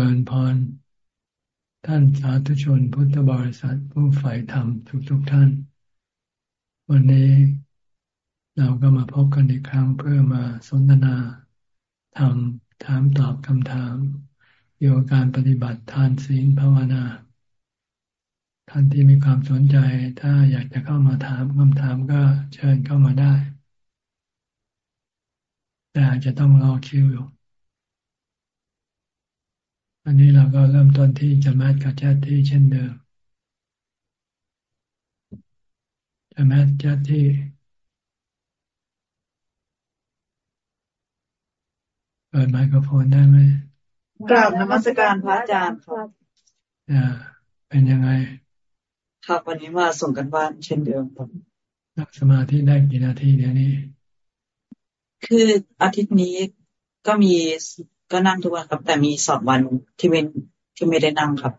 ริญพร ท่านสาธุชนพุทธบริษัทผู้ใฝ่ธรรมทุกๆทท่าน วันนี้เราก็มาพบกันอีกครั้งเพื่อมาสนทนาทำถามตอบคำถามเกี่ยวกับการปฏิบัติทานศีลภาวนา ท่านที่มีความสนใจถ้าอยากจะเข้ามาถามคำถามก็เชิญเข้ามาได้ แต่อาจจะต้องรอคิวอยู่ อันนี้เราก็เริ่มต้นที่จะมากับแจที่เช่นเดิมจะมาแจที่เปิดไมโครโฟนได้ไหมกราบนมัสการพระอาจารย์ครับอ่า เป็นยังไง ครับวันนี้มาส่งกันบ้านเช่นเดิมครับนั่งสมาธิได้กี่นาทีเดี๋ยวนี้ คืออาทิตย์นี้ก็มี ก็นั่งทุกวันครับ แต่มีสองวันที่เป็นที่ไม่ได้นั่งครับ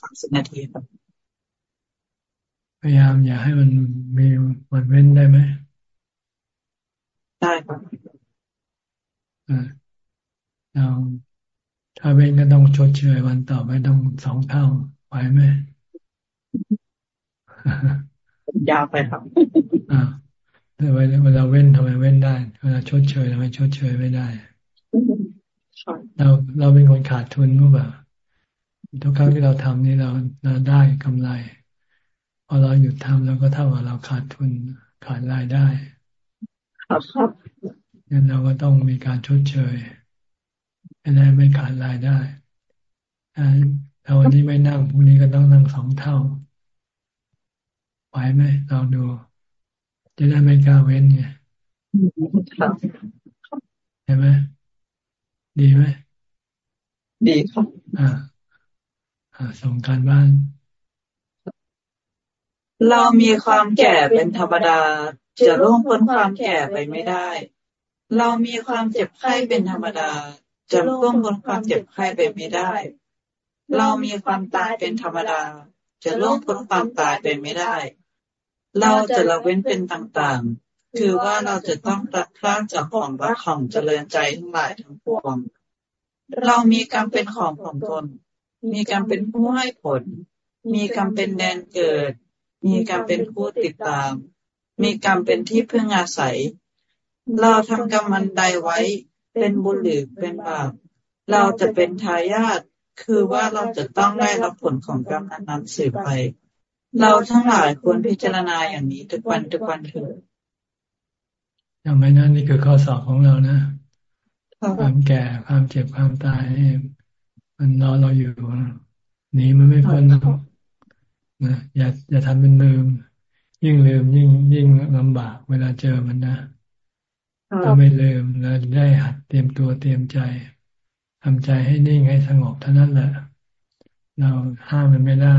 สามสิบนาทีครับ พยายามอย่าให้มันมีวันเว้นได้ไหม ได้ครับอ่าเราถ้าเว้นก็ต้องชดเชยวันต่อไปต้องสองเท่าไหวไหมยาวไปครับอ่าแต่เวลาเว้นทำไมเว้นได้เวลาชดเชยทำไมชดเชยไม่ได้ เราเราเป็นคนขาดทุนรู้ป่ะทุกครั้งที่เราทำนี่เราเราได้กำไรพอเราหยุดทำเราก็เท่ากับเราขาดทุนขาดรายได้ ครับครับงั้นเราก็ต้องมีการชดเชยไม่ได้ไม่ขาดรายได้ถ้าวันนี้ไม่นั่งพรุ่งนี้ก็ต้องนั่งสองเท่าไหวไหมเราดู จะได้ไม่กล้าเว้นไงใช่ไหม ดีไหมดีครับอ่าอ่าส่งการบ้าน เรามีความแก่เป็นธรรมดา จะล่วงพ้นความแก่ไปไม่ได้ เรามีความเจ็บไข้เป็นธรรมดา จะล่วงพ้นความเจ็บไข้ไปไม่ได้ เรามีความตายเป็นธรรมดา จะล่วงพ้นความตายไปไม่ได้ เราจะละเว้นเป็นต่างคือว่าเราจะต้องตัดพลาดจากของรักของเจริญใจทั้งหลายทั้งปวง เรามีกรรมเป็นของของตน มีกรรมเป็นผู้ให้ผล มีกรรมเป็นแดนเกิด มีกรรมเป็นผู้ติดตาม มีกรรมเป็นที่พึ่งอาศัย เราทำกรรมันใดไว้ เป็นบุญหรือเป็นบาป เราจะเป็นทายาท คือว่าเราจะต้องได้รับผลของกรรมนั้นสืบไป เราทั้งหลายควรพิจารณาอย่างนี้ทุกวันทุกวันเถิดอย่างไม่นั้นนี่คือข้อสอบของเรานะ ความแก่ความเจ็บความตายนี่มันรอเราอยู่หนีมันไม่พ้นนะอย่าอย่าทำเป็นลืม ยิ่งลืมยิ่งยิ่งลำบากเวลาเจอมันนะถ้าไม่ลืมแล้วได้หัดเตรียมตัวเตรียมใจทำใจให้นิ่งให้สงบเท่านั้นแหละ เราห้ามมันไม่ได้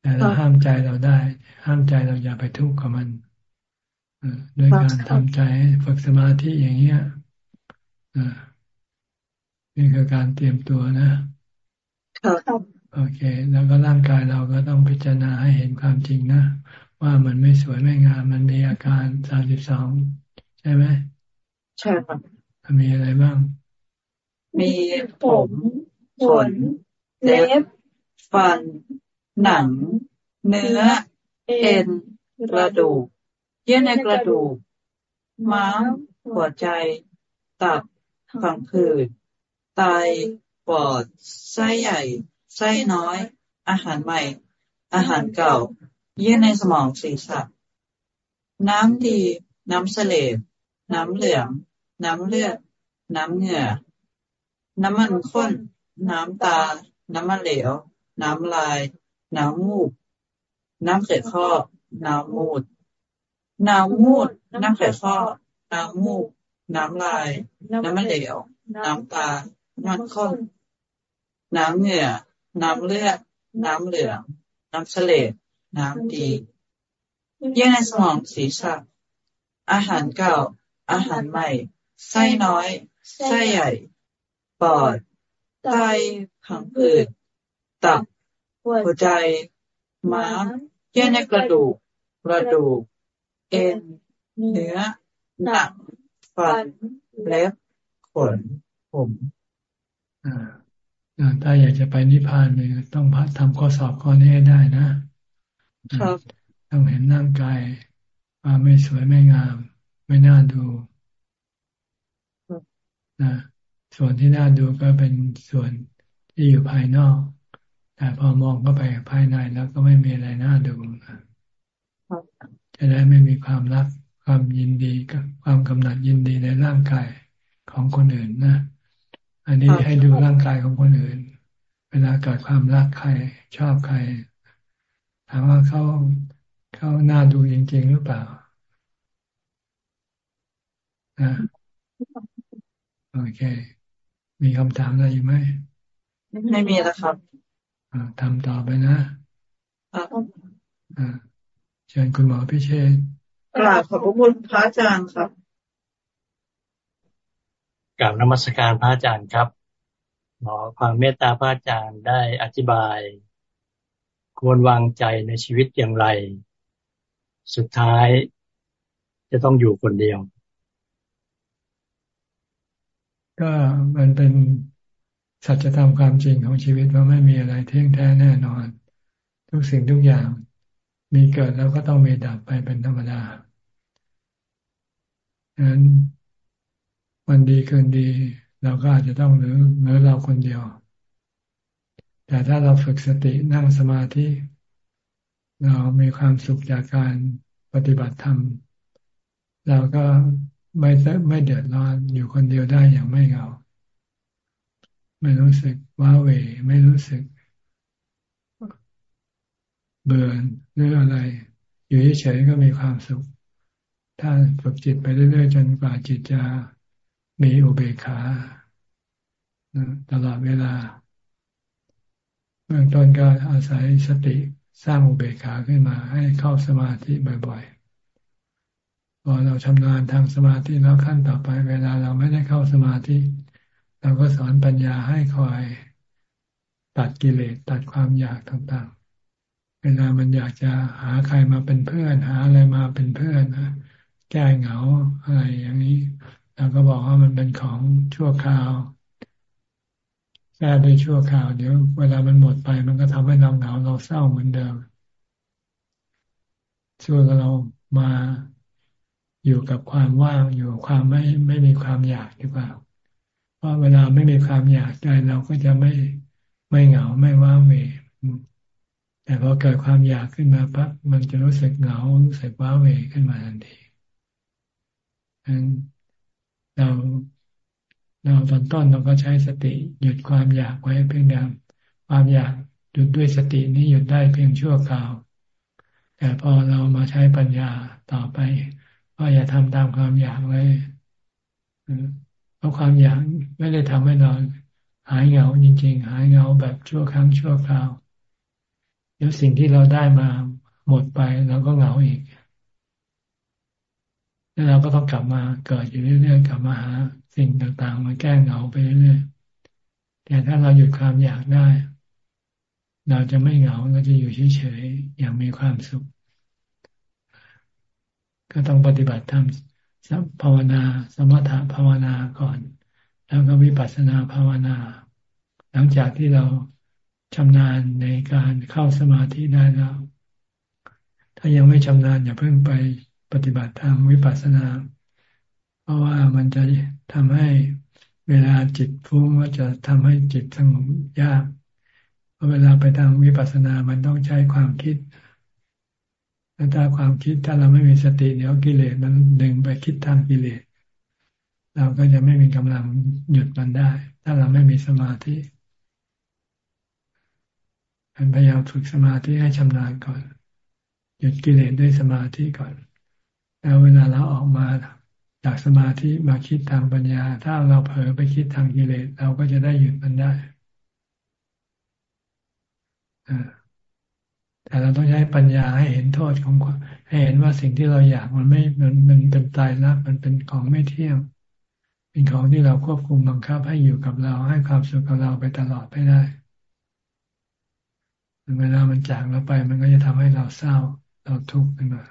แต่เราห้ามใจเราได้ ห้ามใจเราอย่าไปทุกข์กับมันด้วยการทำใจฝึกสมาธิอย่างเงี้ย นี่คือการเตรียมตัวนะโอเค แล้วก็ร่างกายเราก็ต้องพิจารณาให้เห็นความจริงนะ ว่ามันไม่สวยไม่งาม มันมีอาการสามสิบสองใช่ไหมใช่ครับมีอะไรบ้าง มีผมขนเล็บ ฟัน หนัง เนื้อ เอ็น กระดูก เยื่อในกระดูก ม้ามหัวใจ ตับ ผังผืดไตปอดไส้ใหญ่ ไส้น้อย อาหารใหม่ อาหารเก่า เยื่อในสมองศีรษะ น้ำดี น้ำเสลดน้ำเหลือง น้ำเลือด น้ำเหงื่อ น้ำมันข้น น้ำตา น้ำมันเหลว น้ำลาย น้ำมูก น้ำเสลข้อ น้ำมูด น้ำมูด น้ำไข่ข้อ น้ำมูก น้ำลาย น้ำมันเหลว น้ำตา น้ำข้น น้ำเหงื่อ น้ำเลือด น้ำเหลือง น้ำเสลดน้ำดีเยื่อในสมองศีรษะอาหารเก่า อาหารใหม่ ไส้น้อย ไส้ใหญ่ ปอด ไตผังผืด ตับ หัวใจ ม้ามเยื่อในกระดูก กระดูก เอ็น เนื้อ หนัง ฟันเล็บขนผมถ้าอยากจะไปนิพพานเนี่ยต้องพัฒทำข้อสอบข้อนี้ให้ได้นะครับต้องเห็นร่างกายว่าไม่สวยไม่งาม ไม่น่าดูนะส่วนที่น่าดูก็เป็นส่วนที่อยู่ภายนอก แต่พอมองเข้าไปภายในแล้วก็ไม่มีอะไรน่าดูจะได้ไม่มีความรัก ความยินดีกับความกำหนัดยินดีในร่างกายของคนอื่นนะ อันนี้ให้ดูร่างกายของคนอื่น เวลาเกิดความรักใครชอบใคร ถามว่าเขาเขาน่าดูจริง ๆ หรือเปล่านะโอเค มีคำถามอะไรอยู่ไหม ไม่มีแล้วครับทำต่อไปนะเชิญคุณหมอพิเชษ กราบขอบพระคุณพระอาจารย์ครับกราบนมัสการพระอาจารย์ครับหมอความเมตตาพระอาจารย์ได้อธิบาย ควรวางใจในชีวิตอย่างไร สุดท้ายจะต้องอยู่คนเดียว ก็มันเป็นสัจธรรมความจริงของชีวิตว่าไม่มีอะไรเที่ยงแท้แน่นอน ทุกสิ่งทุกอย่าง มีเกิดแล้วก็ต้องมีดับไปเป็นธรรมดาดังนั้นวันดีคืนดี เราก็อาจจะต้องเหลือเหลือเราคนเดียว แต่ถ้าเราฝึกสตินั่งสมาธิ เรามีความสุขจากการปฏิบัติธรรม เราก็ไม่ไม่เดือดร้อนอยู่คนเดียวได้อย่างไม่เหงา ไม่รู้สึกว้าเหวไม่รู้สึก เบื่อหรืออะไร อยู่เฉยๆก็มีความสุข ถ้าฝึกจิตไปเรื่อยๆจนกว่าจิตจะมีอุเบกขาตลอดเวลาเบื้องต้นก็อาศัยสติสร้างอุเบกขาขึ้นมาให้เข้าสมาธิบ่อยๆ พอเราชำนาญทางสมาธิแล้วขั้นต่อไป เวลาเราไม่ได้เข้าสมาธิ เราก็สอนปัญญาให้คอย ตัดกิเลสตัดความอยากต่างๆ เวลามันอยากจะหาใครมาเป็นเพื่อน หาอะไรมาเป็นเพื่อนนะแก้เหงาอะไรอย่างนี้เราก็บอกว่ามันเป็นของชั่วคราวแก้ได้ชั่วคราวเดี๋ยวเวลามันหมดไป มันก็ทำให้เราเหงาเราเศร้าเหมือนเดิมช่วยเรามาอยู่กับความว่างอยู่ความไม่ไม่มีความอยากดีกว่า เพราะเวลาไม่มีความอยากใจเราก็จะไม่ไม่เหงาไม่ว่างเว แต่พอเกิดความอยากขึ้นมาปั๊บมันจะรู้สึกเหงารู้สึกว้าเหวขึ้นมาทันทีเราเราตอนต้นเราก็ใช้สติ หยุดความอยากไว้เพียงเดียวความอยากหยุดด้วยสตินี้หยุดได้เพียงชั่วคราว แต่พอเรามาใช้ปัญญาต่อไปก็อย่าทำตามความอยากเลยเพราะความอยากไม่ได้ทำให้เราหายเหงาจริง ๆ หายเหงาแบบชั่วครั้งชั่วคราว ดี๋ยวสิ่งที่เราได้มาหมดไปเราก็เหงาอีก แล้วเราก็ต้องกลับมาเกิดอยู่เรื่อยๆกลับมาหาสิ่งต่างๆ มาแก้เหงาไปเรื่อยๆแต่ถ้าเราหยุดความอยากได้ เราจะไม่เหงาเราจะอยู่เฉยๆอย่างมีความสุข ก็ต้องปฏิบัติธรรมภาวนา สมถะภาวนาก่อน แล้วก็วิปัสสนาภาวนา หลังจากที่เรา ชำนาญในการเข้าสมาธิได้แล้ว ถ้ายังไม่ชำนาญอย่าเพิ่งไปปฏิบัติทางวิปัสสนา เพราะว่ามันจะทำให้เวลาจิตฟุ้งก็จะทำให้จิตสงบยากเพราะเวลาไปทางวิปัสสนา มันต้องใช้ความคิดถ้าความคิดถ้าเราไม่มีสติเดี๋ยวกิเลสมันดึงไปคิดทางกิเลส เราก็จะไม่มีกำลังหยุดมันได้ ถ้าเราไม่มีสมาธิ พยายามฝึกสมาธิให้ชำนาญก่อน หยุดกิเลสด้วยสมาธิก่อน แล้วเวลาเราออกมาจากสมาธิมาคิดทางปัญญา ถ้าเราเผลอไปคิดทางกิเลสเราก็จะได้หยุดมันได้แต่เราต้องใช้ปัญญาให้เห็นโทษของให้เห็นว่าสิ่งที่เราอยากมันไม่มันมันเป็นตายรักมันเป็นของไม่เที่ยง เป็นของที่เราควบคุมบังคับให้อยู่กับเราให้ความสุขกับเราไปตลอดไม่ได้ เวลามันจากเราไป มันก็จะทำให้เราเศร้า เราทุกข์ขึ้นมา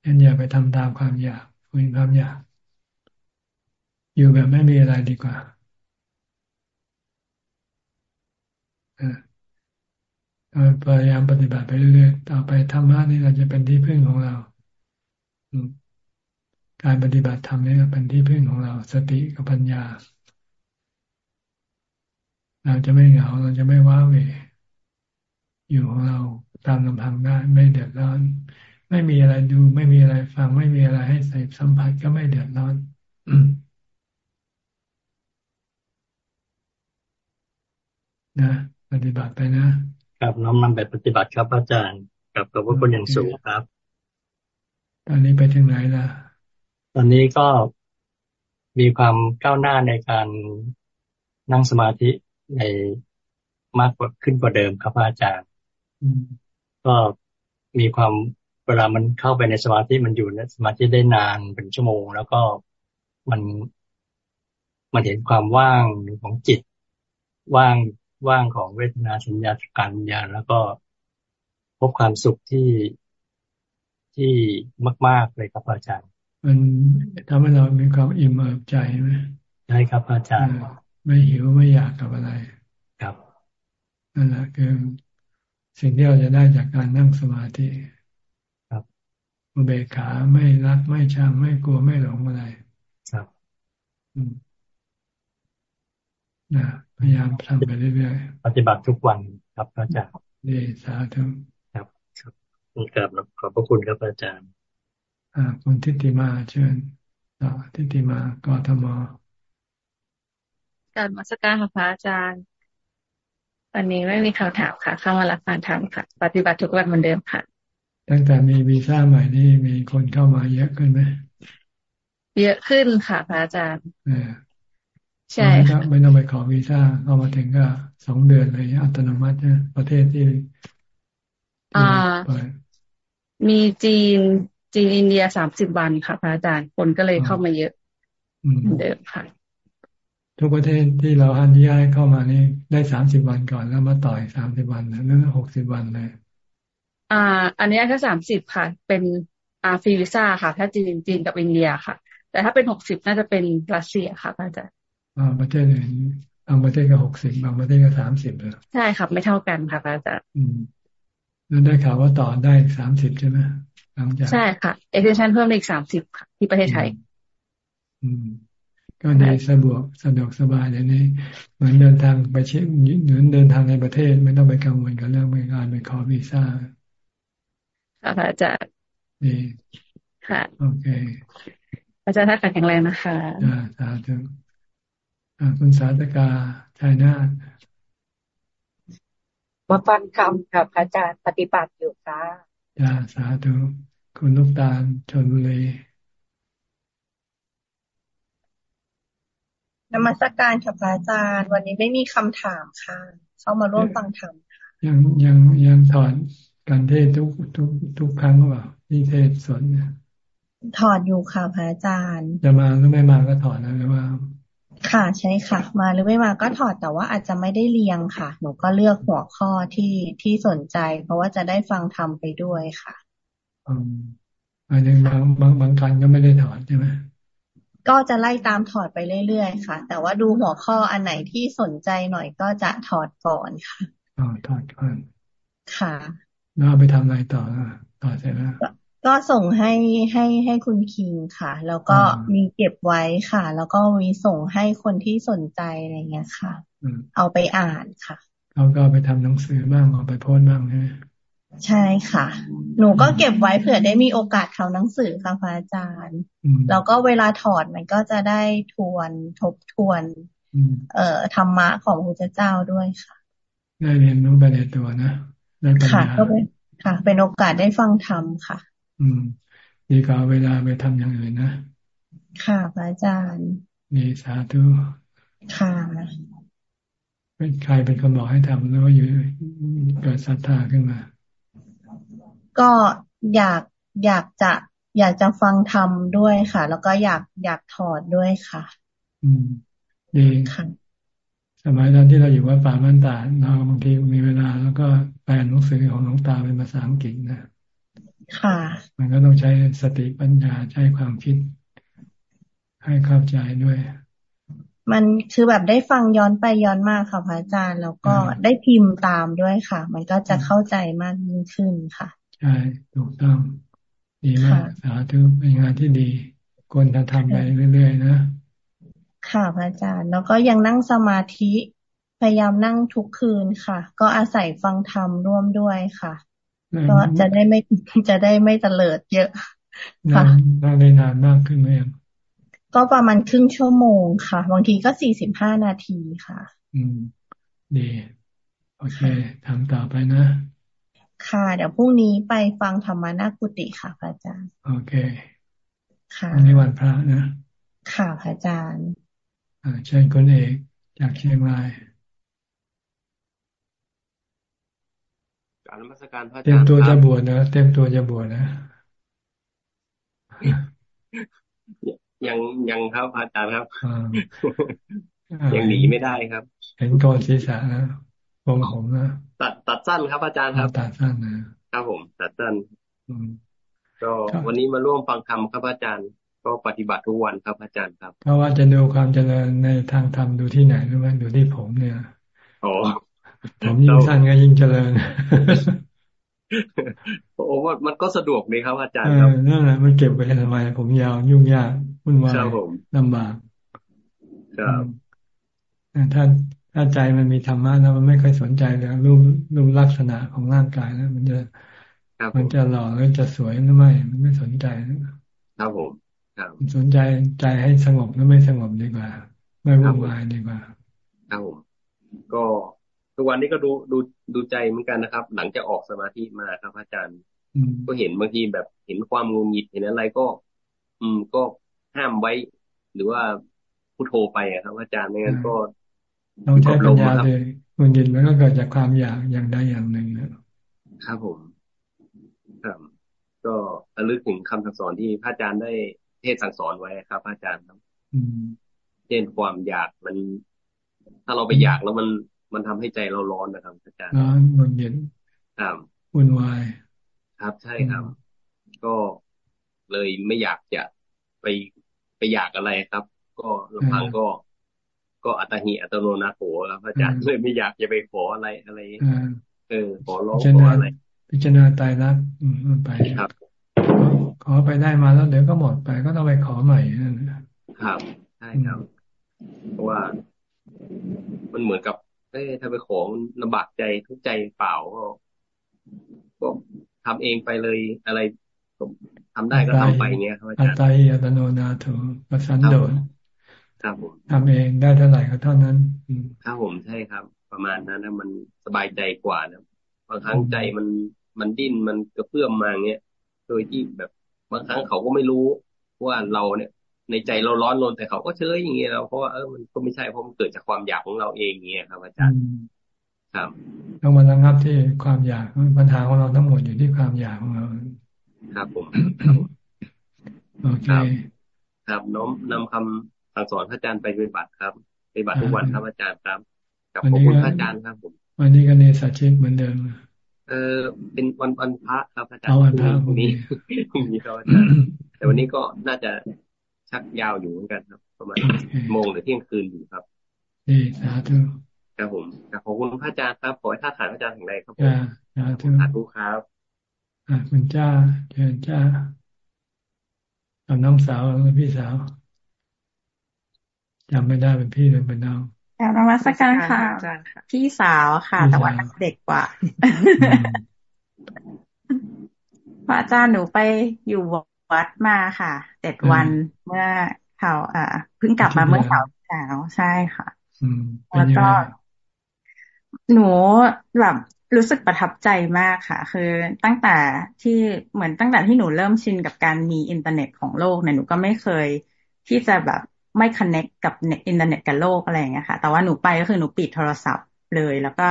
เช่นอย่าไปทำตามความอยากฝืนความอยาก อยู่แบบไม่มีอะไรดีกว่าพยายามปฏิบัติไปเรื่อยๆ ต่อไปธรรมะนี่เราจะเป็นที่พึ่งของเรา การปฏิบัติธรรมนี่เป็นที่พึ่งของเรา สติกับปัญญา เราจะไม่เหงาเราจะไม่ว้าเหวอยู่ของเราตามลำพังได้ไม่เดือดร้อน ไม่มีอะไรดู ไม่มีอะไรฟัง ไม่มีอะไรให้ใส่สัมผัสก็ไม่เดือดร้อนนะปฏิบัติไปนะครับน้อมนำแบบปฏิบัติครับอาจารย์กับกับว่าคนอย่างสูงครับ ตอนนี้ไปถึงไหนล่ะ ตอนนี้ก็มีความก้าวหน้าในการนั่งสมาธิ ในมากกว่าขึ้นกว่าเดิมครับอาจารย์ก็มีความเวลามันเข้าไปในสมาธิมันอยู่ในสมาธิได้นานเป็นชั่วโมง แล้วก็มันมันเห็นความว่างของจิต ว่างว่างของเวทนาสัญญาการวิญญาณแล้วก็พบความสุขที่ที่มาก ๆเลยครับอาจารย์ มันทำให้เรามีความอิ่มเอิบใจไหมใช่ครับอาจารย์ ไม่หิวไม่อยากกับอะไร ครับนั่นแหละคือสิ่งที่เราจะได้จากการนั่งสมาธิครับอุเบกขาไม่รักไม่ชังไม่กลัวไม่หลงอะไร ครับนะพยายามทำไปเรื่อยๆปฏิบัติทุกวันครับอาจารย์ดีสาธุครับครับกราบขอบพระคุณครับอาจารย์คุณทิติมาเชิญต่อทิติมากทม การมาสการค่ะพระอาจารย์ วันนี้ไม่มีคำถามค่ะ เข้ามารับการทำค่ะ ปฏิบัติทุกวันเหมือนเดิมค่ะ ตั้งแต่มีวีซ่าใหม่นี่มีคนเข้ามาเยอะขึ้นไหมเยอะขึ้นค่ะพระอาจารย์ใช่ค่ะไม่ต้องไปขอวีซ่าเข้ามาถึงก็สองเดือนเลยอัตโนมัตินะประเทศที่อ่ามีจีนจีนอินเดียสามสิบวันค่ะพระอาจารย์คนก็เลยเข้ามาเยอะเหมือนเดิมค่ะ ทุกประเทศที่เราอันย้ายเข้ามานี่ได้สามสิบวันก่อนแล้วมาต่อสามสิบวันนะหรือหกสิบวันเลยอ่า อันนี้แค่สามสิบค่ะ เป็นอา free visa ค่ะ ถ้าจีนจีนกับอินเดียค่ะ แต่ถ้าเป็นหกสิบน่าจะเป็นรัสเซียค่ะพระอาจารย์อ่าประเทศอื่นบางประเทศก็หกสิบบางประเทศก็สามสิบเลยใช่ครับไม่เท่ากันค่ะพระอาจารย์อืมแล้วได้ข่าวว่าต่อได้สามสิบใช่ไหมใช่ค่ะเอ็กซ์เทนเพิ่มอีกสามสิบค่ะที่ประเทศไทย อืม ก็ดีสะดวกสะดวกสบายเลยนี่เหมือนเดินทางไปเช็คเหมือนเดินทางในประเทศ ไม่ต้องไปกังวลกับเรื่องการไปขอวีซ่าค่ะอาจารย์ดีค่ะ โอเค อาจารย์ท่านแข็งแรงนะคะอ่าสาธุคุณสาธกาชายนาฏมาฟังคำค่ะอาจารย์ปฏิบัติอยู่ค่ะจ้าสาธุคุณลูกตาลชนบุรี นมัสการค่ะพระอาจารย์ วันนี้ไม่มีคำถามค่ะ เข้ามาร่วมฟังธรรมค่ะยังยังยังถอนการเทศทุกทุกทุกครั้งหรือเปล่าที่เทศสนเนี่ยถอดอยู่ค่ะพระอาจารย์ จะมาหรือไม่มาก็ถอดนะหรือว่า ค่ะใช่ค่ะ มาหรือไม่มาก็ถอดแต่ว่าอาจจะไม่ได้เรียงค่ะ หนูก็เลือกหัวข้อที่ที่สนใจ เพราะว่าจะได้ฟังทำไปด้วยค่ะอืมอันนี้บางบางบางครั้งก็ไม่ได้ถอดใช่ไหม ก็จะไล่ตามถอดไปเรื่อยๆค่ะ แต่ว่าดูหัวข้ออันไหนที่สนใจหน่อยก็จะถอดก่อนค่ะอ๋อถอดก่อนค่ะแล้วไปทำอะไรต่อต่อเสร็จแล้วก็ส่งให้ให้ให้คุณคิงค่ะ แล้วก็มีเก็บไว้ค่ะ แล้วก็มีส่งให้คนที่สนใจอะไรเงี้ยค่ะเอาไปอ่านค่ะเขาก็ไปทำหนังสือบ้างเอาไปโพสบ้างใช่ ใช่ค่ะ หนูก็เก็บไว้เผื่อได้มีโอกาสทำหนังสือค่ะพระอาจารย์ แล้วก็เวลาถอดมันก็จะได้ทวนทบทวน เอ่อธรรมะของพระเจ้าด้วยค่ะ ได้เรียนรู้ไปในตัวนะได้ปัญญาค่ะก็เป็นค่ะ เป็นโอกาสได้ฟังธรรมค่ะ อืมดีกว่าเวลาไปทำอย่างอื่นนะ ค่ะพระอาจารย์ดีสาธุ ค่ะเป็นใครเป็นคนบอกให้ทำแล้วว่าอยู่เกิดศรัทธาขึ้นมา ก็อยากอยากจะ อยากจะฟังธรรมด้วยค่ะ แล้วก็อยากอยากถอดด้วยค่ะ อืมดีค่ะสมัยตอนที่เราอยู่วัดป่ามันตาเราบางทีมีเวลาแล้วก็แปลหนังสือของหลวงตาเป็นภาษาอังกฤษนะค่ะ มันก็ต้องใช้สติปัญญาใช้ความคิด ให้เข้าใจด้วย มันคือแบบได้ฟังย้อนไปย้อนมาค่ะพระอาจารย์ แล้วก็ได้พิมพ์ตามด้วยค่ะ มันก็จะเข้าใจมากยิ่งขึ้นค่ะ ใช่ถูกต้อง ดีมากสาธุเป็นงานที่ดีควรจะทำไปเรื่อยๆนะค่ะพระอาจารย์ แล้วก็ยังนั่งสมาธิพยายามนั่งทุกคืนค่ะ ก็อาศัยฟังธรรมร่วมด้วยค่ะก็จะได้ไม่จะได้ไม่เตลิดเยอะค่ะนั่งได้นานมากขึ้นไหมก็ประมาณครึ่งชั่วโมงค่ะ บางทีก็สี่สิบห้านาทีค่ะ อืม ดี โอเคทำต่อไปนะ ค่ะ เดี๋ยวพรุ่งนี้ไปฟังธรรมานากุติค่ะพระอาจารย์ โอเค ค่ะวันนี้วันพระนะ ค่ะพระอาจารย์อ่าเชิญคนเอกจากเชียงรายการนมัสการพระอาจารย์เต็มตัวจะบวชนะเต็มตัวจะบวชนะยังยังครับอาจารย์ครับยังหนีไม่ได้ครับ เห็นกอนศีรษะนะ ผมผมนะตัดตัดสั้นครับ อาจารย์ครับ ตัดสั้นนะครับผม ตัดสั้นก็วันนี้มาร่วมฟังธรรมครับอาจารย์ ก็ปฏิบัติทุกวันครับอาจารย์ครับเพราะว่าจะดูความเจริญในทางธรรมดูที่ไหนรู้ไหมดูที่ผมเนี่ยอ๋อผมยิ่งสั้นก็ยิ่งเจริญโอ้มันก็สะดวกดีครับอาจารย์ครับนั่นแหละมันเก็บไปทำไม ผมยาวยุ่งยากวุ่นวายลำบากครับถ้า ถ้าใจมันมีธรรมะแล้วมันไม่ค่อยสนใจเลยรูปรูปลักษณะของร่างกายแล้วมันจะมันจะหล่อหรือจะสวยหรือไม่ มันไม่สนใจครับผมครับสนใจใจให้สงบหรือไม่สงบดีกว่า ไม่วุ่นวายดีกว่าครับผมก็ทุกวันนี้ก็ดูดูดูใจเหมือนกันนะครับ หลังจากออกสมาธิมาครับอาจารย์ ก็เห็นบางทีแบบเห็นความงุนหงิดเห็นอะไรก็ อืมก็ห้ามไว้ หรือว่าพุทโธไปอะครับอาจารย์ไม่งั้นก็ ต้องใช้ปัญญาเลยงุนหงิดมันก็เกิดจากความอยากอย่างใดอย่างหนึ่งนะครับผมครับก็ระลึกถึงคำสั่งสอนที่พระอาจารย์ได้เทศสั่งสอนไว้ครับพระอาจารย์ครับเช่นความอยากมัน ถ้าเราไปอยากแล้วมันมันทำให้ใจเราร้อนนะครับอาจารย์ร้อนมันเย็นครับวุ่นวายครับใช่ครับ ก็เลยไม่อยากจะไปไปอยากอะไรครับ ก็ลำพังก็ ก็อัตหิอัตโนนาโขครับอาจารย์เลยไม่อยากจะไปขออะไรอะไรเออขอร้องขออะไร พิจารณาตายรักไปครับ ขอไปได้มาแล้วเดี๋ยวก็หมดไปก็ต้องไปขอใหม่นั่นครับใช่ครับ เพราะว่ามันเหมือนกับ เอ้ถ้าไปขอมันลำบากใจทุกใจเปล่าก็ก็ทำเองไปเลยอะไรทำได้ก็ทำไปเงี้ยครับอาจารย์อัตตอัตโนนาโถประสันโดษ ครับผมทำเองได้เท่าไหร่ก็เท่านั้นครับผมใช่ครับ ประมาณนั้นนะมันสบายใจกว่านะบางครั้งใจมันมันดิ้นมันกระเพื่อมมาเงี้ยโดยที่แบบบางครั้งเขาก็ไม่รู้ว่าเราเนี่ย ในใจเราร้อนรนแต่เขาก็เฉยอย่างเงี้ยเราเพราะว่าเออมันก็ไม่ใช่เพราะมันเกิดจากความอยากของเราเองเงี้ยครับอาจารย์ครับต้องมาระงับที่ความอยากปัญหาของเราทั้งหมดอยู่ที่ความอยากของเราครับผมโอเคครับน้อมนำคำ สั่งสอนพระอาจารย์ไปปฏิบัติครับปฏิบัติทุกวันครับอาจารย์ครับกับขอบคุณพระอาจารย์ครับผมวันนี้ก็เนสัชิกเหมือนเดิมเออเป็นวันวันพระครับอาจารย์วันพระพรุ่งนี้พรุ่งนี้ครับอาจารย์แต่วันนี้ก็น่าจะชักยาวอยู่เหมือนกันครับ ประมาณโมงหรือเที่ยงคืนอยู่ครับดีสาธุครับผมขอบคุณพระอาจารย์ครับขอให้ท่าขานพระอาจารย์แข็งแรงครับผมสาธุสาธุครับอ่าคุณจ้าเชิญจ้ากับน้องสาวแล้วพี่สาว จำไม่ได้เป็นพี่หรือเป็นน้องกรนมัสการค่ะ พี่สาวค่ะ แต่ว่าเด็กกว่าพระอาจารย์หนูไปอยู่วัดมาค่ะเจ็ดวันเมื่อเขาอ่าเพิ่งกลับมาเมื่อเช้าเช้าใช่ค่ะแล้วก็ หนูแบบรู้สึกประทับใจมากค่ะ คือตั้งแต่ที่เหมือนตั้งแต่ที่หนูเริ่มชินกับการมีอินเทอร์เน็ตของโลกเนี่ยหนูก็ไม่เคยที่จะแบบ ไม่ connect กับเน็ตอินเทอร์เน็ตกับโลกอะไรอย่างเงี้ยค่ะ แต่ว่าหนูไปก็คือหนูปิดโทรศัพท์เลย แล้วก็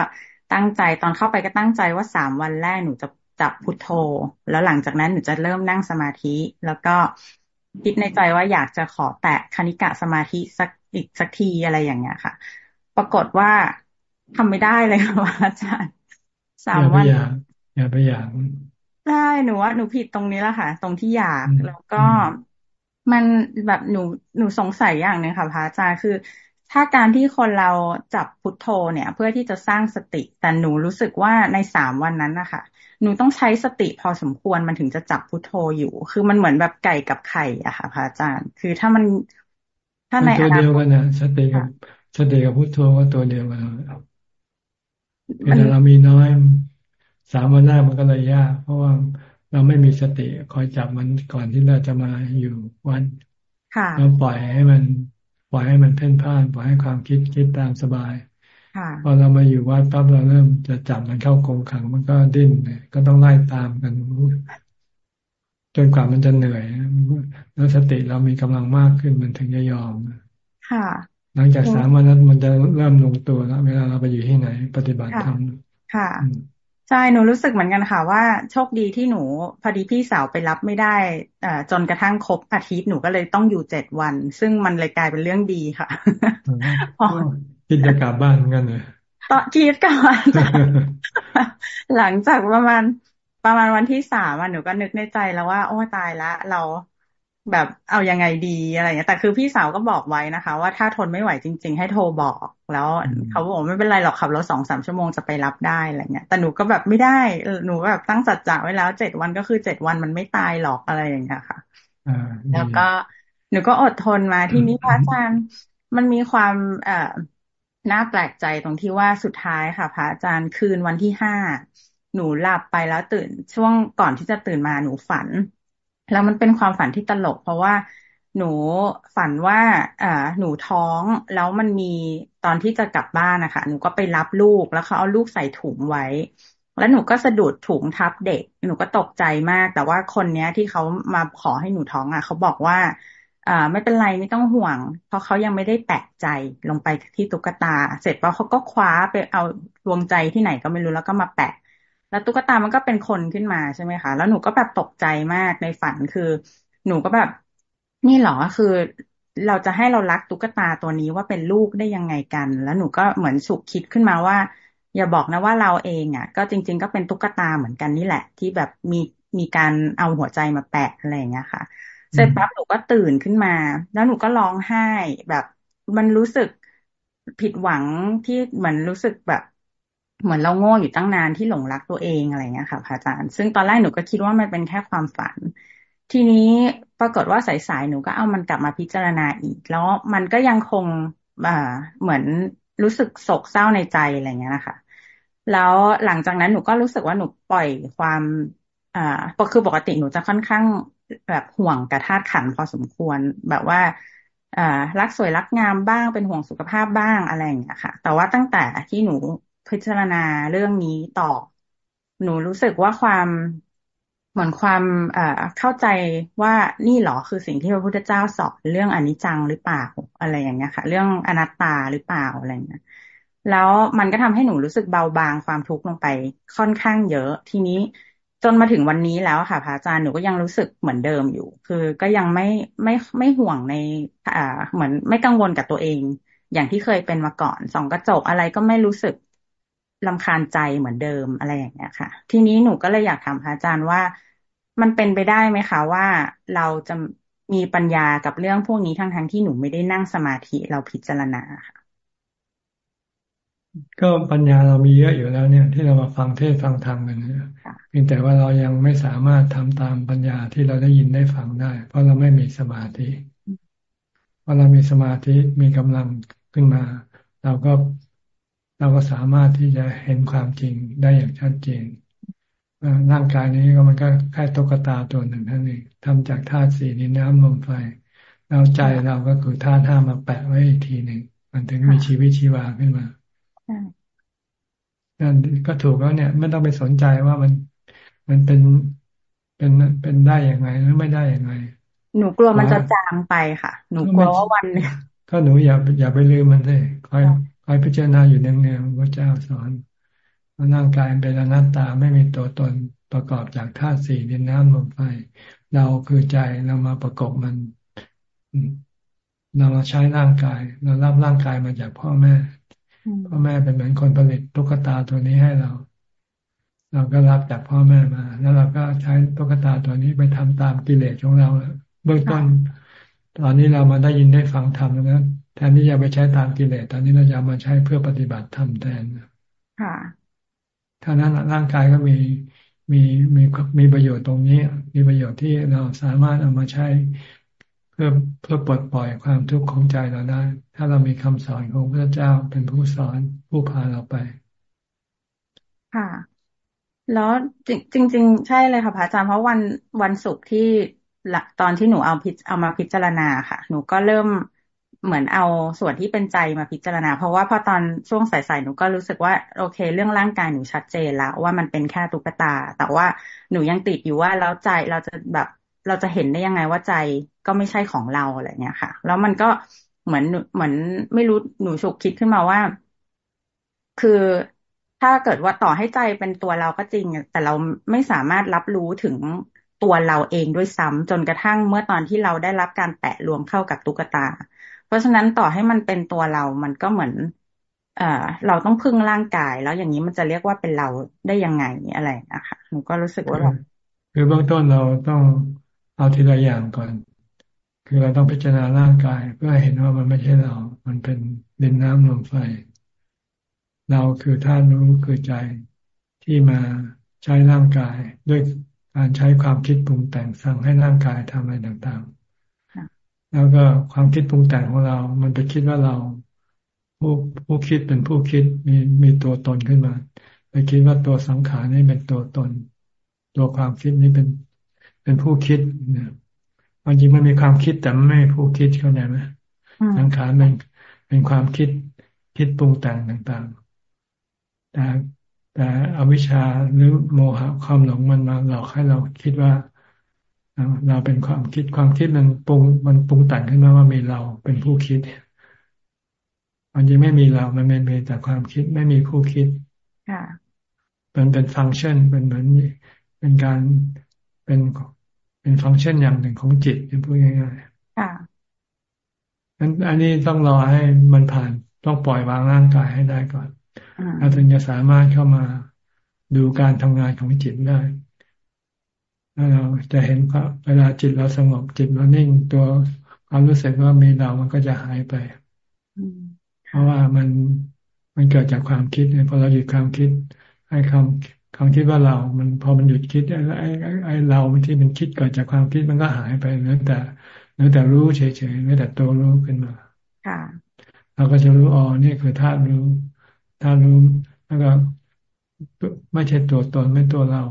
ตั้งใจตอนเข้าไปก็ตั้งใจว่าสามวันแรกหนูจะจับพุทโธ แล้วหลังจากนั้นหนูจะเริ่มนั่งสมาธิ แล้วก็คิดในใจว่าอยากจะขอแตะคณิกะสมาธิสักอีกสักทีอะไรอย่างเงี้ยค่ะ ปรากฏว่าทำไม่ได้เลยค่ะอาจารย์สามวันอย่าไปอยากใช่หนูว่าหนูผิดตรงนี้แหละค่ะ ตรงที่อยากแล้วก็ มันแบบหนูหนูสงสัยอย่างหนึ่งค่ะพระอาจารย์คือ ถ้าการที่คนเราจับพุทโธเนี่ย เพื่อที่จะสร้างสติ แต่หนูรู้สึกว่าในสามวันนั้นนะคะหนูต้องใช้สติพอสมควรมันถึงจะจับพุทโธอยู่ คือมันเหมือนแบบไก่กับไข่อะค่ะพระอาจารย์ คือถ้ามันถ้าในอนาคตตัวเดียวกันนะสติกับสติกับพุทโธก็ตัวเดียวกันเวลาเรามีน้อยสามวันแรกมันก็เลยยากเพราะว่า เราไม่มีสติคอยจับมันก่อนที่เราจะมาอยู่วันเราปล่อยให้มันปล่อยให้มันเพ่นพ่านปล่อยให้ความคิดคิดตามสบายพอเรามาอยู่วัดปั๊บเราเริ่มจะจับมันเข้ากรงขังมันก็ดิ้นก็ต้องไล่ตามกันจนกว่ามันจะเหนื่อยแล้วสติเรามีกำลังมากขึ้นมันถึงจะยอมค่ะ หลังจากสามวันนั้นมันจะเริ่มลงตัวแล้วเวลาเราไปอยู่ที่ไหน ปฏิบัติธรรมค่ะ ใช่หนูรู้สึกเหมือนกันค่ะว่าโชคดีที่หนู พอดีพี่สาวไปรับไม่ได้อ่าจนกระทั่งครบอาทิตย์หนูก็เลยต้องอยู่เจ็ดวัน ซึ่งมันเลยกลายเป็นเรื่องดีค่ะคิดจะกลับบ้านกันเลยต่อคิดก่อนหลังจากประมาณประมาณวันที่สามหนูก็นึกในใจแล้วว่า โอ้ตายละ เรา แบบเอายังไงดีอะไรเงี้ยแต่คือพี่สาวก็บอกไว้นะคะ ว่าถ้าทนไม่ไหวจริง ๆ ให้โทรบอก แล้วเขาบอกไม่เป็นไรหรอกขับรถสองสามชั่วโมงจะไปรับได้อะไรเงี้ยแต่หนูก็แบบไม่ได้หนูแบบตั้งสัจจะไว้แล้วเจ็ดวันก็คือเจ็ดวันมันไม่ตายหรอกอะไรอย่างเงี้ยค่ะแล้วก็หนูก็อดทนมาที่นี้พระอาจารย์มันมีความเอ่อน่าแปลกใจตรงที่ว่าสุดท้ายค่ะพระอาจารย์คืนวันที่ห้าหนูหลับไปแล้วตื่นช่วงก่อนที่จะตื่นมาหนูฝัน แล้วมันเป็นความฝันที่ตลก เพราะว่าหนูฝันว่าอ่าหนูท้องแล้วมันมีตอนที่จะกลับบ้านนะคะหนูก็ไปรับลูกแล้วเขาเอาลูกใส่ถุงไว้ แล้วหนูก็สะดุดถุงทับเด็ก หนูก็ตกใจมาก แต่ว่าคนเนี้ยที่เขามาขอให้หนูท้องอะเขาบอกว่าอ่าไม่เป็นไรไม่ต้องห่วง เพราะเขายังไม่ได้แปะใจลงไปที่ตุ๊กตา เสร็จแล้วเขาก็คว้าไปเอาดวงใจที่ไหนก็ไม่รู้แล้วก็มาแปะ แล้วตุ๊กตามันก็เป็นคนขึ้นมาใช่ไหมคะ แล้วหนูก็แบบตกใจมากในฝันคือ หนูก็แบบ นี่หรอคือเราจะให้เรารักตุ๊กตาตัวนี้ว่าเป็นลูกได้ยังไงกัน แล้วหนูก็เหมือนสุกคิดขึ้นมาว่า อย่าบอกนะว่าเราเองอะ ก็จริง ๆ ก็เป็นตุ๊กตาเหมือนกันนี่แหละ ที่แบบมีมีการเอาหัวใจมาแปะอะไรอย่างเงี้ยค่ะเสร็จปั๊บหนูก็ตื่นขึ้นมา แล้วหนูก็ร้องไห้แบบมันรู้สึกผิดหวังที่เหมือนรู้สึกแบบ เหมือนเราโง่อยู่ตั้งนานที่หลงรักตัวเองอะไรเงี้ยค่ะพระอาจารย์ ซึ่งตอนแรกหนูก็คิดว่ามันเป็นแค่ความฝัน ทีนี้ปรากฏว่าสายๆหนูก็เอามันกลับมาพิจารณาอีก แล้วมันก็ยังคงอ่าเหมือนรู้สึกโศกเศร้าในใจอะไรเงี้ยนะคะแล้วหลังจากนั้นหนูก็รู้สึกว่าหนูปล่อยความอ่าคือปกติหนูจะค่อนข้างแบบห่วงกระธาตุขันพอสมควรแบบว่าอ่ารักสวยรักงามบ้างเป็นห่วงสุขภาพบ้างอะไรอย่างเงี้ยค่ะ แต่ว่าตั้งแต่ที่หนู พิจารณาเรื่องนี้ต่อ หนูรู้สึกว่าความเหมือนความเอ่อเข้าใจว่านี่หรอคือสิ่งที่พระพุทธเจ้าสอนเรื่องอนิจจังหรือเปล่าอะไรอย่างเงี้ยค่ะ เรื่องอนัตตาหรือเปล่าอะไรเงี้ยแล้วมันก็ทำให้หนูรู้สึกเบาบางความทุกข์ลงไปค่อนข้างเยอะ ทีนี้จนมาถึงวันนี้แล้วค่ะพระอาจารย์หนูก็ยังรู้สึกเหมือนเดิมอยู่ คือก็ยังไม่ไม่ไม่ห่วงในอ่าเหมือนไม่กังวลกับตัวเอง อย่างที่เคยเป็นมาก่อนส่องกระจกอะไรก็ไม่รู้สึก ลำคาญใจเหมือนเดิมอะไรอย่างเงี้ยค่ะ ทีนี้หนูก็เลยอยากถามพระอาจารย์ว่า มันเป็นไปได้ไหมคะว่าเราจะมีปัญญากับเรื่องพวกนี้ทั้งทั้งที่หนูไม่ได้นั่งสมาธิเราพิจารณาค่ะ ก็ปัญญาเรามีเยอะอยู่แล้วเนี่ย ที่เรามาฟังเทศฟังธรรมกันเนี่ยเพียงแต่ว่าเรายังไม่สามารถทำตามปัญญาที่เราได้ยินได้ฟังได้ เพราะเราไม่มีสมาธิพอเรามีสมาธิมีกำลังขึ้นมา เราก็ เราก็สามารถที่จะเห็นความจริงได้อย่างชัดเจนร่างกายนี้ก็มันก็แค่ตุ๊กตาตัวหนึ่งเท่านั้นเองทำจากธาตุสี่ดินน้ำลมไฟแล้วใจเราก็คือธาตุห้ามาแปะไว้อีกทีหนึ่งมันถึงมีชีวิตชีวาขึ้นมานั่นก็ถูกแล้วเนี่ย ไม่ต้องไปสนใจว่ามันมันเป็นเป็นเป็นได้อย่างไงหรือไม่ได้อย่างไง หนูกลัวมันจะจางไปค่ะ หนูกลัวว่าวันก็หนูอย่าอย่าไปลืมมันเลยคอยค อยพิจารณาอยู่เนืองๆพระเจ้าสอนว่าร่างกายเป็นอนัตตาไม่มีตัวตนประกอบจากธาตุสี่ดินน้ำลมไฟเราคือใจเรามาประกอบมัน เรามาใช้ร่างกาย เรารับร่างกายมาจากพ่อแม่ พ่อแม่เป็นเหมือนคนผลิตตุ๊กตาตัวนี้ให้เรา เราก็รับจากพ่อแม่มา แล้วเราก็ใช้ตุ๊กตาตัวนี้ไปทำตามกิเลสของเราเบื้องต้นตอนนี้เรามาได้ยินได้ฟังธรรมแล้ว แทนที่จะไปใช้ตามกิเลสตอนนี้เราจะมาใช้เพื่อปฏิบัติธรรมแทนค่ะท่านั้นร่างกายก็มีมีมีมีประโยชน์ตรงนี้ มีประโยชน์ที่เราสามารถเอามาใช้เพื่อเพื่อปลดปล่อยความทุกข์ของใจเราได้ ถ้าเรามีคำสอนของพระเจ้าเป็นผู้สอนผู้พาเราไป ค่ะ แล้วจริงจริงใช่เลยค่ะพระอาจารย์เพราะวันวันศุกร์ที่ตอนที่หนูเอาพิเอามาพิจารณาค่ะ หนูก็เริ่ม เหมือนเอาส่วนที่เป็นใจมาพิจารณา เพราะว่าพอตอนช่วงสายๆหนูก็รู้สึกว่า โอเค เรื่องร่างกายหนูชัดเจนแล้วว่ามันเป็นแค่ตุ๊กตา แต่ว่าหนูยังติดอยู่ว่าแล้วใจเราจะแบบเราจะเห็นได้ยังไงว่าใจก็ไม่ใช่ของเราอะไรเงี้ยค่ะ แล้วมันก็เหมือนเหมือนไม่รู้หนูฉุกคิดขึ้นมาว่า คือถ้าเกิดว่าต่อให้ใจเป็นตัวเราก็จริง แต่เราไม่สามารถรับรู้ถึงตัวเราเองด้วยซ้ำจนกระทั่งเมื่อตอนที่เราได้รับการแปะรวมเข้ากับตุ๊กตา เพราะฉะนั้นต่อให้มันเป็นตัวเรา มันก็เหมือน เอ่อ เราต้องพึ่งร่างกาย แล้วอย่างนี้มันจะเรียกว่าเป็นเราได้ยังไงอะไรนะคะหนูก็รู้สึกว่าแบบคือเบื้องต้นเราต้องเอาทีละอย่างก่อน คือเราต้องพิจารณาร่างกาย เพื่อเห็นว่ามันไม่ใช่เรา มันเป็นดินน้ำลมไฟ เราคือท่านรู้คือใจที่มาใช้ร่างกายด้วยการใช้ความคิดปรุงแต่งสั่งให้ร่างกายทำอะไรต่างๆ แล้วก็ความคิดปรุงแต่งของเรา มันไปคิดว่าเรา ผู้ผู้คิดเป็นผู้คิดมีมีตัวตนขึ้นมา ไปคิดว่าตัวสังขารนี่เป็นตัวตน ตัวความคิดนี่เป็นเป็นผู้คิดเนี่ยความจริงมันมีความคิดแต่ไม่ผู้คิดเข้าใจไหมสังขารเป็นเป็นความคิดคิดปรุงแต่งต่างๆ แต่แต่อวิชชาหรือโมหะความหลงมันมาหลอกให้เราคิดว่า เราเป็นความคิดความคิดมันปรุงมันปรุงแต่งขึ้นมาว่ามีเราเป็นผู้คิดมันยังไม่มีเรา มันเป็นมีแต่ความคิดไม่มีผู้คิดเป็นเป็นฟังก์ชันเป็นเหมือนเป็นการเป็นเป็นฟังก์ชันอย่างหนึ่งของจิตจะพูดง่ายๆค่ะอันนี้ต้องรอให้มันผ่านต้องปล่อยวางร่างกายให้ได้ก่อนเราถึงจะสามารถเข้ามาดูการทำงานของจิตได้ แล้วเราจะเห็นว่าเวลาจิตเราสงบจิตเรานิ่งตัวความรู้สึกว่ามีเรามันก็จะหายไป เพราะว่ามันมันเกิดจากความคิดเนี่ยพอเราหยุดความคิดให้คำคำคิดว่าเรา มันพอมันหยุดคิดไอ้ไอ้ไอ้เราที่มันคิดเกิดจากความคิดมันก็หายไปเหลือแต่เหลือแต่รู้เฉยๆเหลือแต่ตัวรู้ขึ้นมาค่ะเราก็จะรู้อ๋อนี่คือธาตุรู้ธาตุรู้แล้วก็ไม่ใช่ตัวตนไม่ตัวเรา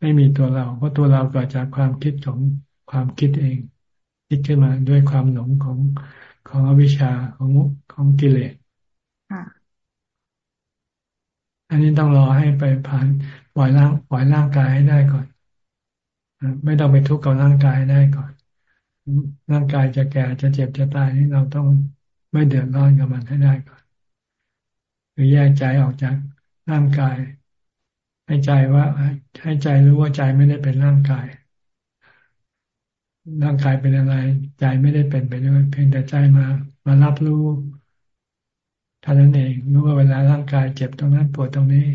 ไม่มีตัวเรา เพราะตัวเราเกิดจากความคิดของความคิดเอง คิดขึ้นมาด้วยความหลงของของอวิชชาของของกิเลสอันนี้ต้องรอให้ไปผ่านปล่อยร่างปล่อยร่างกายให้ได้ก่อนไม่ต้องไปทุกข์กับร่างกายได้ก่อน ร่างกายจะแก่จะเจ็บจะตายนี่เราต้องไม่เดือดร้อนกับมันให้ได้ก่อนคือแยกใจออกจากร่างกาย ให้ใจว่าให้ใจรู้ว่าใจไม่ได้เป็นร่างกาย ร่างกายเป็นอะไร ใจไม่ได้เป็นไปด้วย เพียงแต่ใจมา มารับรู้ท่านั้นเองรู้ว่าเวลาร่างกายเจ็บตรงนั้นปวดตรงนี้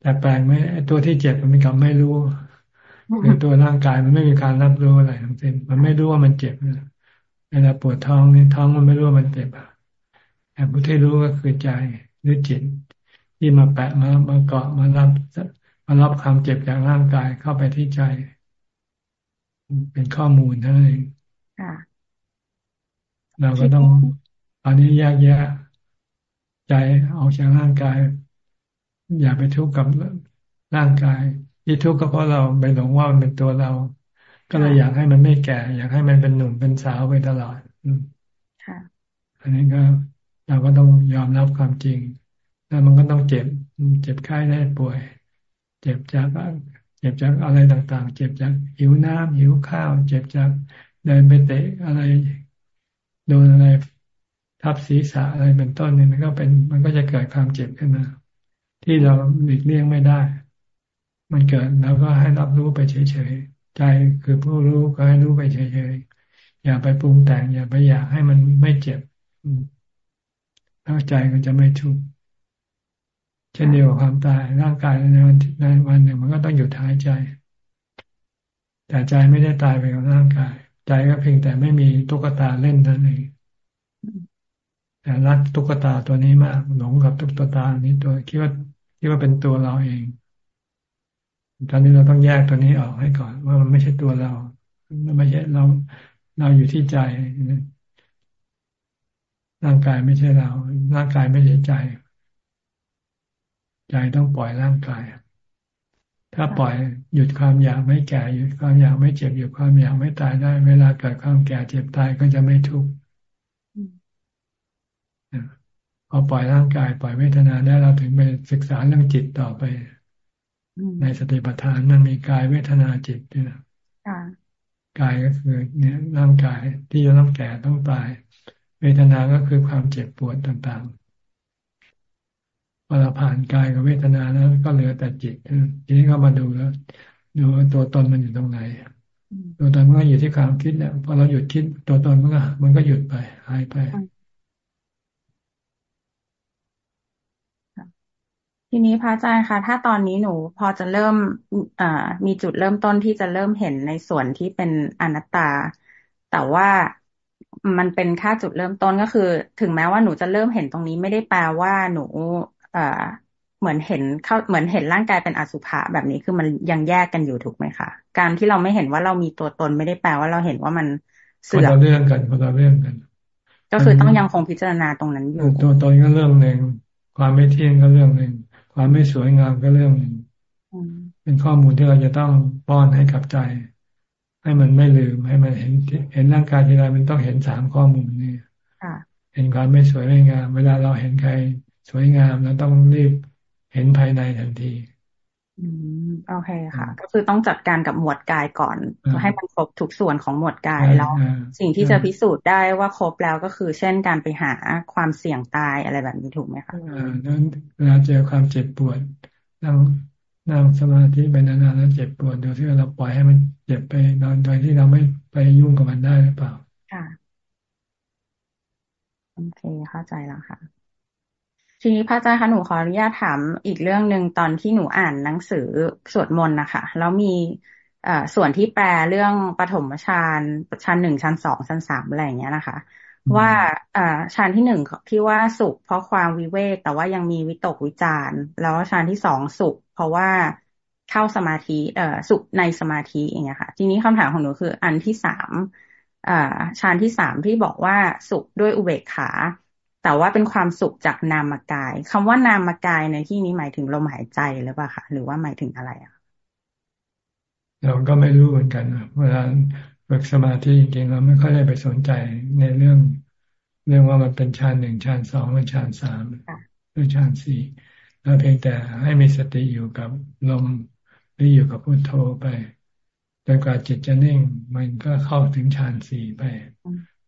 แต่แปลงไหมตัวที่เจ็บมันกับไม่รู้คือตัวร่างกายมันไม่มีการรับรู้อะไรทั้งสิ้นมันไม่รู้ว่ามันเจ็บเวลาปวดท้องนี่ท้องมันไม่รู้ว่ามันเจ็บแต่ผู้ที่รู้ก็คือใจหรือจิต ที่มาแปะมามาเกาะมารับมารับความเจ็บจากร่างกายเข้าไปที่ใจ เป็นข้อมูลเท่านั้นเองเราก็ต้องอันนี้แยกแยะใจออกจากร่างกาย อย่าไปทุกข์กับร่างกาย ที่ทุกข์ก็เพราะเราไปหลงว่ามันเป็นตัวเรา ก็เลยอยากให้มันไม่แก่ อยากให้มันเป็นหนุ่มเป็นสาวไปตลอดอันนี้ก็เราก็ต้องยอมรับความจริง แล้วมันก็ต้องเจ็บ เจ็บไข้ได้ป่วย เจ็บจากเจ็บจากอะไรต่างๆ เจ็บจากหิวน้ำหิวข้าว เจ็บจากเดินไปเตะอะไรโดนอะไรทับศีรษะอะไรเป็นต้นเนี่ยมันก็เป็น มันก็จะเกิดความเจ็บขึ้นมาที่เราหลีกเลี่ยงไม่ได้ มันเกิดแล้วก็ให้รับรู้ไปเฉยๆ ใจคือผู้รู้ก็ให้รู้ไปเฉยๆ อย่าไปปรุงแต่งอย่าไปอยากให้มันไม่เจ็บแล้วใจก็จะไม่ทุกข์ เช่นเดียวกับความตายร่างกายในวันในวันหนึ่งมันก็ต้องหยุดหายใจ แต่ใจไม่ได้ตายไปกับร่างกาย ใจก็เพียงแต่ไม่มีตุ๊กตาเล่นนั่นเองแต่รักตุ๊กตาตัวนี้มากหลงกับตุ๊กตานี้ตัวคิดว่าคิดว่าเป็นตัวเราเองตอนนี้เราต้องแยกตัวนี้ออกให้ก่อน ว่ามันไม่ใช่ตัวเราไม่ใช่เราเราอยู่ที่ใจร่างกายไม่ใช่เรา ร่างกายไม่ใช่ใจ ใจต้องปล่อยร่างกาย ถ้าปล่อยหยุดความอยากไม่แก่หยุดความอยากไม่เจ็บหยุดความอยากไม่ตายได้ เวลาเกิดความแก่เจ็บตายก็จะไม่ทุกข์พอปล่อยร่างกายปล่อยเวทนาได้เราถึงไปศึกษาเรื่องจิตต่อไป ในสติปัฏฐานมันมีกายเวทนาจิตด้วยนะกายก็คือเนี่ยร่างกายที่จะต้องแก่ต้องตาย เวทนาก็คือความเจ็บปวดต่างๆพ อเราผ่านกายกับเวทนาแล้วก็เหลือแต่จิตทีนี้ก็มาดูแล้วดูตัวตนมันอยู่ตรงไหน ตัวตนมันก็อยู่ที่ความคิดเนี่ยพอเราหยุดคิด ตัวตนมันก็มันก็หยุดไปหายไป ทีนี้พระอาจารย์คะถ้าตอนนี้หนูพอจะเริ่มอ่มีจุดเริ่มต้นที่จะเริ่มเห็นในส่วนที่เป็นอนัตตา แต่ว่ามันเป็นค่าจุดเริ่มต้นก็คือ ถึงแม้ว่าหนูจะเริ่มเห็นตรงนี้ไม่ได้แปลว่าหนู เอ่อเหมือนเห็นเข้าเหมือนเห็นร่างกายเป็นอสุภะแบบนี้คือมันยังแยกกันอยู่ถูกไหมคะการที่เราไม่เห็นว่าเรามีตัวตนไม่ได้แปลว่าเราเห็นว่ามันเสื่อมคนละเรื่องกันคนละเรื่องกัน ก็คือต้องยังคงพิจารณาตรงนั้นอยู่ตัวตนก็เรื่องหนึ่งความไม่เที่ยงก็เรื่องหนึ่งความไม่สวยงามก็เรื่องหนึ่งเป็นข้อมูลที่เราจะต้องป้อนให้กับใจ ให้มันไม่ลืมให้มันเห็นเห็นร่างกายทีไรมันต้องเห็นสามข้อมูลนี่เห็นความไม่สวยไม่งาม เวลาเราเห็นใคร สวยงามเราต้องรีบเห็นภายในทันทีอืมโอเคค่ะ ก็คือต้องจัดการกับหมวดกายก่อนให้มันครบทุกส่วนของหมวดกายแล้ว สิ่งที่จะพิสูจน์ได้ว่าครบแล้วก็คือ เช่นการไปหาความเสี่ยงตายอะไรแบบนี้ถูกไหมคะอ่านั้นเวลาเจอความเจ็บปวดนั่งนั่งสมาธิไปนานๆแล้วเจ็บปวดโดยที่เราปล่อยให้มันเจ็บไปนอนโดยที่เราไม่ไปยุ่งกับมันได้หรือเปล่าค่ะโอเคเข้าใจแล้วค่ะ ทีนี้พระอาจารย์คะหนูขออนุญาตถามอีกเรื่องหนึ่งตอนที่หนูอ่านหนังสือสวดมนต์นะคะแล้วมีส่วนที่แปลเรื่องปฐมฌานชั้นหนึ่งชั้นสองชั้นสามอะไรอย่างเงี้ยนะคะ ว่าฌานที่หนึ่งที่ว่าสุขเพราะความวิเวกแต่ว่ายังมีวิตกวิจารแล้วฌานที่สองสุข เพราะว่าเข้าสมาธิเอ่อสุขในสมาธิอย่างเงี้ยค่ะ ทีนี้คำถามของหนูคืออันที่สามฌานที่สามที่บอกว่าสุขด้วยอุเบกขา แต่ว่าเป็นความสุขจากนามกายคำว่านามกายในที่นี้หมายถึงลมหายใจหรือเปล่าคะหรือว่าหมายถึงอะไรอะเราก็ไม่รู้เหมือนกันเวลาฝึกสมาธิจริงๆเราไม่ค่อยได้ไปสนใจในเรื่อง เรื่องว่ามันเป็นฌานหนึ่งฌานสองหรือฌานสามหรือฌานสี่เราเพียงแต่ให้มีสติอยู่กับลมหรืออยู่กับพุทโธไปจนกว่าจิตจะนิ่ง มันก็เข้าถึงฌานสี่ไป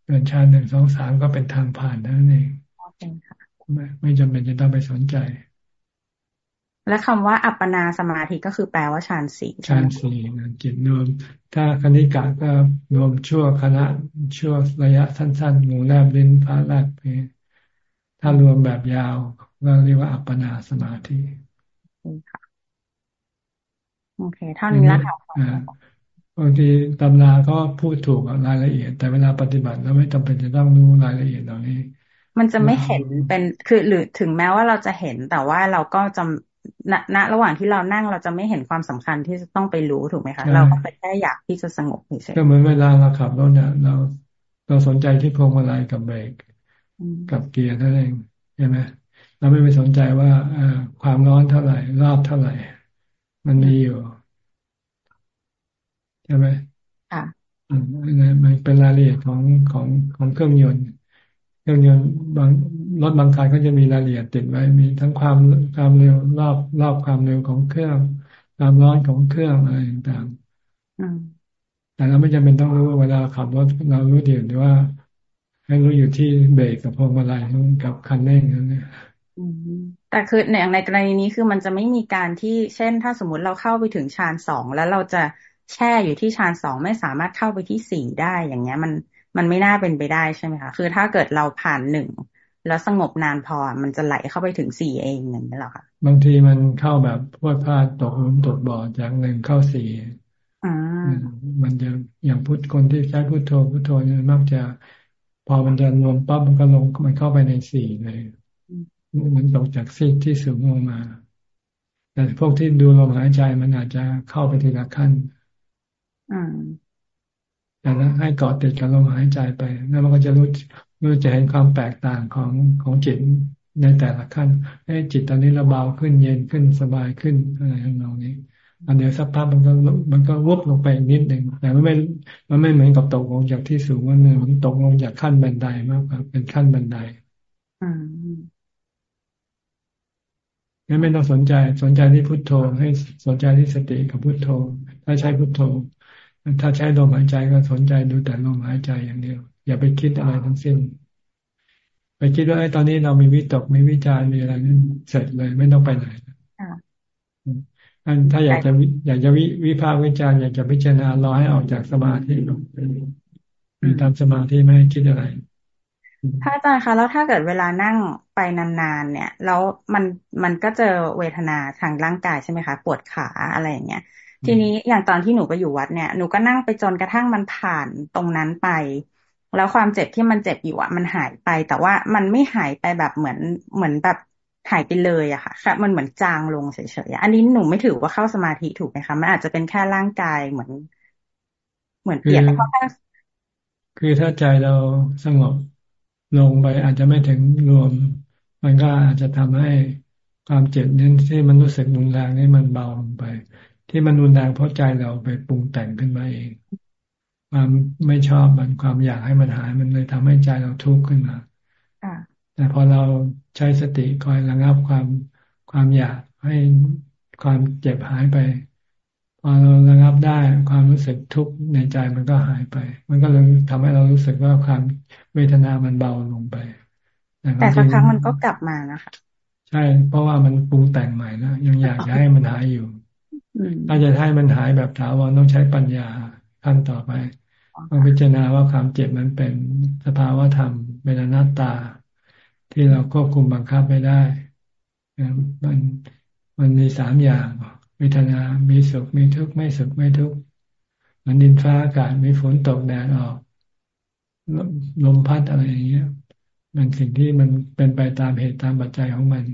เดินฌานหนึ่งสองสามก็เป็นทางผ่านนั่นเอง ไม่ไม่จำเป็นจะต้องไปสนใจ และคำว่าอัปปนาสมาธิก็คือแปลว่าฌานสี่ฌานสี่จิตรวม ถ้าคณิกะก็รวมชั่วคณะชั่วระยะสั้นๆงูแลบลิ้นฟ้าแลบไปถ้ารวมแบบยาวก็เรียกว่าอัปปนาสมาธิโอเค เท่านี้แล้วค่ะบางทีตำราก็พูดถูกรายละเอียด แต่เวลาปฏิบัติเราไม่จำเป็นจะต้องรู้รายละเอียดเหล่านี้ มันจะไม่เห็นเป็นคือหรือถึงแม้ว่าเราจะเห็นแต่ว่าเราก็จะณณระหว่างที่เรานั่งเราจะไม่เห็นความสำคัญที่จะต้องไปรู้ถูกไหมคะเราก็แค่อยากที่จะสงบเฉยก็เหมือนเวลาเราขับรถเนี่ยเรา เราสนใจที่พวงมาลัยกับเบรกกับเกียร์นั่นเองใช่ไหมเราไม่ไปสนใจว่าความร้อนเท่าไหร่รอบเท่าไหร่ มันมีอยู่ใช่ไหมค่ะมันเป็นรายละเอียดของของของเครื่องยนต์ เครื่องยนต์บางรถบางคันก็จะมีรายละเอียดติดไว้มีทั้งความความเร็วรอบรอบความเร็วของเครื่องความร้อนของเครื่องอะไรต่างๆแต่เราไม่จำเป็นต้องรู้เวลาขับรถเรารู้เดียวหรือว่า ให้รู้อยู่ที่เบรกกับพวงมาลัยกับคันเร่งนั่นเองแต่คืออย่างในกรณีนี้คือมันจะไม่มีการที่เช่น ถ้าสมมติเราเข้าไปถึงฌานสองแล้วเราจะแช่อยู่ที่ฌานสองไม่สามารถเข้าไปที่สี่ได้อย่างเงี้ย มัน มันไม่น่าเป็นไปได้ใช่ไหมคะ คือถ้าเกิดเราผ่านหนึ่งแล้วสงบนานพอ มันจะไหลเข้าไปถึงสี่เองอย่างนี้หรอคะบางทีมันเข้าแบบพวดพลาดตกหลุมตกบ่อจากหนึ่งเข้าสี่มันจะอย่างพุทธคนที่ใช้พุทโธพุทโธเนี่ยมักจะ พอมันจะรวมปั๊บมันก็ลงมันเข้าไปในสี่เลยมันตกจากซีกที่สูงลงมา แต่พวกที่ดูลมหายใจมันอาจจะเข้าไปทีละขั้น แต่ถ้าให้เกาะติดกับลมหายใจไป แล้วมันก็จะรู้รู้จะเห็นความแตกต่างของของจิตในแต่ละขั้นให้จิตตอนนี้ระเบาขึ้นเย็นขึ้นสบายขึ้นอะไรทำนองนี้อันเดียวสักพักมันก็มันก็วุบลงไปนิดหนึ่งแต่มันไม่มันไม่เหมือนกับตกลงจากที่สูงว่าเนึ่งมันตกลงจากขั้นบันไดมากกว่าเป็นขั้นบันไดงั้นไม่ต้องสนใจสนใจที่พุทโธ ให้สนใจที่สติกับพุทโธ ถ้าใช้พุทโธ ถ้าใช้ลมหายใจก็สนใจดูแต่ลมหายใจอย่างเดียว อย่าไปคิดอะไรทั้งสิ้น ไปคิดว่าไอ้ตอนนี้เรามีวิตกมีวิจารมีอะไรนั่นเสร็จเลยไม่ต้องไปไหนอันถ้าอยากจะอยากจะวิวิพากษ์วิจารณ์อยากจะพิจารณารอให้ออกจากสมาธิมีตามสมาธิไม่ให้คิดอะไรถ้าอาจารย์คะแล้วถ้าเกิดเวลานั่งไปนานๆเนี่ย แล้วมันมันก็เจอเวทนาทางร่างกายใช่ไหมคะ ปวดขาอะไรอย่างเงี้ย ทีนี้อย่างตอนที่หนูไปอยู่วัดเนี่ย หนูก็นั่งไปจนกระทั่งมันผ่านตรงนั้นไป แล้วความเจ็บที่มันเจ็บอยู่อะ มันหายไป แต่ว่ามันไม่หายไปแบบเหมือนเหมือนแบบหายไปเลยอะค่ะ มันเหมือนจางลงเฉยๆ อันนี้หนูไม่ถือว่าเข้าสมาธิถูกไหมคะ มันอาจจะเป็นแค่ร่างกายเหมือน เหมือนเปลี่ยนเพราะคือถ้าใจเราสงบลงไปอาจจะไม่ถึงรวม มันก็อาจจะทำให้ความเจ็บนี้ที่มันรู้สึกรุนแรงนี่มันเบาลงไป ที่มันรุนแรงเพราะใจเราไปปรุงแต่งขึ้นมาเอง ความไม่ชอบมันความอยากให้มันหายมันเลยทำให้ใจเราทุกข์ขึ้นมาแต่พอเราใช้สติคอยระงับความความอยากให้ความเจ็บหายไป พอเราระงับได้ความรู้สึกทุกข์ในใจมันก็หายไป มันก็เลยทำให้เรารู้สึกว่าความเวทนามันเบาลงไป แต่สักครั้งมันก็กลับมานะคะ ใช่ เพราะว่ามันปรุงแต่งใหม่นะยังอยากจะให้มันหายอยู่ ถ้าจะให้มันหายแบบถาวรต้องใช้ปัญญาขั้นต่อไปต้องพิจารณาว่าความเจ็บมันเป็นสภาวะธรรมเป็นอนัตตา ที่เราควบคุมบังคับไม่ได้มันมันมีสามอย่างเวทนามีสุขมีทุกข์ไม่สุขไม่ทุกข์มันดินฟ้าอากาศมีฝนตกแดดออกลมพัดอะไรอย่างเงี้ย มันสิ่งที่มันเป็นไปตามเหตุตามปัจจัยของมัน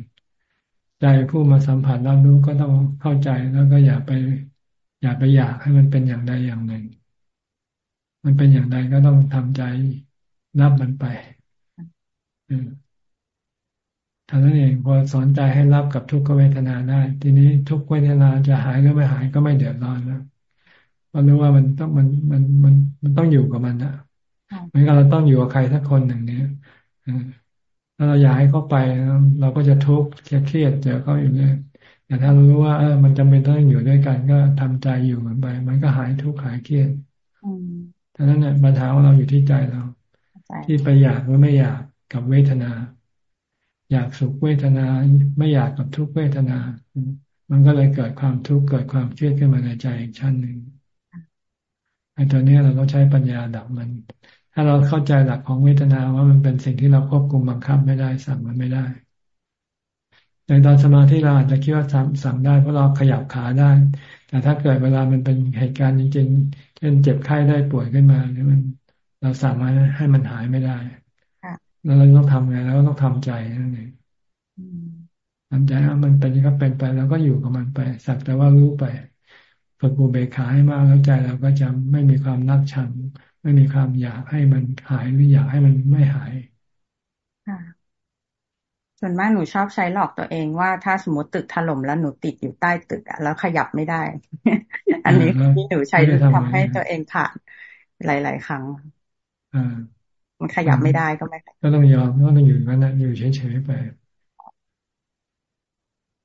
ใจผู้มาสัมผัสรับรู้ก็ต้องเข้าใจแล้วก็อย่าไป อย่าไปอยากให้มันเป็นอย่างใดอย่างหนึ่ง มันเป็นอย่างใดก็ต้องทำใจรับมันไปอืมท่านั้นเองพอสอนใจให้รับกับทุกขเวทนาได้ ทีนี้ทุกเวทนาจะหายหรือไม่หายก็ไม่เดือดร้อนแล้วเพราะรู้ว่ามันต้องมันมันมันมันต้องอยู่กับมันนะเหมือนกับเราต้องอยู่กับใครสักคนหนึ่งเนี้ย ถ้าเราอยากให้เขาไป เราก็จะทุกข์เครียดเจอเขาอยู่เลยแต่ถ้ารู้ว่าเออมันจำเป็นต้องอยู่ด้วยกันก็ทำใจอยู่กันไป มันก็หายทุกข์หายเครียดท่านั้นเนี่ยปัญหาของเราอยู่ที่ใจเรา ที่ไปอยากหรือไม่อยากกับเวทนา อยากสุขเวทนา ไม่อยากกับทุกเวทนา มันก็เลยเกิดความทุกข์เกิดความเครียดขึ้นมาในใจอีกชั้นหนึ่งไอ้ตัวนี้เราต้องใช้ปัญญาดับมัน ถ้าเราเข้าใจหลักของเวทนาว่ามันเป็นสิ่งที่เราควบคุมบังคับไม่ได้สั่งมันไม่ได้ในตอนสมาธิเราอาจจะคิดว่าสั่งได้เพราะเราขยับขาได้ แต่ถ้าเกิดเวลามันเป็นเหตุการณ์จริงๆ เช่นเจ็บไข้ได้ป่วยขึ้นมาเนี่ยมัน เราสามารถให้มันหายไม่ได้แล้วเราต้องทำไงแล้วต้องทำใจนั่นเองทำใจว่ามันเป็นก็เป็นไปแล้วก็อยู่กับมันไป สักแต่ว่ารู้ไปฝึกบูเบคาให้มากแล้วใจเราก็จะไม่มีความนักชัง ไม่มีความอยากให้มันหายหรืออยากให้มันไม่หายส่วนมากหนูชอบใช้หลอกตัวเองว่าถ้าสมมติตึกถล่มแล้วหนูติดอยู่ใต้ตึกแล้วขยับไม่ได้ อันนี้ที่หนูใช้ทำให้ตัวเองผ่านหลาย ๆ ครั้งมันขยับไม่ได้ก็ไม่ก็ต้องยอมก็ต้องอยู่นั่นนะอยู่เฉยๆไป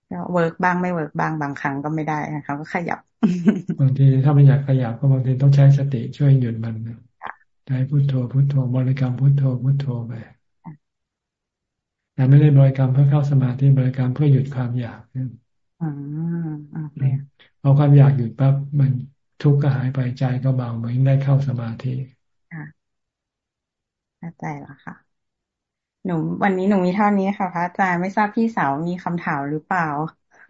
ก็ work บ้างไม่ work บ้างบางครั้งก็ไม่ได้นะคะก็ขยับบางทีถ้าไม่อยากขยับก็บางทีต้องใช้สติช่วยหยุดมันใช้พุทโธพุทโธบริกรรมพุทโธพุทโธไปแต่ไม่ได้บริกรรมเพื่อเข้าสมาธิบริกรรมเพื่อหยุดความอยากอืมพอความอยากหยุดปั๊บมันทุกข์ก็หายไปใจก็เบาเหมือนได้เข้าสมาธิเข้าใจแล้วค่ะ หนูวันนี้หนูมีเท่านี้ค่ะพระอาจารย์ไม่ทราบพี่สาวมีคำถามหรือเปล่า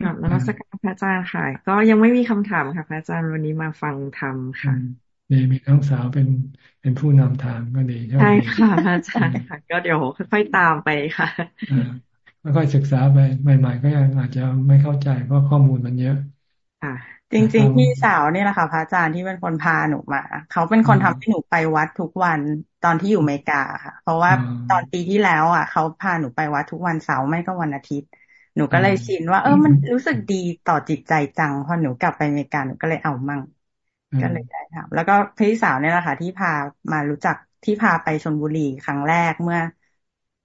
ครับนมัสการพระอาจารย์ค่ะ ก็ยังไม่มีคำถามค่ะ พระอาจารย์วันนี้มาฟังธรรมค่ะดีมีน้องสาวเป็นเป็นผู้นำทางก็ดีใช่ค่ะพระอาจารย์ค่ะ ก็เดี๋ยวค่อยๆตามไปค่ะแล้วก็ศึกษาไปใหม่ ๆ ก็ยังอาจจะไม่เข้าใจเพราะข้อมูลมันเยอะค่ะจริงๆพี่สาวนี่แหละค่ะพระอาจารย์ที่เป็นคนพาหนูมา เขาเป็นคนทำให้หนูไปวัดทุกวัน ตอนที่อยู่อเมริกาค่ะ เพราะว่าตอนปีที่แล้ว อะเขาพาหนูไปวัดทุกวันเสาร์ไม่ก็วันอาทิตย์ หนูก็เลยชินว่า เออมันรู้สึกดีต่อจิตใจจังพอหนูกลับไปอเมริกาหนูก็เลยเอามั่งก็เลยได้ทำแล้วก็พี่สาวเนี่ยแหละค่ะ ที่พามารู้จักที่พาไปชนบุรีครั้งแรกเมื่อ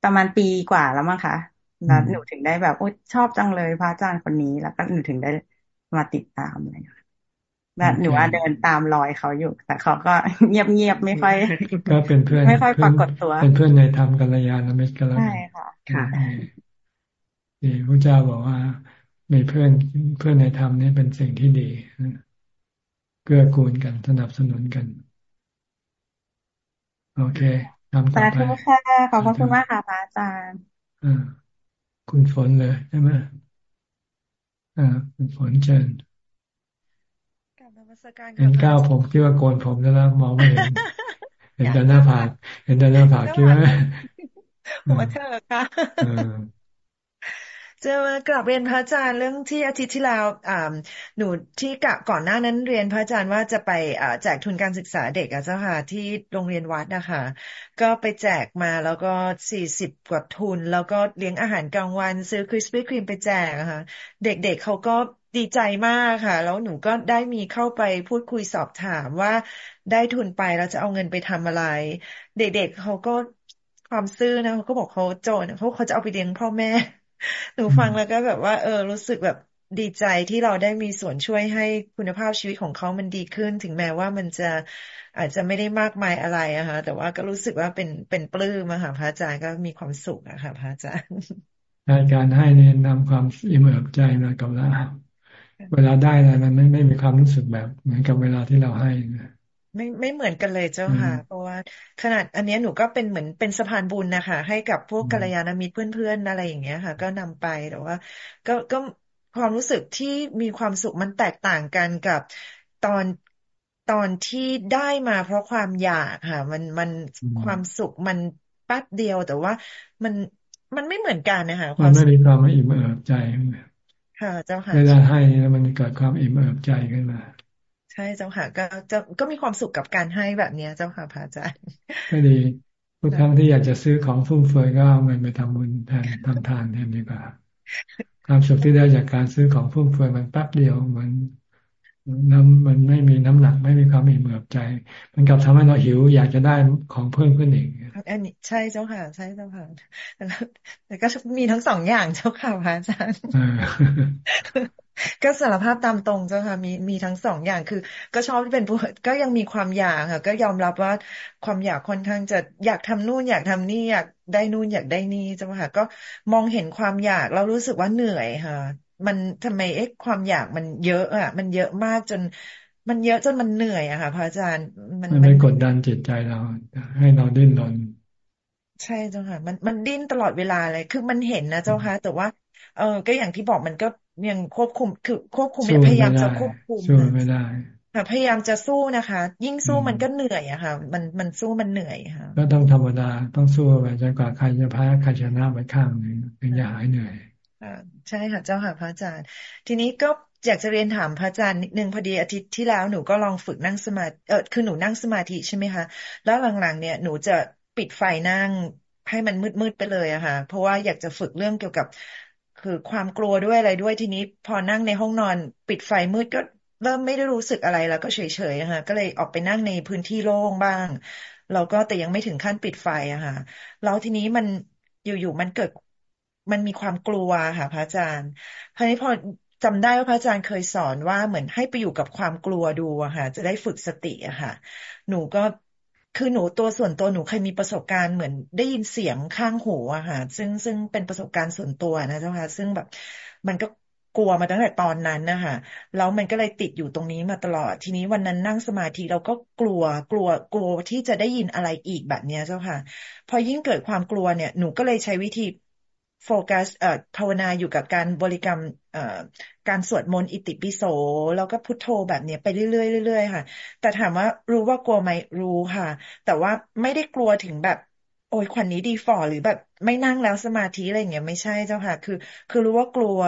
ประมาณปีกว่าแล้วมั้งคะแล้วหนูถึงได้แบบโอ้ชอบจังเลยพระอาจารย์คนนี้แล้วก็หนูถึงได้มาติดตามเลย แบบหนูว่าเดินตามรอยเขาอยู่ แต่เขาก็เงียบเงียบไม่ค่อย ก็เป็นเพื่อนไม่ค่อยปรากฏตัว เป็นเพื่อนในธรรมกัลยาณมิตรกันแล้วใช่ค่ะค่ะดีพระเจ้าบอกว่า มีเพื่อนเพื่อนในธรรมนี่เป็นสิ่งที่ดีเกื้อกูลกันสนับสนุนกัน โอเคทำต่อไปสาธุค่ะขอบคุณมากค่ะพระอาจารย์อ่าคุณฝนเลยใช่ไหมอ่า คุณฝนเชิญ เห็นก้าวผมคิดว่าโกนผมแล้วมองไม่เห็นเห็นแต่หน้าผากเห็นแต่หน้าผากคิดว่าหัวเธอค่ะจะมากลับเรียนพระอาจารย์เรื่องที่อาทิตย์ที่แล้วหนูที่กะก่อนหน้านั้นเรียนพระอาจารย์ว่าจะไปแจกทุนการศึกษาเด็กอะเจ้าค่ะที่โรงเรียนวัดนะคะก็ไปแจกมาแล้วก็สี่สิบกว่าทุน แล้วก็เลี้ยงอาหารกลางวัน ซื้อคริสปี้ครีมไปแจกอะค่ะเด็กๆเเขาก็ ดีใจมากค่ะ แล้วหนูก็ได้มีเข้าไปพูดคุยสอบถามว่าได้ทุนไปแล้วจะเอาเงินไปทำอะไร เด็กๆเขาก็ความซื่อนะเขาก็บอกเขาโจนเขาเขาจะเอาไปเลี้ยงพ่อแม่ หนูฟังแล้วก็แบบว่า เออ รู้สึกแบบดีใจที่เราได้มีส่วนช่วยให้คุณภาพชีวิตของเขามันดีขึ้น ถึงแม้ว่ามันจะอาจจะไม่ได้มากมายอะไรอะค่ะแต่ว่าก็รู้สึกว่าเป็นเป็นปลื้มอะค่ะพระอาจารย์ก็มีความสุขอะค่ะพระอาจารย์การให้เนี่ยนำความอิ่มเอิบใจมากับเรา เวลาได้อะไรมันไม่ไม่มีความรู้สึกแบบ เหมือนกับเวลาที่เราให้นะไม่ไม่เหมือนกันเลยเจ้าค่ะ เพราะว่าขนาดอันนี้หนูก็เป็นเหมือนเป็นสะพานบุญนะคะ ให้กับพวกกัลยาณมิตรเพื่อนๆอะไรอย่างเงี้ยค่ะ ก็นำไปแต่ว่า ก็ก็ความรู้สึกที่มีความสุขมันแตกต่างกันกับตอนตอนที่ได้มาเพราะความอยากค่ะ มันมันความสุขมันแป๊บเดียวแต่ว่ามันมันไม่เหมือนกันนะคะความไม่มีความอิ่มเอิบใจ ค่ะเจ้าค่ะเวลาให้แล้วมันเกิดความอิ่มเอิบใจขึ้นมา ใช่เจ้าค่ะ ก็จะก็มีความสุขกับการให้แบบนี้เจ้าค่ะพระอาจารย์ก็ดีทุกครั้งที่อยากจะซื้อของฟุ่มเฟือยก็เอาเงินไปทำบุญแทนทำทานแทนดีกว่าความสุขที่ได้จากการซื้อของฟุ่มเฟือยมันแป๊บเดียวมัน น้ำมันไม่มีน้ำหนักไม่มีความอิ่มเอิบใจ มันกลับทำให้เราหิวอยากจะได้ของเพิ่มขึ้นอีกอันนี้ใช่เจ้าค่ะ ใช่เจ้าค่ะแต่ก็มีทั้งสองอย่างเจ้าค่ะพระอาจารย์ก็สารภาพตามตรงเจ้าค่ะมีมีทั้งสองอย่างคือ ก็ชอบที่เป็นผู้ก็ยังมีความอยากค่ะ ก็ยอมรับว่าความอยากค่อนข้างจะอยากทำนู่นอยากทำนี่อยากได้นู่นอยากได้นี่เจ้าค่ะ ก็มองเห็นความอยากเรารู้สึกว่าเหนื่อยค่ะ มันทำไมเอ๊ะความอยากมันเยอะอะ มันเยอะมากจน มันเยอะจนมันเหนื่อยอะค่ะพระอาจารย์ มันไม่กดดันจิตใจเรา ให้เราดิ้นรนใช่เจ้าค่ะ มันมันดิ้นตลอดเวลาเลย คือมันเห็นนะเจ้าค่ะ แต่ว่า เออก็อย่างที่บอกมันก็ยังควบคุม คือควบคุมพยายามจะควบคุมสู้ไม่ได้ค่ะพยายามจะสู้นะคะ ยิ่งสู้มันก็เหนื่อยอะค่ะ มันมันสู้มันเหนื่อยค่ะ ก็ต้องธรรมดาต้องสู้ไปจนกว่าใครจะแพ้ใครชนะไปข้างหนึ่งถึงจะหายเหนื่อย ใช่ค่ะเจ้าค่ะพระอาจารย์ ทีนี้ก็อยากจะเรียนถามพระอาจารย์นิดนึงพอดีอาทิตย์ที่แล้วหนูก็ลองฝึกนั่งสมาธิเออคือหนูนั่งสมาธิใช่ไหมคะแล้วหลังๆ เนี่ยหนูจะปิดไฟนั่งให้มันมืดๆไปเลยอะค่ะ เพราะว่าอยากจะฝึกเรื่องเกี่ยวกับ คือความกลัวด้วยอะไรด้วยทีนี้ พอนั่งในห้องนอน ปิดไฟมืดก็เริ่มไม่ได้รู้สึกอะไรแล้วก็เฉยๆนะคะก็เลยออกไปนั่งในพื้นที่โล่งบ้าง เราก็แต่ยังไม่ถึงขั้นปิดไฟอะค่ะแล้วทีนี้มันอยู่ๆมันเกิด มันมีความกลัวค่ะ พระอาจารย์คราวนี้พอจำได้ว่าพระอาจารย์เคยสอนว่าเหมือนให้ไปอยู่กับความกลัวดูอะค่ะ จะได้ฝึกสติอะค่ะ หนูก็คือหนูตัวส่วนตัวหนูเคยมีประสบการณ์เหมือนได้ยินเสียงข้างหูอะค่ะ ซึ่งซึ่งเป็นประสบการณ์ส่วนตัวนะเจ้าค่ะ ซึ่งแบบมันก็กลัวมาตั้งแต่ตอนนั้นนะคะแล้วมันก็เลยติดอยู่ตรงนี้มาตลอด ทีนี้วันนั้นนั่งสมาธิเราก็กลัวกลัวกลัวที่จะได้ยินอะไรอีกแบบเนี้ยเจ้าค่ะ พอยิ่งเกิดความกลัวเนี่ย หนูก็เลยใช้วิธี โฟกัสเอ่อภาวนาอยู่กับการบริกรรมเอ่อการสวดมนต์อิติปิโส แล้วก็พุทโธแบบนี้ไปเรื่อยๆเรื่อยๆค่ะ แต่ถามว่ารู้ว่ากลัวไหมรู้ค่ะ แต่ว่าไม่ได้กลัวถึงแบบ โอ้ยควันนี้ดีฟอหรือแบบไม่นั่งแล้วสมาธิอะไรเงี้ยไม่ใช่เจ้าค่ะ คือ คือรู้ว่ากลัว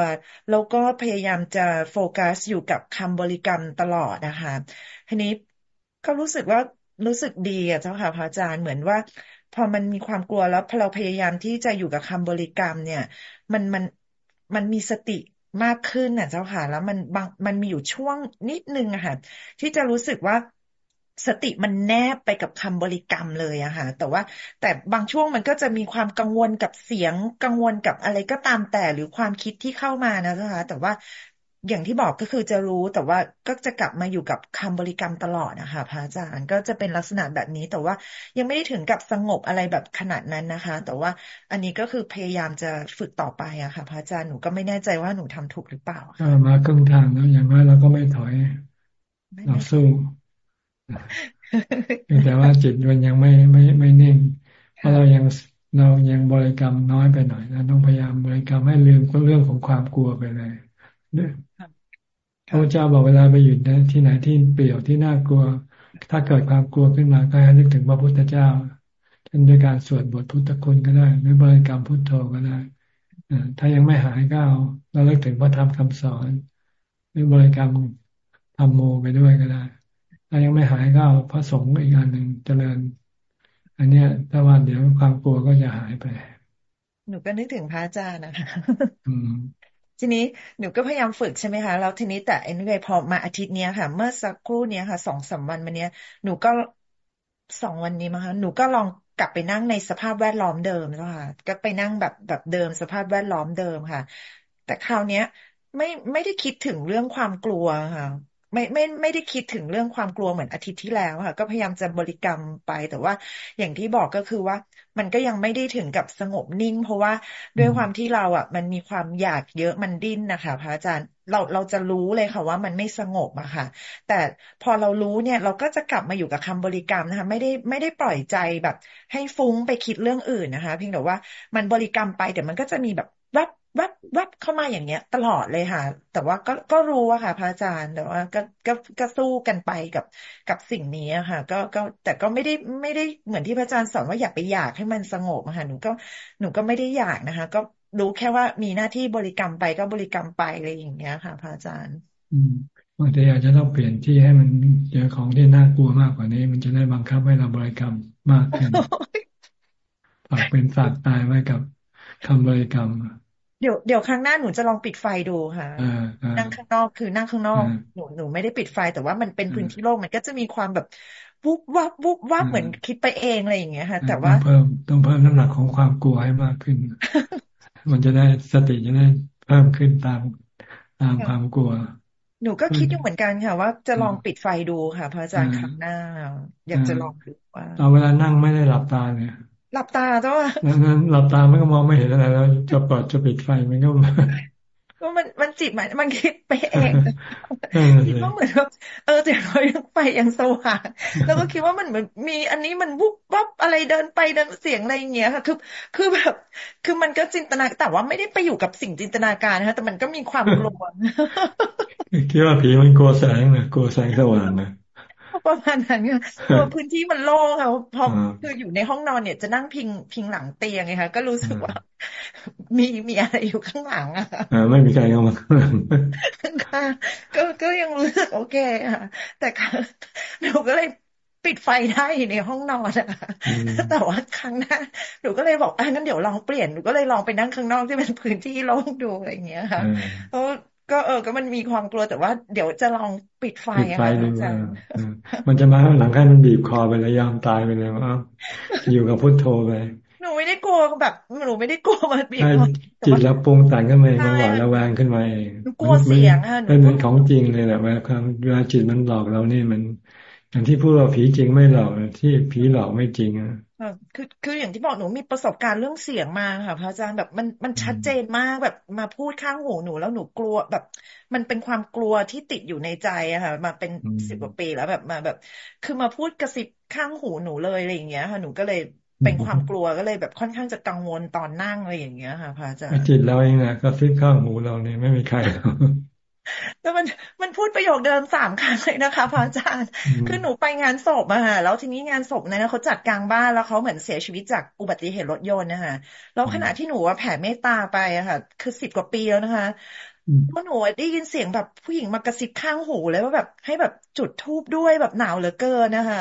แล้วก็พยายามจะโฟกัสอยู่กับคำบริกรรมตลอดนะคะทีนี้ก็รู้สึกว่ารู้สึกดีอะเจ้าค่ะพระอาจารย์เหมือนว่า พอมันมีความกลัวแล้วพอเราพยายามที่จะอยู่กับคำบริกรรม เนี่ย มันมันมันมีสติมากขึ้นน่ะเจ้าค่ะ แล้วมันบางมันมีอยู่ช่วงนิดนึงอะค่ะ ที่จะรู้สึกว่าสติมันแนบไปกับคำบริกรรมเลยอะค่ะ แต่ว่าแต่บางช่วงมันก็จะมีความกังวลกับเสียงกังวลกับอะไรก็ตามแต่หรือความคิดที่เข้ามานะเจ้าค่ะแต่ว่า อย่างที่บอกก็คือจะรู้แต่ว่าก็จะกลับมาอยู่กับคำบริกรรมตลอดนะคะพระอาจารย์ก็จะเป็นลักษณะแบบนี้แต่ว่ายังไม่ได้ถึงกับสงบอะไรแบบขนาดนั้นนะคะ แต่ว่าอันนี้ก็คือพยายามจะฝึกต่อไปอะค่ะพระอาจารย์หนูก็ไม่แน่ใจว่าหนูทำถูกหรือเปล่ามาครึ่งทางแล้วอย่างน้อยเราก็ไม่ถอยเราสู้แต่ว่าจิตมันยังไม่ไม่ไม่นิ่งเพราะเรายังเรายังบริกรรมน้อยไปหน่อยเราต้องพยายามบริกรรมให้ลืมเรื่องของความกลัวไปเลย พระเจ้าบอกเวลาไปอยู่ที่ไหนที่เปลี่ยวที่น่ากลัว ถ้าเกิดความกลัวขึ้นมาก็ให้นึกถึงพระพุทธเจ้าเช่นด้วยการสวดบทพุทธคุณก็ได้ หรือบริกรรมพุทโธก็ได้ถ้ายังไม่หายก็เอาเราเลิกถึงพระธรรมคำสอน หรือบริกรรมธรรมโมไปด้วยก็ได้ ถ้ายังไม่หายก็เอาพระสงฆ์อีกอันหนึ่งเจริญ อันเนี้ยถ้าว่าเดี๋ยวความกลัวก็จะหายไป หนูก็นึกถึงพระอาจารย์นะคะ ทีนี้หนูก็พยายามฝึกใช่ไหมคะแล้วทีนี้แต่ anyway พอมาอาทิตย์นี้ค่ะ เมื่อสักครู่นี้ค่ะสองสามวันมาเนี้ยหนูก็สองวันนี้มาคะหนูก็ลองกลับไปนั่งในสภาพแวดล้อมเดิมแล้วค่ะก็ไปนั่งแบบแบบเดิมสภาพแวดล้อมเดิมค่ะ แต่คราวเนี้ย ไม่ไม่ได้คิดถึงเรื่องความกลัวค่ะ ไม่ไม่ไม่ได้คิดถึงเรื่องความกลัวเหมือนอาทิตย์ที่แล้วค่ะ ก็พยายามจะบริกรรมไป แต่ว่าอย่างที่บอกก็คือว่า มันก็ยังไม่ได้ถึงกับสงบนิ่ง เพราะว่าด้วยความที่เราอะ มันมีความอยากเยอะมันดิ้นนะคะพระอาจารย์เราเราจะรู้เลยค่ะว่ามันไม่สงบอะค่ะ แต่พอเรารู้เนี่ย เราก็จะกลับมาอยู่กับคำบริกรรมนะคะ ไม่ได้ไม่ได้ปล่อยใจแบบ ให้ฟุ้งไปคิดเรื่องอื่นนะคะ เพียงแต่ว่ามันบริกรรมไปแต่มันก็จะมีแบบแวบ แวบแวบเข้ามาอย่างเงี้ย ตลอดเลยค่ะ แต่ว่าก็ก็รู้อะค่ะ พระอาจารย์แต่ว่าก็ก็ก็สู้กันไปกับกับสิ่งนี้อะค่ะ ก็ก็แต่ก็ไม่ได้ไม่ได้เหมือนที่พระอาจารย์สอนว่าอยากไปอยากให้มันสงบอะค่ะหนูก็หนูก็ไม่ได้อยากนะคะ ก็รู้แค่ว่ามีหน้าที่บริกรรมไปก็บริกรรมไปอะไรอย่างเงี้ยค่ะ พระอาจารย์ อืมบางทีอาจจะต้องเปลี่ยนที่ให้มันเจอของที่น่ากลัวมากกว่านี้ มันจะได้บังคับให้เราบริกรรมมากขึ้นฝากเป็นฝากตายไว้กับคำบริกรรม เดี๋ยวเดี๋ยวครั้งหน้าหนูจะลองปิดไฟดูค่ะนั่งข้างนอกคือนั่งข้างนอก หนูหนูไม่ได้ปิดไฟแต่ว่ามันเป็นพื้นที่โล่งมันก็จะมีความแบบวุบวับวุบวับเหมือนคิดไปเองอะไรอย่างเงี้ยค่ะ แต่ว่าเพิ่มต้องเพิ่มน้ำหนักของความกลัวให้มากขึ้น มันจะได้สติจะได้เพิ่มขึ้นตามตามความกลัว หนูก็คิดอยู่เหมือนกันค่ะว่าจะลองปิดไฟดูค่ะพระอาจารย์ครั้งหน้า อยากจะลองดูว่าเอาเวลานั่งไม่ได้หลับตาเนี่ย หลับตาจ้านั้นหลับตามันก็มองไม่เห็นอะไรแล้วจะเปิดจะปิดไฟมันก็ก็มันมันจิตมันมันคิดไปเองคิดว่าเหมือนว่าเออแต่เรายังไปยังสว่างแล้วก็คิดว่ามันเหมือนมีอันนี้มันวุบวับอะไรเดินไปเดินเสียงอะไรอย่างเงี้ยค่ะคือคือแบบคือมันก็จินตนาแต่ว่าไม่ได้ไปอยู่กับสิ่งจินตนาการนะคะแต่มันก็มีความกลัวคิดว่าผีมันกลัวแสงนะกลัวแสงสว่างนะ ประมาณนั้นค่ะตัวพื้นที่มันโล่งค่ะพอคืออยู่ในห้องนอนเนี่ยจะนั่งพิงพิงหลังเตียงไงคะก็รู้สึกว่า มีมีอะไรอยู่ข้างหลังอะค่ะไม่มีใครเข้ามาข้างหลังค่ะก็ก็ยังรู้สึกโอเคค่ะแต่หนูก็เลยปิดไฟได้ในห้องนอนอะแต่ว่าครั้งหน้าหนูก็เลยบอกอะงั้นเดี๋ยวลองเปลี่ยนหนูก็เลยลองไปนั่งข้างนอกที่เป็นพื้นที่โล่งดูอะไรอย่างเงี้ยค่ะเพราะ ก็เออ ก็มันมีความกลัวแต่ว่าเดี๋ยวจะลองปิดไฟปิดไฟดูมันจะมาข้างหลังให้มันบีบคอไปแล้วยอมตายไปเลยว่าอยู่กับพุทโธไปหนูไม่ได้กลัวแบบหนูไม่ได้กลัวมันบีบคอจิตแล้วปรุงแต่งขึ้นมาเองมันหวาดระแวงขึ้นมาเองกลัวเสียงค่ะมันเป็นของจริงเลยแหละเวลาความเวลาจิตมันหลอกเรานี่มัน อย่างที่พูดว่าผีจริงไม่หลอกที่ผีหลอกไม่จริงอะคือคืออย่างที่บอกหนูมีประสบการณ์เรื่องเสียงมาค่ะพระอาจารย์แบบมันมันชัดเจนมากแบบมาพูดข้างหูหนูแล้วหนูกลัวแบบ มันเป็นความกลัวที่ติดอยู่ในใจอะค่ะ มาเป็นสิบกว่าปีแล้วแบบมาแบบ คือมาพูดกระซิบข้างหูหนูเลยอะไรอย่างเงี้ยค่ะหนูก็เลยเป็นความกลัวก็เลยแบบค่อนข้างจะกังวลตอนนั่งอะไรอย่างเงี้ยค่ะพระอาจารย์จิตเราเองนะก็ซิบข้างหูเราเนี่ยไม่มีใคร แล้วมันมันพูดประโยคเดิมสามครั้งเลยนะคะพระอาจารย์ คือหนูไปงานศพอะค่ะแล้วทีนี้งานศพเนี่ยเขาจัดกลางบ้านแล้วเขาเหมือนเสียชีวิตจากอุบัติเหตุรถยนต์นะคะแล้วขณะที่หนูว่าแผ่เมตตาไปอะค่ะ คือสิบกว่าปีแล้วนะคะพราะหนูได้ยินเสียงแบบผู้หญิงมากระซิบข้างหูเลยว่าแบบให้แบบจุดทูบด้วยแบบหนาวเหลือเกินนะคะ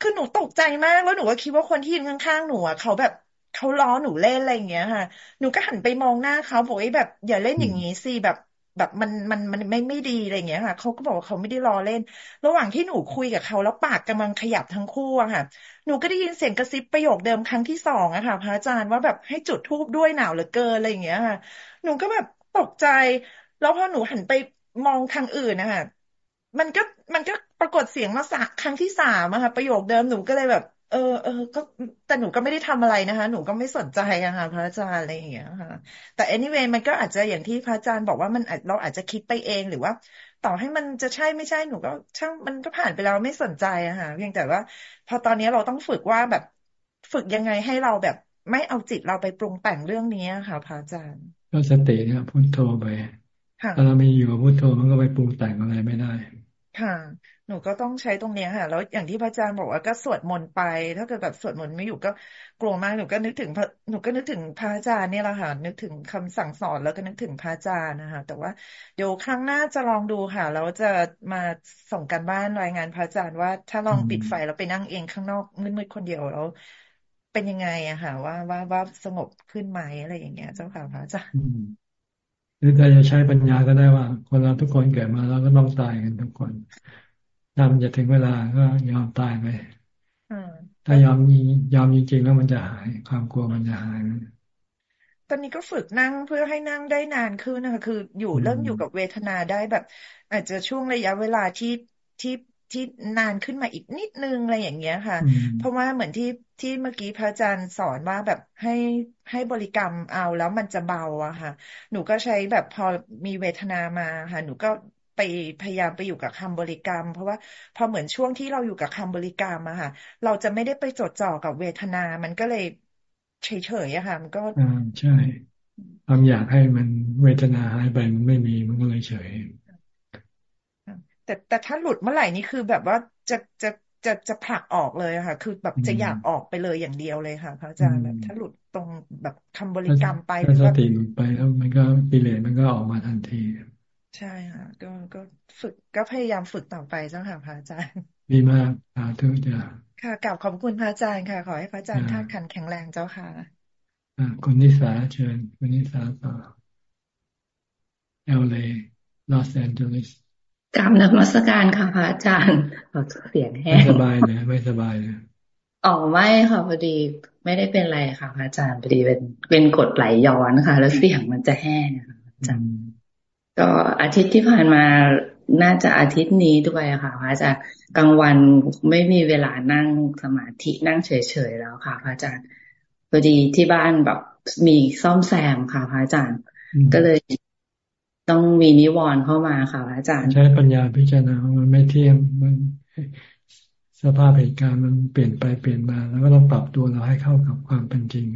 คือหนูตกใจมากแล้วหนูก็คิดว่าคนที่ยืนข้างๆหนูอะเขาแบบเขาล้อหนูเล่นอะไรอย่างเงี้ยค่ะ หนูก็หันไปมองหน้าเขาบอกไอ้แบบ อย่าเล่นอย่างนี้สิแบบ แบบมันมันมันไม่ไม่ดีอะไรเงี้ยค่ะเขาก็บอกว่าเขาไม่ได้รอเล่น ระหว่างที่หนูคุยกับเขาแล้วปากกำลังขยับทั้งคู่อะค่ะ หนูก็ได้ยินเสียงกระซิบประโยคเดิมครั้งที่สองอะค่ะพระอาจารย์ว่าแบบให้จุดทูบด้วยหนาวเหลือเกินอะไรเงี้ยค่ะ หนูก็แบบตกใจ แล้วพอหนูหันไปมองทางอื่นนะคะมันก็มันก็ปรากฏเสียงมาสักครั้งที่สามอะค่ะ ประโยคเดิมหนูก็เลยแบบ เออเออก็แต่หนูก็ไม่ได้ทำอะไรนะคะ หนูก็ไม่สนใจอะค่ะพระอาจารย์อะไรอย่างเงี้ยค่ะ แต่ anyway มันก็อาจจะอย่างที่พระอาจารย์บอกว่ามันเราอาจจะคิดไปเองหรือว่า ต่อให้มันจะใช่ไม่ใช่หนูก็ช่างมันก็ผ่านไปแล้วไม่สนใจอะค่ะเพียงแต่ว่า พอตอนนี้เราต้องฝึกว่าแบบฝึกยังไงให้เราแบบไม่เอาจิตเราไปปรุงแต่งเรื่องนี้ค่ะพระอาจารย์ก็สติเนี่ยพุทโธไปถ้าเราไม่อยู่กับพุทโธมันก็ไปปรุงแต่งอะไรไม่ได้ ค่ะ หนูก็ต้องใช้ตรงนี้ค่ะ แล้วอย่างที่พระอาจารย์บอกว่าก็สวดมนต์ไป ถ้าเกิดแบบสวดมนต์ไม่อยู่ก็กลัวมากหนูก็นึกถึงพระหนูก็นึกถึงพระอาจารย์เนี่ยแหละค่ะนึกถึงคำสั่งสอนแล้วก็นึกถึงพระอาจารย์นะคะแต่ว่าเดี๋ยวครั้งหน้าจะลองดูค่ะแล้วจะมาส่งกันบ้านรายงานพระอาจารย์ว่า ถ้าลองปิดไฟแล้วไปนั่งเองข้างนอกมืดๆคนเดียวแล้วเป็นยังไงอะค่ะ ว่าว่าว่าสงบขึ้นไหมอะไรอย่างเงี้ย เจ้าค่ะพระอาจารย์หรือจะใช้ปัญญาก็ได้ว่า คนเราทุกคนเกิดมาแล้วก็ต้องตายกันทุกคน ถ้ามันจะถึงเวลาก็ยอมตายไปถ้ายอมยอมจริงๆแล้วมันจะหายความกลัวมันจะหายตอนนี้ก็ฝึกนั่งเพื่อให้นั่งได้นานขึ้นนะคะ คือ อยู่เริ่มอยู่กับเวทนาได้แบบ อาจจะช่วงระยะเวลาที่ที่ที่นานขึ้นมาอีกนิดนึงอะไรอย่างเงี้ยค่ะ เพราะว่าเหมือนที่ที่เมื่อกี้พระอาจารย์สอนว่าแบบให้ให้บริกรรมเอาแล้วมันจะเบาอะค่ะ หนูก็ใช้แบบพอมีเวทนามาค่ะ หนูก็ ไปพยายามไปอยู่กับคำบริกรรม เพราะว่าพอเหมือนช่วงที่เราอยู่กับคำบริกรรมอะค่ะ เราจะไม่ได้ไปจดจ่อกับเวทนา มันก็เลยเฉยๆอะค่ะ มันก็อ่าใช่ความอยากให้มันเวทนาหายไปมันไม่มีมันก็เลยเฉยแต่แต่ถ้าหลุดเมื่อไหร่นี่คือแบบว่าจะจะจะจะผลักออกเลยค่ะ คือแบบจะอยากออกไปเลยอย่างเดียวเลยค่ะพระอาจารย์แบบถ้าหลุดตรงแบบคำบริกรรมไปถ้าสติหลุดไปแล้วมันก็ปิเลมันก็ออกมาทันที ใช่ค่ะก็ก็ฝึกก็พยายามฝึกต่อไปเจ้าค่ะพระอาจารย์ดีมากสาธุจ้าค่ะกล่าวขอบคุณพระอาจารย์ค่ะ ขอให้พระอาจารย์ท่าขันแข็งแรงเจ้าค่ะอ่าคุณนิสาเชิญคุณนิสาต่อเอลเลลอสแอนเจลิสกรรมนักมัสการค่ะพระอาจารย์เราเสียงแห้งไม่สบายเลยไม่สบายเลยอ๋อไม่ค่ะพอดีไม่ได้เป็นไรค่ะพระอาจารย์พอดีเป็นเป็นกดไหลย้อนค่ะ แล้วเสียงมันจะแห้งค่ะอาจารย์ ก็อาทิตย์ที่ผ่านมาน่าจะอาทิตย์นี้ด้วยค่ะพระอาจารย์กลางวันไม่มีเวลานั่งสมาธินั่งเฉยๆแล้วค่ะพระอาจารย์พอดีที่บ้านแบบมีซ่อมแซมค่ะพระอาจารย์ ก็เลยต้องมีนิวรณ์เข้ามาค่ะอาจารย์ ใช้ปัญญาพิจารณามันไม่เที่ยงมันสภาพเหตุการณ์มันเปลี่ยนไปเปลี่ยนมา แล้วก็ต้องปรับตัวเราให้เข้ากับความเป็นจริง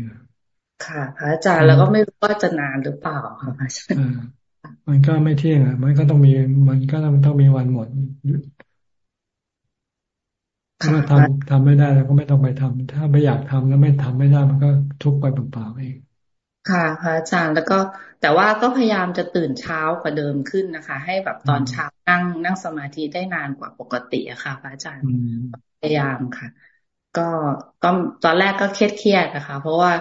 ค่ะพระอาจารย์แล้วก็ไม่รู้ว่าจะนานหรือเปล่าค่ะอาจารย์ มันก็ไม่เที่ยงอะ มันก็ต้องมี มันก็ต้องต้องมีวันหมดถ้าทำทำไม่ได้แล้วก็ไม่ต้องไปทำถ้าไม่อยากทำแล้วไม่ทำไม่ได้ มันก็ทุกข์ไปเปล่าๆเองค่ะพระอาจารย์แล้วก็แต่ว่าก็พยายามจะตื่นเช้ากว่าเดิมขึ้นนะคะ ให้แบบตอนเช้านั่งนั่งสมาธิได้นานกว่าปกติอะค่ะพระอาจารย์พยายามค่ะ ก็ก็ตอนแรกก็เครียดเครียดนะคะ เพราะว่า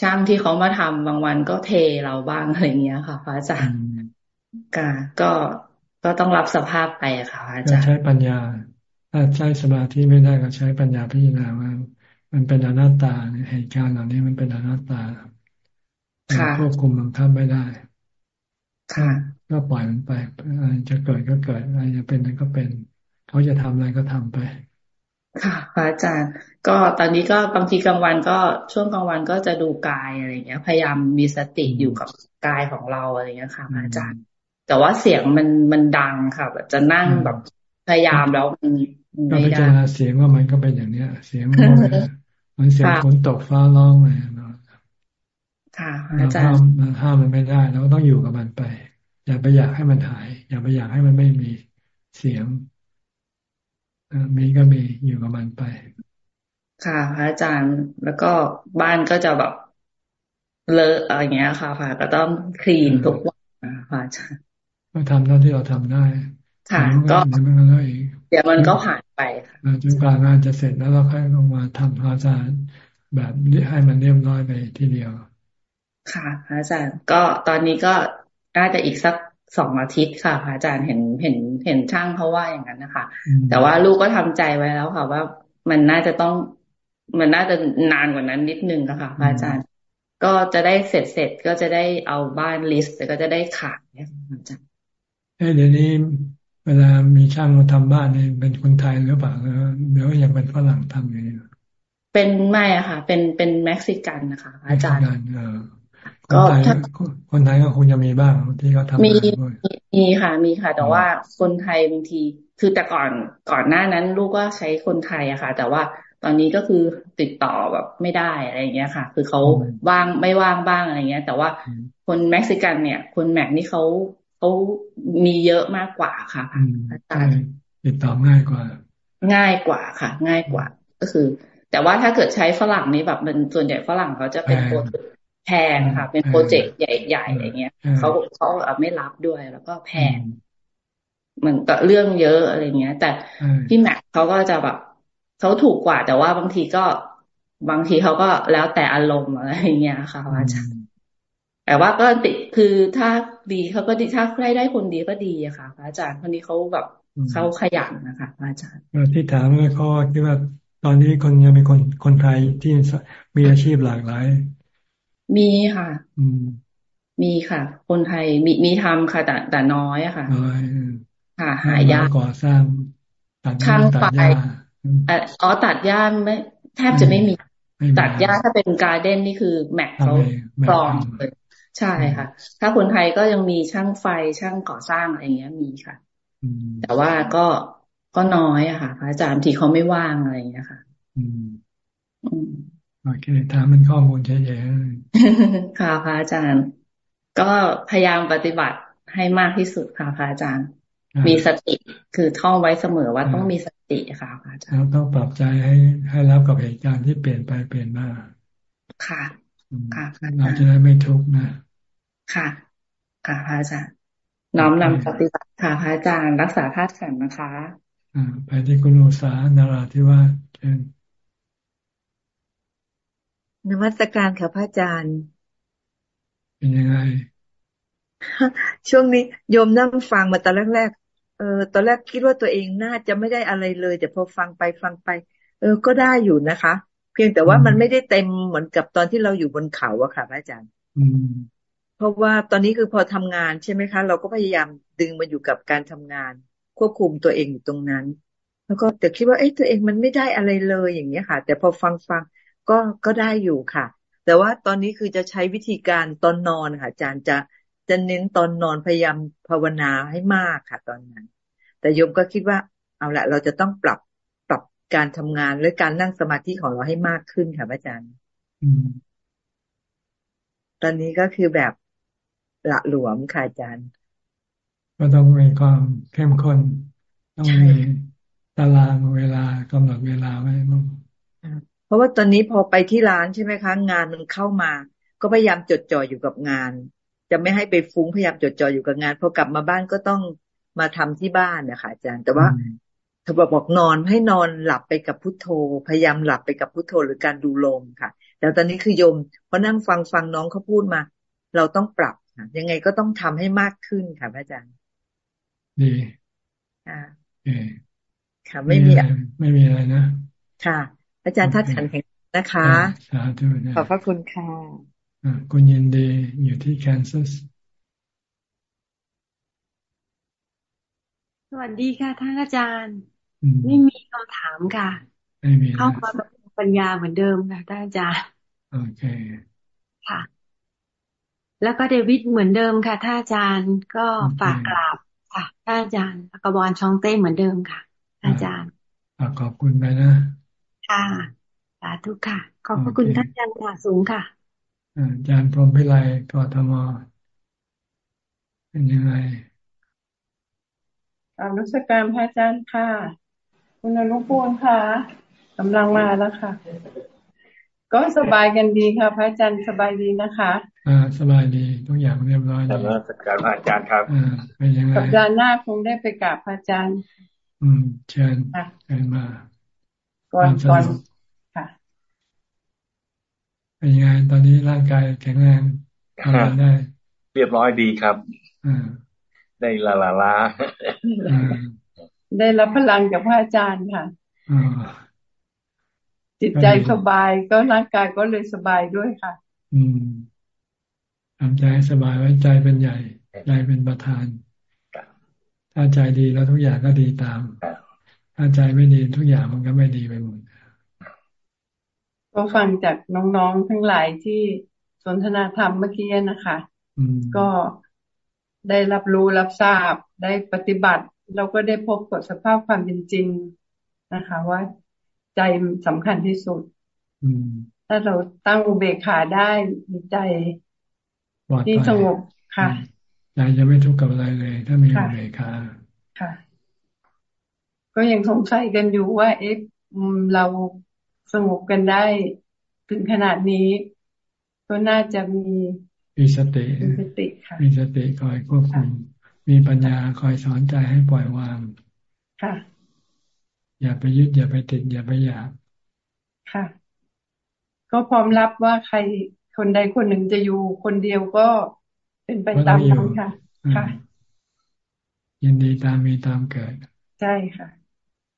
ช่างที่เขามาทำบางวันก็เทเราบ้างอะไรเงี้ยค่ะพระอาจารย์ก็ก็ก็ต้องรับสภาพไปอะค่ะพระอาจารย์ใช้ปัญญา ถ้าใช้สมาธิไม่ได้ก็ใช้ปัญญาพิจารณาว่า มันเป็นอนัตตาเหตุการณ์เหล่านี้มันเป็นอนัตตาควบคุมบังคับไม่ได้ ค่ะ ก็ปล่อยมันไปอะไรจะเกิดก็เกิดอะไรจะเป็นอะไรก็เป็น เขาจะทำอะไรก็ทำไป ค่ะพระอาจารย์ ก็ตอนนี้ก็บางทีกลางวันก็ช่วงกลางวันก็จะดูกายอะไรเงี้ย พยายามมีสติอยู่กับกายของเราอะไรเงี้ยค่ะพระอาจารย์ แต่ว่าเสียงมันมันดังค่ะแบบจะนั่งแบบพยายามแล้วมันไม่ได้เสียงว่ามันก็เป็นอย่างเนี้ย เสียงมันมันเสียงฝนตกฟ้าร้องเลยค่ะอาจารย์มันห้ามมันไม่ได้เราก็ต้องอยู่กับมันไป อย่าไปอยากให้มันหาย อย่าไปอยากให้มันไม่มีเสียง มีก็มีอยู่กับมันไป ค่ะพระอาจารย์แล้วก็บ้านก็จะแบบเลอะอะไรเงี้ยค่ะค่ะก็ต้องคลีนทุกวันพระอาจารย์ก็ทำเท่าที่เราทำได้ ค่ะ ก็เดี๋ยวมันก็ผ่านไปค่ะจนกว่างานจะเสร็จแล้วเราค่อยลงมาทำอาจารย์แบบให้มันเรียบร้อยไปทีเดียว ค่ะอาจารย์ก็ตอนนี้ก็น่าจะอีกสัก สองอาทิตย์ค่ะอาจารย์เห็นเห็นเห็นช่างเขาว่าอย่างนั้นนะคะ แต่ว่าลูกก็ทำใจไว้แล้วค่ะว่ามันน่าจะต้อง มันน่าจะนานกว่านั้นนิดนึงนะคะอาจารย์ ก็จะได้เสร็จเสร็จก็จะได้เอาบ้าน list แต่ก็จะได้ขายอาจารย์เอ้เดี๋ยวนี้เวลามีช่างมาทำบ้านนี่เป็นคนไทยหรือเปล่าหรือว่ายังเป็นฝรั่งทำอยู่เป็นไม่อะค่ะ เป็นเป็นเม็กซิกันนะคะ อาจารย์ ก็ถ้าคนไทยก็คงจะมีบ้างที่เขาทำมีมีค่ะมีค่ะ แต่ว่าคนไทยบางที คือแต่ก่อนก่อนหน้านั้นลูกก็ใช้คนไทยอะค่ะ แต่ว่าตอนนี้ก็คือติดต่อแบบไม่ได้อะไรเงี้ยค่ะ คือเขาว่างไม่ว่างบ้างอะไรเงี้ย แต่ว่าคนเม็กซิกันเนี่ย คนแม็กนี่เขาเขามีเยอะมากกว่าค่ะอาจารย์ติดต่อง่ายกว่า ง่ายกว่าค่ะ ง่ายกว่าก็คือ แต่ว่าถ้าเกิดใช้ฝรั่งนี่แบบมันส่วนใหญ่ฝรั่งเขาจะเป็น project แพงค่ะเป็น project ใหญ่ๆอย่างเงี้ยเขาเขาไม่รับด้วยแล้วก็แพงเหมือนกับเรื่องเยอะอะไรเงี้ย แต่พี่แม็กเขาก็จะแบบเขาถูกกว่า แต่ว่าบางทีก็บางทีเขาก็แล้วแต่อารมณ์อะไรเงี้ยค่ะอาจารย์แต่ว่าก็ติคือถ้าดีเขาก็ดีถ้าได้ได้คนดีก็ดีอะค่ะพระอาจารย์คนนี้เขาแบบเขาขยันนะคะพระอาจารย์ที่ถามเมื่อข้อที่ว่าตอนนี้คนยังมีคนคนไทยที่มีอาชีพหลากหลาย มีค่ะ อืมมีค่ะ คนไทยมีมีทำค่ะ แต่แต่น้อยอะค่ะน้อยค่ะ หายากก่อสร้างตัดช่างไฟอ๋อตัดหญ้าไม่แทบจะไม่มี ตัดหญ้าถ้าเป็นการเด้นนี่คือแม็กเขาปลอมเลยใช่ค่ะ ถ้าคนไทยก็ยังมีช่างไฟช่างก่อสร้างอะไรเงี้ยมีค่ะแต่ว่าก็ก็น้อยอะค่ะพระอาจารย์ที่เขาไม่ว่างอะไรเงี้ยค่ะ อืม โอเคถามมันข้อมูลเฉยๆค่ะพระอาจารย์ ก็พยายามปฏิบัติให้มากที่สุดค่ะพระอาจารย์ มีสติคือท่องไว้เสมอว่าต้องมีสติค่ะพระอาจารย์ต้องปรับใจให้ให้รับกับเหตุการณ์ที่เปลี่ยนไปเปลี่ยนมาค่ะ ค่ะเราจะได้ไม่ทุกข์นะ ค่ะ ค่ะพระอาจารย์น้อมนำปฏิบัติค่ะพระอาจารย์ รักษาธาตุขันนะคะ อ่าไปที่คุณอุษานาราที่ว่าเชิญ นมัสการค่ะพระอาจารย์ เป็นยังไง ช่วงนี้โยมนั่งฟังมาตอนแรกๆเออตอนแรกคิดว่าตัวเองน่าจะไม่ได้อะไรเลย แต่พอฟังไปฟังไป เออ ก็ได้อยู่นะคะ เพียงแต่ว่ามันไม่ได้เต็มเหมือนกับตอนที่เราอยู่บนเขาอะค่ะพระอาจารย์ อืมเพราะว่าตอนนี้คือพอทำงานใช่ไหมคะ เราก็พยายามดึงมาอยู่กับการทำงาน ควบคุมตัวเองอยู่ตรงนั้น แล้วก็แต่คิดว่าเอ๊ะตัวเองมันไม่ได้อะไรเลยอย่างเงี้ยค่ะ แต่พอฟังฟัง ก็ก็ได้อยู่ค่ะ แต่ว่าตอนนี้คือจะใช้วิธีการตอนนอนค่ะ อาจารย์จะจะเน้นตอนนอนพยายามภาวนาให้มากค่ะ ตอนนั้น แต่โยมก็คิดว่า เอาละเราจะต้องปรับปรับการทำงานและการนั่งสมาธิของเราให้มากขึ้นค่ะอาจารย์ตอนนี้ก็คือแบบละหลวมค่ะอาจารย์ ก็ต้องมีความเข้มข้นต้องมีตารางเวลากำหนดเวลาไว้บ้าง เพราะว่าตอนนี้พอไปที่ร้านใช่ไหมคะ งานมันเข้ามา ก็พยายามจดจ่ออยู่กับงาน จะไม่ให้ไปฟุ้งพยายามจดจ่ออยู่กับงานพอกลับมาบ้านก็ต้องมาทำที่บ้านนะคะอาจารย์ แต่ว่าเธอบอกบอกนอนให้นอนหลับไปกับพุทโธ พยายามหลับไปกับพุทโธหรือการดูลมค่ะ แต่ตอนนี้คือโยมพอนั่งฟังฟังน้องเขาพูดมา เราต้องปรับยังไงก็ต้องทำให้มากขึ้นค่ะพระอาจารย์ดีค่ะค่ะไม่มีไม่มีอะไรนะ ค่ะ อาจารย์ทัดขันแข็งนะคะสาธุขอบพระคุณค่ะคุณยินดีอยู่ที่แคนซัสสวัสดีค่ะท่านอาจารย์ ไม่มีคำถามค่ะเข้ามาแบบปัญญาเหมือนเดิมค่ะท่านอาจารย์โอเคค่ะ แล้วก็เดวิดเหมือนเดิมค่ะท่านอาจารย์ก็ฝากกราบค่ะท่านอาจารย์กระบอลช่องเต้เหมือนเดิมค่ะอาจารย์ขอบคุณไปนะ ค่ะาธุค่ะ ขอบพระคุณท่านอาจารย์ค่ะสูงค่ะอาจารย์พรหมพิไลกทมเป็นยังไงกราบรัชการพระอาจารย์ค่ะ คุณอนุปูลค่ะกำลังมาแล้วค่ะ ก็สบายกันดีค่ะ พระอาจารย์สบายดีนะคะ อ่า สบายดีทุกอย่างเรียบร้อยดีรัชการพระอาจารย์ครับอ่าเป็นยังไงสัปดาห์หน้าคงได้ไปกราบพระอาจารย์ อืม เชิญเชิญมา ก่อนก่อนค่ะเป็นยังไงตอนนี้ร่างกายแข็งแรงทำงานได้ เรียบร้อยดีครับอ่าได้ลาลาลาได้รับพลังจากพระอาจารย์ค่ะจิตใจสบายก็ร่างกายก็เลยสบายด้วยค่ะ อืมทำใจสบายไว้ใจเป็นใหญ่ใจเป็นประธานถ้าใจดีแล้วทุกอย่างก็ดีตาม ถ้าใจไม่ดีทุกอย่างมันก็ไม่ดีไปหมดก็ฟังจากน้องๆทั้งหลายที่สนทนาธรรมเมื่อกี้นะคะก็ได้รับรู้รับทราบ ได้ปฏิบัติ เราก็ได้พบกับสภาพความเป็นจริงนะคะ ว่าใจสำคัญที่สุดถ้าเราตั้งอุเบกขาได้มีใจที่สงบค่ะใจจะไม่ทุกข์กับอะไรเลย ถ้ามีอุเบกขาค่ะ ก็ยังสงสัยกันอยู่ว่า เอ๊ะเราสงบกันได้ถึงขนาดนี้ ก็น่าจะมีมีสติมีสติค่ะมีสติคอยควบคุม มีปัญญาคอยสอนใจให้ปล่อยวาง ค่ะ อย่าไปยึดอย่าไปติด อย่าไปอยากค่ะ ก็พร้อมรับว่าใครคนใดคนหนึ่งจะอยู่คนเดียวก็เป็นไปตามนั้นค่ะ ค่ะ ยินดีตามมีตามเกิด ใช่ค่ะ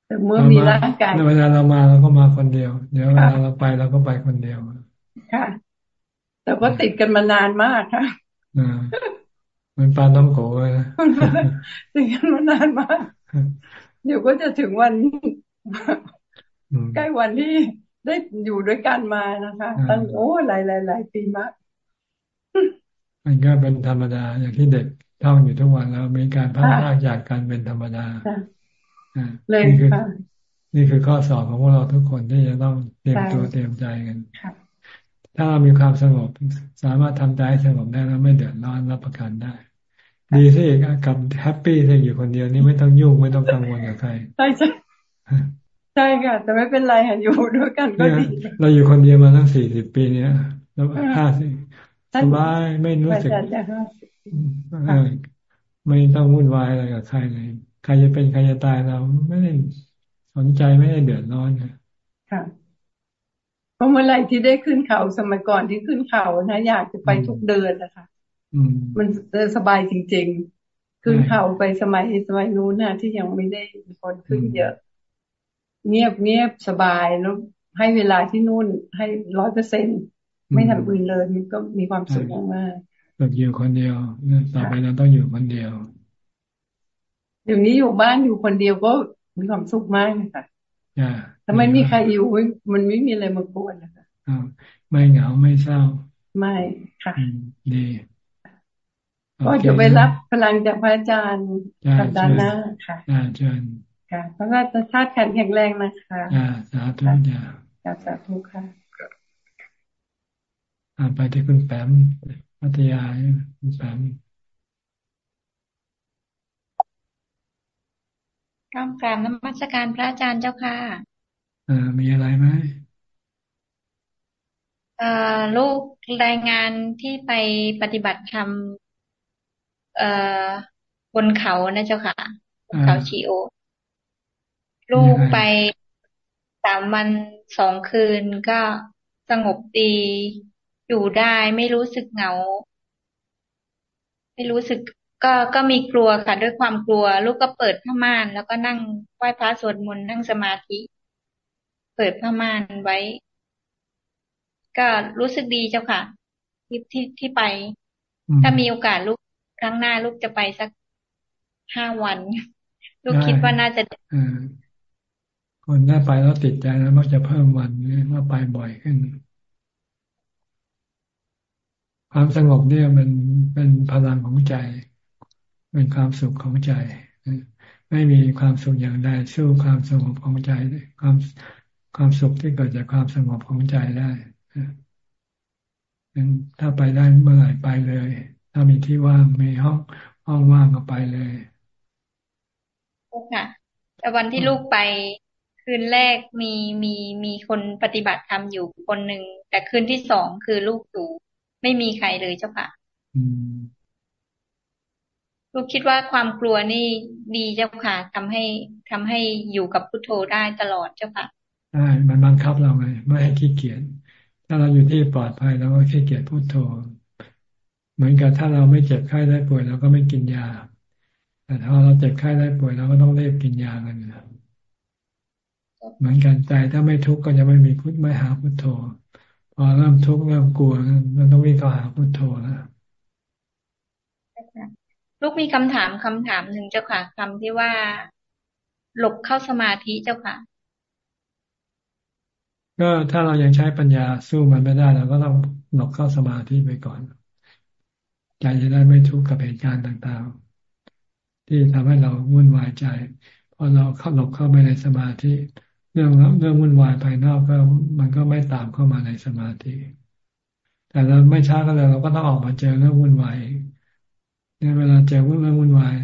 แต่เมื่อมีร่างกายเวลาเรามาเราก็มาคนเดียว เดี๋ยวเวลาเราไปเราก็ไปคนเดียวค่ะ แต่ก็ติดกันมานานมากค่ะมันปลาต้องโกเลยนะติดกันมานานมาก เดี๋ยวก็จะถึงวันใกล้วันที่ได้อยู่ด้วยกันมานะคะตั้งโอ้หลายหลายหลายปีมากมันก็เป็นธรรมดาอย่างที่เด็กท่องอยู่ทุกวันแล้วมีการพัฒนาจากการเป็นธรรมดา เลยค่ะนี่คือข้อสอบของพวกเราทุกคนที่จะต้องเตรียมตัวเตรียมใจกันถ้าเรามีความสงบสามารถทำใจให้สงบได้แล้วไม่เดือดร้อนรับประกันได้ ดีสิกับแฮปปี้ที่อยู่คนเดียวนี่ไม่ต้องยุ่งไม่ต้องกังวลกับใครใช่ใช่ใช่ค่ะ แต่ไม่เป็นไรค่ะอยู่ด้วยกันก็ดีเราอยู่คนเดียวมาตั้งสี่สิบปีเนี้ยแล้วห้าสิสบายไม่รู้สึกไม่ต้องวุ่นวายอะไรกับใครเลย ใครจะเป็นใครจะตายเราไม่ได้สนใจไม่ได้เดือดร้อนค่ะเพราะเมื่อไรที่ได้ขึ้นเขาสมัยก่อนที่ขึ้นเขานะอยากจะไปทุกเดือนนะคะมันสบายจริง ๆ ขึ้นเขาไปสมัยสมัยนู้นนะที่ยังไม่ได้มีคนขึ้นเยอะ เงียบเงียบสบายแล้วให้เวลาที่นู่นให้ร้อยเปอร์เซ็นไม่ทำอื่นเลยมันก็มีความสุขมากแบบอยู่คนเดียวต่อไปเราต้องอยู่คนเดียว เดี๋ยวนี้อยู่บ้านอยู่คนเดียวก็มีความสุขมากเลยค่ะถ้าไม่มีใครอยู่มันไม่มีอะไรมากวนนะคะไม่เหงาไม่เศร้า ไม่ค่ะดีก็จะไปรับพลังจากพระอาจารย์สัปดาห์หน้าค่ะอาจารย์ค่ะเพราะว่าจะชาติแข็งแรงนะคะอ่าสาธุจ้าสาธุค่ะอ่าไปที่คุณแปมพัทยาคุณแปม ก้ามกราบนมัสการพระอาจารย์เจ้าค่ะอ่ามีอะไรไหมอ่าลูกรายงานที่ไปปฏิบัติธรรมเอ่อบนเขานะเจ้าค่ะเขาชีโอ ลูกไปสามวันสองคืนก็สงบดีอยู่ได้ไม่รู้สึกเหงา ไม่รู้สึก ก็ก็มีกลัวค่ะ ด้วยความกลัว ลูกก็เปิดผ้าม่าน แล้วก็นั่งไหว้พระสวดมนต์นั่งสมาธิ เปิดผ้าม่านไว้ ก็รู้สึกดีเจ้าค่ะ ที่ที่ที่ไป ถ้ามีโอกาสลูกครั้งหน้าลูกจะไปสักห้าวัน ลูกคิดว่าน่าจะคนหน้าไปแล้วติดใจแล้วมักจะเพิ่มวันนี่ว่าไปบ่อยขึ้น ความสงบเนี่ยมันเป็นพลังของใจ เป็นความสุขของใจ ไม่มีความสุขอย่างใดสู้ความสงบของใจความความสุขที่เกิดจากความสงบของใจได้ถ้าไปได้เมื่อไหร่ไปเลย ถ้ามีที่ว่างมีห้องห้องว่างก็ไปเลยค่ะ แต่วันที่ลูกไปคืนแรกมีมีมีคนปฏิบัติธรรมอยู่คนหนึ่งแต่คืนที่สองคือลูกอยู่ไม่มีใครเลยเจ้าค่ะ ลูกคิดว่าความกลัวนี่ดีเจ้าค่ะทำให้ทำให้อยู่กับพุทโธได้ตลอดเจ้าค่ะใช่มันบังคับเราไงไม่ให้ขี้เกียจถ้าเราอยู่ที่ปลอดภัยเราก็ขี้เกียจพุทโธ เหมือนกับถ้าเราไม่เจ็บไข้ได้ป่วยเราก็ไม่กินยา แต่ถ้าเราเจ็บไข้ได้ป่วยเราก็ต้องเรีบกินยากันเหมือนกันใจถ้าไม่ทุกข์ก็จะไม่มีพุทไม่หาพุทโธ พอเริ่มทุกข์เริ่มกลัวมันต้องวิ่งเข้าหาพุทโธแล้ว ลูกมีคำถามคำถามหนึ่งเจ้าค่ะคำที่ว่า หลบเข้าสมาธิเจ้าค่ะ ก็ถ้าเรายังใช้ปัญญาสู้มันไม่ได้เราก็ต้องหลบเข้าสมาธิไปก่อนใจจะได้ไม่ทุกข์กับเหตุการณ์ต่างๆ ที่ทำให้เราวุ่นวายใจพอเราเข้าหลบเข้าไปในสมาธิ เรื่องเรื่องวุ่นวายภายนอกก็มันก็ไม่ตามเข้ามาในสมาธิ แต่เราไม่ช้าก็เลยเราก็ต้องออกมาเจอเรื่องวุ่นวายเนี่ยเวลาเจอเรื่องวุ่นวาย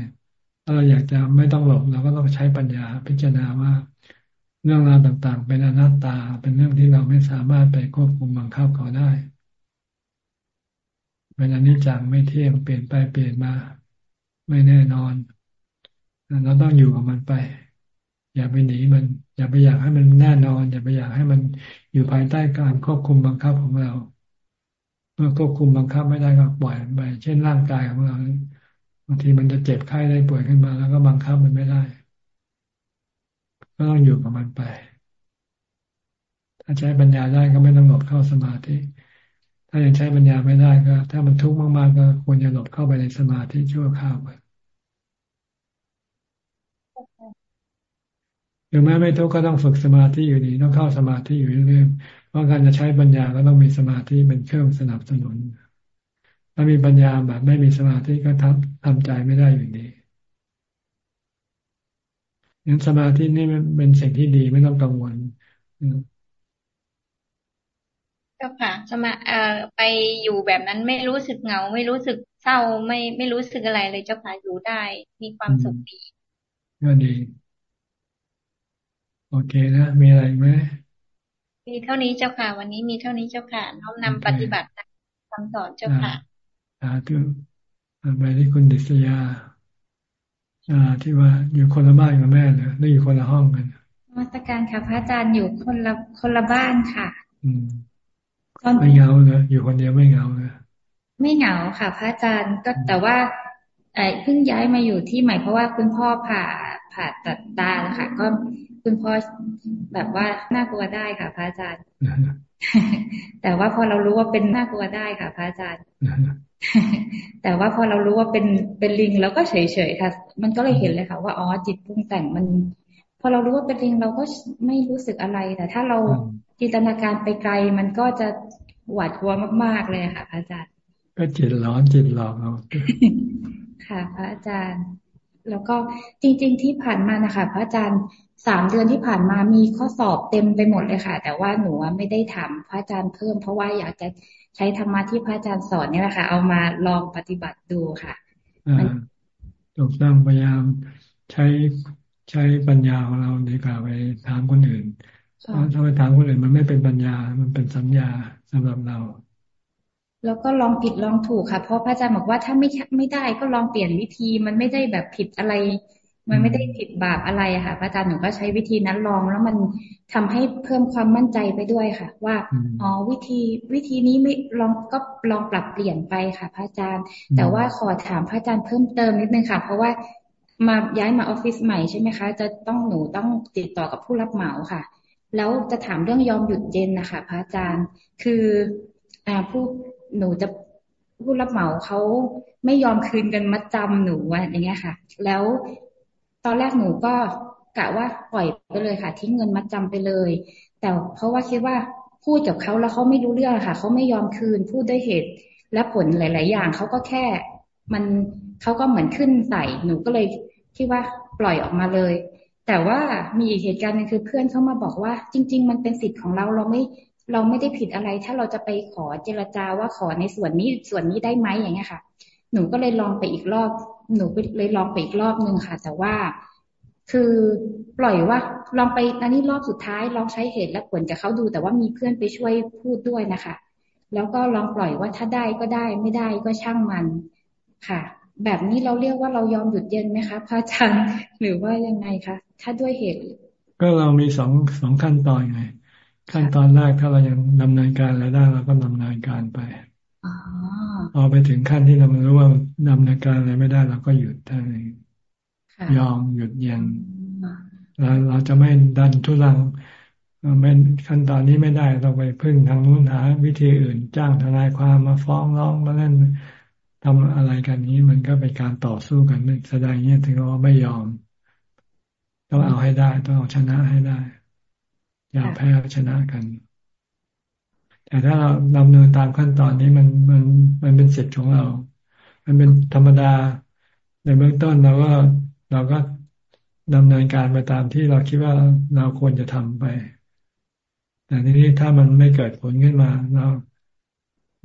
ถ้าเราอยากจะไม่ต้องหลบเราก็ต้องใช้ปัญญาพิจารณาว่า เรื่องราวต่างๆ เป็นอนัตตา เป็นเรื่องที่เราไม่สามารถไปควบคุมบังคับเขาได้เป็นอนิจจังไม่เที่ยงเปลี่ยนไปเปลี่ยนมา ไม่แน่นอนเราต้องอยู่กับมันไป อย่าไปหนีมัน อย่าไปอยากให้มันแน่นอน อย่าไปอยากให้มันอยู่ภายใต้การควบคุมบังคับของเรา เมื่อควบคุมบังคับไม่ได้ก็ปล่อยไป เช่นร่างกายของเราบางทีมันจะเจ็บไข้ได้ป่วยขึ้นมา แล้วก็บังคับมันไม่ได้ ก็ต้องอยู่กับมันไป ถ้าใช้ปัญญาได้ก็ไม่ต้องหลบเข้าสมาธิ ถ้ายังใช้ปัญญาไม่ได้ก็ ถ้ามันทุกข์มากๆก็ควรจะหลบเข้าไปในสมาธิชั่วคราวไปหรือแม้ไม่ทุกข์ก็ต้องฝึกสมาธิอยู่ดีต้องเข้าสมาธิอยู่เรื่อยๆ เพราะการจะใช้ปัญญาก็ต้องมีสมาธิเป็นเครื่องสนับสนุน ถ้ามีปัญญาแบบไม่มีสมาธิก็ทำทำใจไม่ได้อยู่ดีงั้นสมาธินี่เป็นสิ่งที่ดีไม่ต้องกังวลเจ้าค่ะสมาเอ่อไปอยู่แบบนั้นไม่รู้สึกเหงา ไม่รู้สึกเศร้าไม่ไม่รู้สึกอะไรเลยเจ้าค่ะอยู่ได้มีความสุขดีก็ดี โอเคนะ มีอะไรไหม มีเท่านี้เจ้าค่ะ วันนี้มีเท่านี้เจ้าค่ะน้อมนำปฏิบัติคำสอนเจ้าค่ะสาธุไปที่คุณดิษยาอ่าที่ว่าอยู่คนละบ้านกับแม่เลยหรืออยู่คนละห้องกันมาตรการค่ะพระอาจารย์อยู่คนละคนละบ้านค่ะ อืมไม่เหงาเลยอยู่คนเดียวไม่เหงาเลยไม่เหงาค่ะ พระอาจารย์ก็แต่ว่าไอ้เพิ่งย้ายมาอยู่ที่ใหม่เพราะว่าคุณพ่อผ่า ผ่าตัดตาแล้วค่ะก็คุณพ่อแบบว่าน่ากลัวได้ค่ะ พระอาจารย์ แต่ว่าพอเรารู้ว่าเป็นน่ากลัวได้ค่ะ พระอาจารย์ แต่ว่าพอเรารู้ว่าเป็นเป็นลิงเราก็เฉยเฉยค่ะ มันก็เลยเห็นเลยค่ะ ว่าอ๋อจิตปรุงแต่งมัน พอเรารู้ว่าเป็นลิงเราก็ไม่รู้สึกอะไรแต่ถ้าเราจินตนาการไปไกล มันก็จะหวาดกลัวมาก ๆเลยค่ะ พระอาจารย์ ก็จิตร้อนจิตหลอกเราค่ะ พระอาจารย์ แล้วก็จริง ๆ ที่ผ่านมานะคะพระอาจารย์สามเดือนที่ผ่านมามีข้อสอบเต็มไปหมดเลยค่ะ แต่ว่าหนูไม่ได้ถามพระอาจารย์เพิ่ม เพราะว่าอยากจะใช้ธรรมะที่พระอาจารย์สอนนี่แหละค่ะ เอามาลองปฏิบัติดูค่ะถูกต้องพยายามใช้ใช้ปัญญาของเราดีกว่าไปถามคนอื่นถ้าไปถามคนอื่นมันไม่เป็นปัญญา มันเป็นสัญญาสำหรับเรา แล้วก็ลองผิดลองถูกค่ะ เพราะพระอาจารย์บอกว่าถ้าไม่ไม่ได้ก็ลองเปลี่ยนวิธีมันไม่ได้แบบผิดอะไร มันไม่ได้ผิดบาปอะไรอะค่ะพระอาจารย์หนูก็ใช้วิธีนั้นลองแล้วมันทำให้เพิ่มความมั่นใจไปด้วยค่ะ ว่าอ๋อวิธีวิธีนี้ไม่ลองก็ลองปรับเปลี่ยนไปค่ะ พระอาจารย์ แต่ว่าขอถามพระอาจารย์เพิ่มเติมนิดนึงค่ะ เพราะว่ามาย้ายมาออฟฟิศใหม่ใช่ไหมคะ จะต้องหนูต้องติดต่อกับผู้รับเหมาค่ะ แล้วจะถามเรื่องยอมหยุดเย็นนะคะพระอาจารย์ คืออ่าผู้ หนูจะผู้รับเหมาเขาไม่ยอมคืนกันมัดจำหนูอย่างเงี้ยค่ะ แล้วตอนแรกหนูก็กะว่าปล่อยไปเลยค่ะ ทิ้งเงินมัดจาไปเลย แต่เพราะว่าคิดว่าพูดกับเขาแล้วเขาไม่รู้เรื่องค่ะเขาไม่ยอมคืนพูดด้วยเหตุ และผลหลาย ๆ อย่างเขาก็แค่มันเขาก็เหมือนขึ้นใส่หนูก็เลยคิดว่าปล่อยออกมาเลย แต่ว่ามีอีกเหตุการณ์นึงคือเพื่อนเขามาบอกว่า จริง ๆ มันเป็นสิทธิ์ของเราเราไม่ เราไม่ได้ผิดอะไร ถ้าเราจะไปขอเจรจาว่าขอในส่วนนี้ส่วนนี้ได้ไหมอย่างเงี้ยค่ะ หนูก็เลยลองไปอีกรอบ หนูเลยลองไปอีกรอบนึงค่ะ แต่ว่าคือปล่อยว่าลองไปอันนี้รอบสุดท้ายลองใช้เหตุและผลกับเขาดู แต่ว่ามีเพื่อนไปช่วยพูดด้วยนะคะ แล้วก็ลองปล่อยว่าถ้าได้ก็ได้ไม่ได้ก็ช่างมันค่ะ แบบนี้เราเรียกว่าเรายอมหยุดเย็นไหมคะพระอาจารย์หรือว่ายังไงคะถ้าด้วยเหตุ ก็เรามีสองสองขั้นตอนไง ขั้นตอนแรกถ้าเรายังดำเนินการอะไรได้เราก็ดำเนินการไปพอไปถึงขั้นที่เรารู้ว่าดำเนินการอะไรไม่ได้เราก็หยุดท่านเองยอมหยุดเย็นแล้วเราจะไม่ดันทุลังไม่ขั้นตอนนี้ไม่ได้ต้องไปพึ่งทางนู้นหาวิธีอื่นจ้างทนายความมาฟ้องร้องมาเล่นทำอะไรกันนี้มันก็เป็นการต่อสู้กันแสดงเนี้ยถึงว่าไม่ยอม ต้องเอาให้ได้ ต้องเอาชนะให้ได้ อย่าแพ้ชนะกันแต่ถ้าเราดำเนินตามขั้นตอนนี้มันมันมันเป็นสิทธิ์ของเรา มันเป็นธรรมดา ในเบื้องต้นเราก็เราก็ดำเนินการไปตามที่เราคิดว่าเราควรจะทำไป แต่ทีนี้ถ้ามันไม่เกิดผลขึ้นมา เรา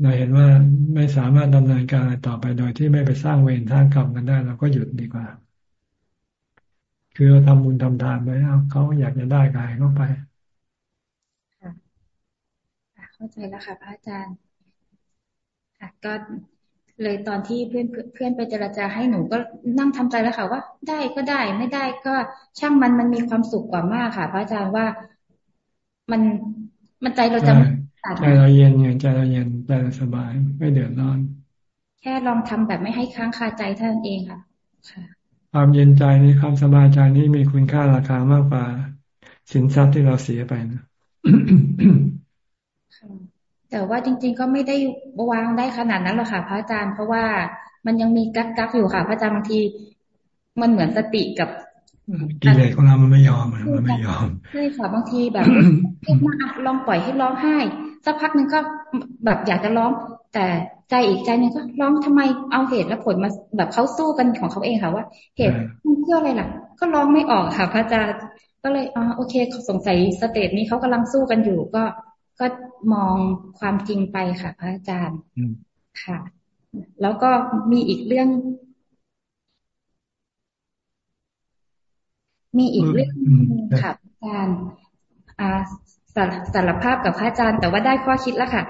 เราเห็นว่าไม่สามารถดำเนินการต่อไปโดยที่ไม่ไปสร้างเวรสร้างกรรมกันได้เราก็หยุดดีกว่า คือเราทำบุญทำทานไปเอาเขาอยากจะได้กายเข้าไป เข้าใจแล้วค่ะ พระอาจารย์ค่ะก็เลยตอนที่เพื่อนเพื่อนไปเจรจาให้หนูก็นั่งทำใจแล้วค่ะว่า ได้ก็ได้ไม่ได้ก็ช่างมันมันมีความสุขกว่ามากค่ะ พระอาจารย์ว่ามันมันใจเราจะใจเราเย็นเงีใจเราเย็นใจเราสบายไม่เดือดร้อน แค่ลองทำแบบไม่ให้ค้างคาใจเท่านั้นเองค่ะ ความเย็นใจนี้ความสบายใจนี้มีคุณค่าราคามากกว่าสินทรัพย์ที่เราเสียไปนะ แต่ว่าจริง ๆ ก็ไม่ได้วางได้ขนาดนั้นหรอกค่ะ พระอาจารย์ เพราะว่ามันยังมีกักกักอยู่ค่ะ พระอาจารย์บางทีมันเหมือนสติกับกิเลสของเรามันไม่ยอมมันไม่ยอมใช่ค่ะบางทีแบบเรียกมาลองปล่อยให้ร้องไห้ สักพักหนึ่งก็แบบอยากจะร้อง แต่ใจอีกใจหนึ่งก็ร้องทำไมเอาเหตุและผลมาแบบเขาสู้กันของเขาเองค่ะว่า เหตุมันเพื่ออะไรล่ะ ก็ร้องไม่ออกค่ะ พระอาจารย์ก็เลยอ๋อโอเคสงสัยสเตจนี้เขากำลังสู้กันอยู่ก็ ก็มองความจริงไปค่ะพระอาจารย์ค่ะ แล้วก็มีอีกเรื่อง มีอีกเรื่องค่ะอาจารย์อาสารภาพกับพระอาจารย์ แต่ว่าได้ข้อคิดแล้วค่ะ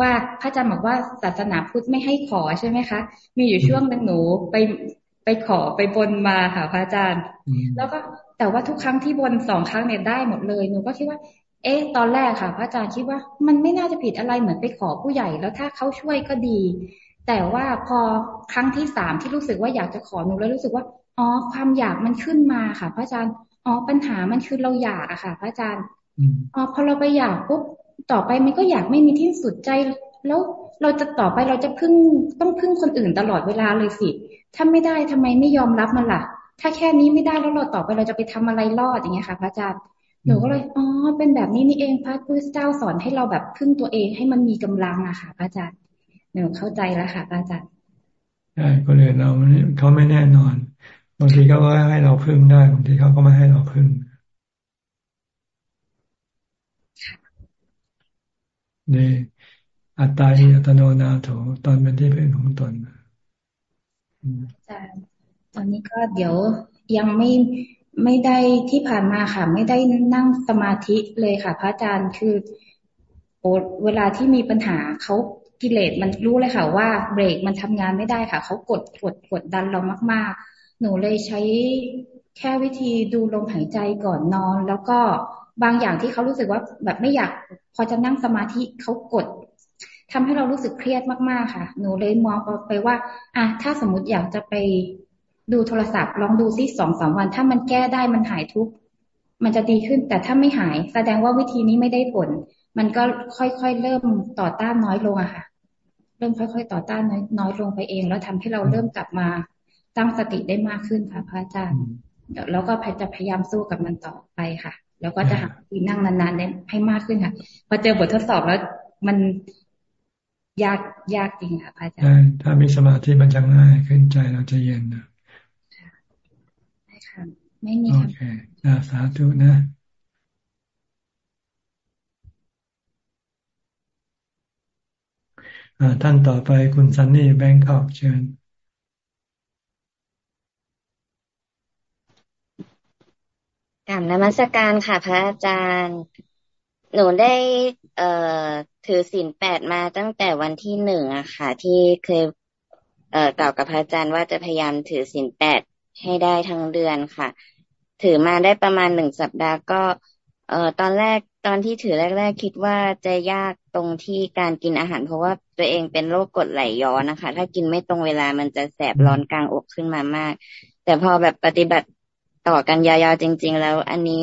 ว่าพระอาจารย์บอกว่าศาสนาพุทธไม่ให้ขอใช่ไหมคะ มีอยู่ช่วงหนึ่งหนูไปไปขอไปบนมาค่ะพระอาจารย์ แล้วก็แต่ว่าทุกครั้งที่บนสองครั้งเนี่ยได้หมดเลยหนูก็คิดว่า เอ๊ะตอนแรกค่ะ พระอาจารย์คิดว่า มันไม่น่าจะผิดอะไรเหมือนไปขอผู้ใหญ่แล้วถ้าเขาช่วยก็ดี แต่ว่าพอครั้งที่สามที่รู้สึกว่าอยากจะขอหนูแล้วรู้สึกว่าอ๋อความอยากมันขึ้นมาค่ะ พระอาจารย์อ๋อปัญหามันคือเราอยากอะค่ะ พระอาจารย์อ๋อพอเราไปอยากปุ๊บต่อไปมันก็อยากไม่มีที่สุดใจ แล้วเราจะต่อไปเราจะพึ่งต้องพึ่งคนอื่นตลอดเวลาเลยสิถ้าไม่ได้ทำไมไม่ยอมรับมันล่ะ ถ้าแค่นี้ไม่ได้แล้วเราต่อไปเราจะไปทำอะไรรอดอย่างเงี้ยค่ะ พระอาจารย์ หนูก็เลยอ๋อเป็นแบบนี้นี่เองพระพุทธเจ้าสอนให้เราแบบพึ่งตัวเองให้มันมีกำลังอะค่ะพระอาจารย์หนูเข้าใจแล้วค่ะพระอาจารย์ใช่คนอื่นเราเขาไม่แน่นอนบางทีเขาก็ให้เราพึ่งได้บางทีเขาก็ไม่ให้เราพึ่งนี่อัตตาหิอัตโนนาโถตอนเป็นที่พึ่งของตนอาจารย์ตอนนี้ก็เดี๋ยวยังไม่ ไม่ได้ที่ผ่านมาค่ะ ไม่ได้นั่งสมาธิเลยค่ะ พระอาจารย์คือโอเวลาที่มีปัญหาเขากิเลสมันรู้เลยค่ะว่าเบรกมันทำงานไม่ได้ค่ะเขากดกดกดดันเรามาก ๆ หนูเลยใช้แค่วิธีดูลมหายใจก่อนนอน แล้วก็บางอย่างที่เขารู้สึกว่าแบบไม่อยาก พอจะนั่งสมาธิเขากดทำให้เรารู้สึกเครียดมาก ๆ ค่ะ หนูเลยมองไปว่า อะถ้าสมมติอยากจะไป ดูโทรศัพท์ลองดูซิสองสามวัน ถ้ามันแก้ได้มันหายทุกมันจะดีขึ้น แต่ถ้าไม่หาย แสดงว่าวิธีนี้ไม่ได้ผล มันก็ค่อยๆเริ่มต่อต้านน้อยลงอะค่ะ เริ่มค่อยๆ ต่อต้านน้อยน้อยลงไปเอง แล้วทำให้เราเริ่มกลับมาตั้งสติได้มากขึ้นค่ะพระอาจารย์แล้วก็จะพยายามสู้กับมันต่อไปค่ะ แล้วก็จะหาที่นั่งนานๆได้ให้มากขึ้นค่ะ พอเจอบททดสอบแล้วมันยากยากจริงค่ะพระอาจารย์ถ้ามีสมาธิมันจะง่ายขึ้นใจเราจะเย็นนะค่ะ ไม่มีโอเคสาธุนะท่านต่อไปคุณซันนี่แบงคอกเชิญกลับนมัสการค่ะ พระอาจารย์ หนูได้ เอ่อ ถือศีลแปดมาตั้งแต่วันที่หนึ่งอะค่ะ ที่เคย เอ่อกล่าวกับพระอาจารย์ว่าจะพยายามถือศีลแปดให้ได้ทั้งเดือนค่ะ ถือมาได้ประมาณหนึ่งสัปดาห์ก็ เอ่อตอนแรกตอนที่ถือแรก ๆ คิดว่าจะยากตรงที่การกินอาหาร เพราะว่าตัวเองเป็นโรคกรดไหลย้อนนะคะ ถ้ากินไม่ตรงเวลามันจะแสบร้อนกลางอกขึ้นมามาก แต่พอแบบปฏิบัติต่อกันยาวๆจริง ๆ แล้ว อันนี้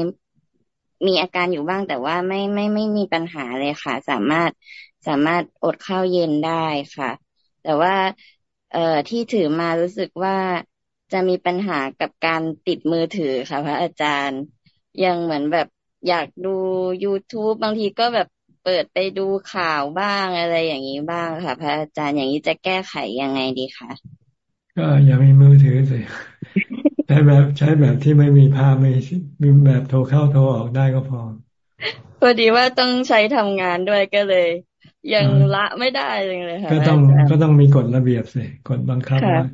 มีอาการอยู่บ้างแต่ว่าไม่ไม่ไม่มีปัญหาเลยค่ะ สามารถสามารถอดข้าวเย็นได้ค่ะ แต่ว่า เอ่อที่ถือมารู้สึกว่า จะมีปัญหากับการติดมือถือค่ะ พระอาจารย์ ยังเหมือนแบบอยากดู YouTube บางทีก็แบบเปิดไปดูข่าวบ้างอะไรอย่างนี้บ้างค่ะ พระอาจารย์อย่างนี้จะแก้ไขยังไงดีคะก็อย่ามีมือถือสิใช้แบบใช้แบบที่ไม่มีภาพไม่มีแบบโทรเข้าโทรออกได้ก็พอพอดีว่าต้องใช้ทำงานด้วยก็เลย ยังละไม่ได้เลยค่ะก็ต้องก็ต้องมีกฎระเบียบสิกฎบังคับว่า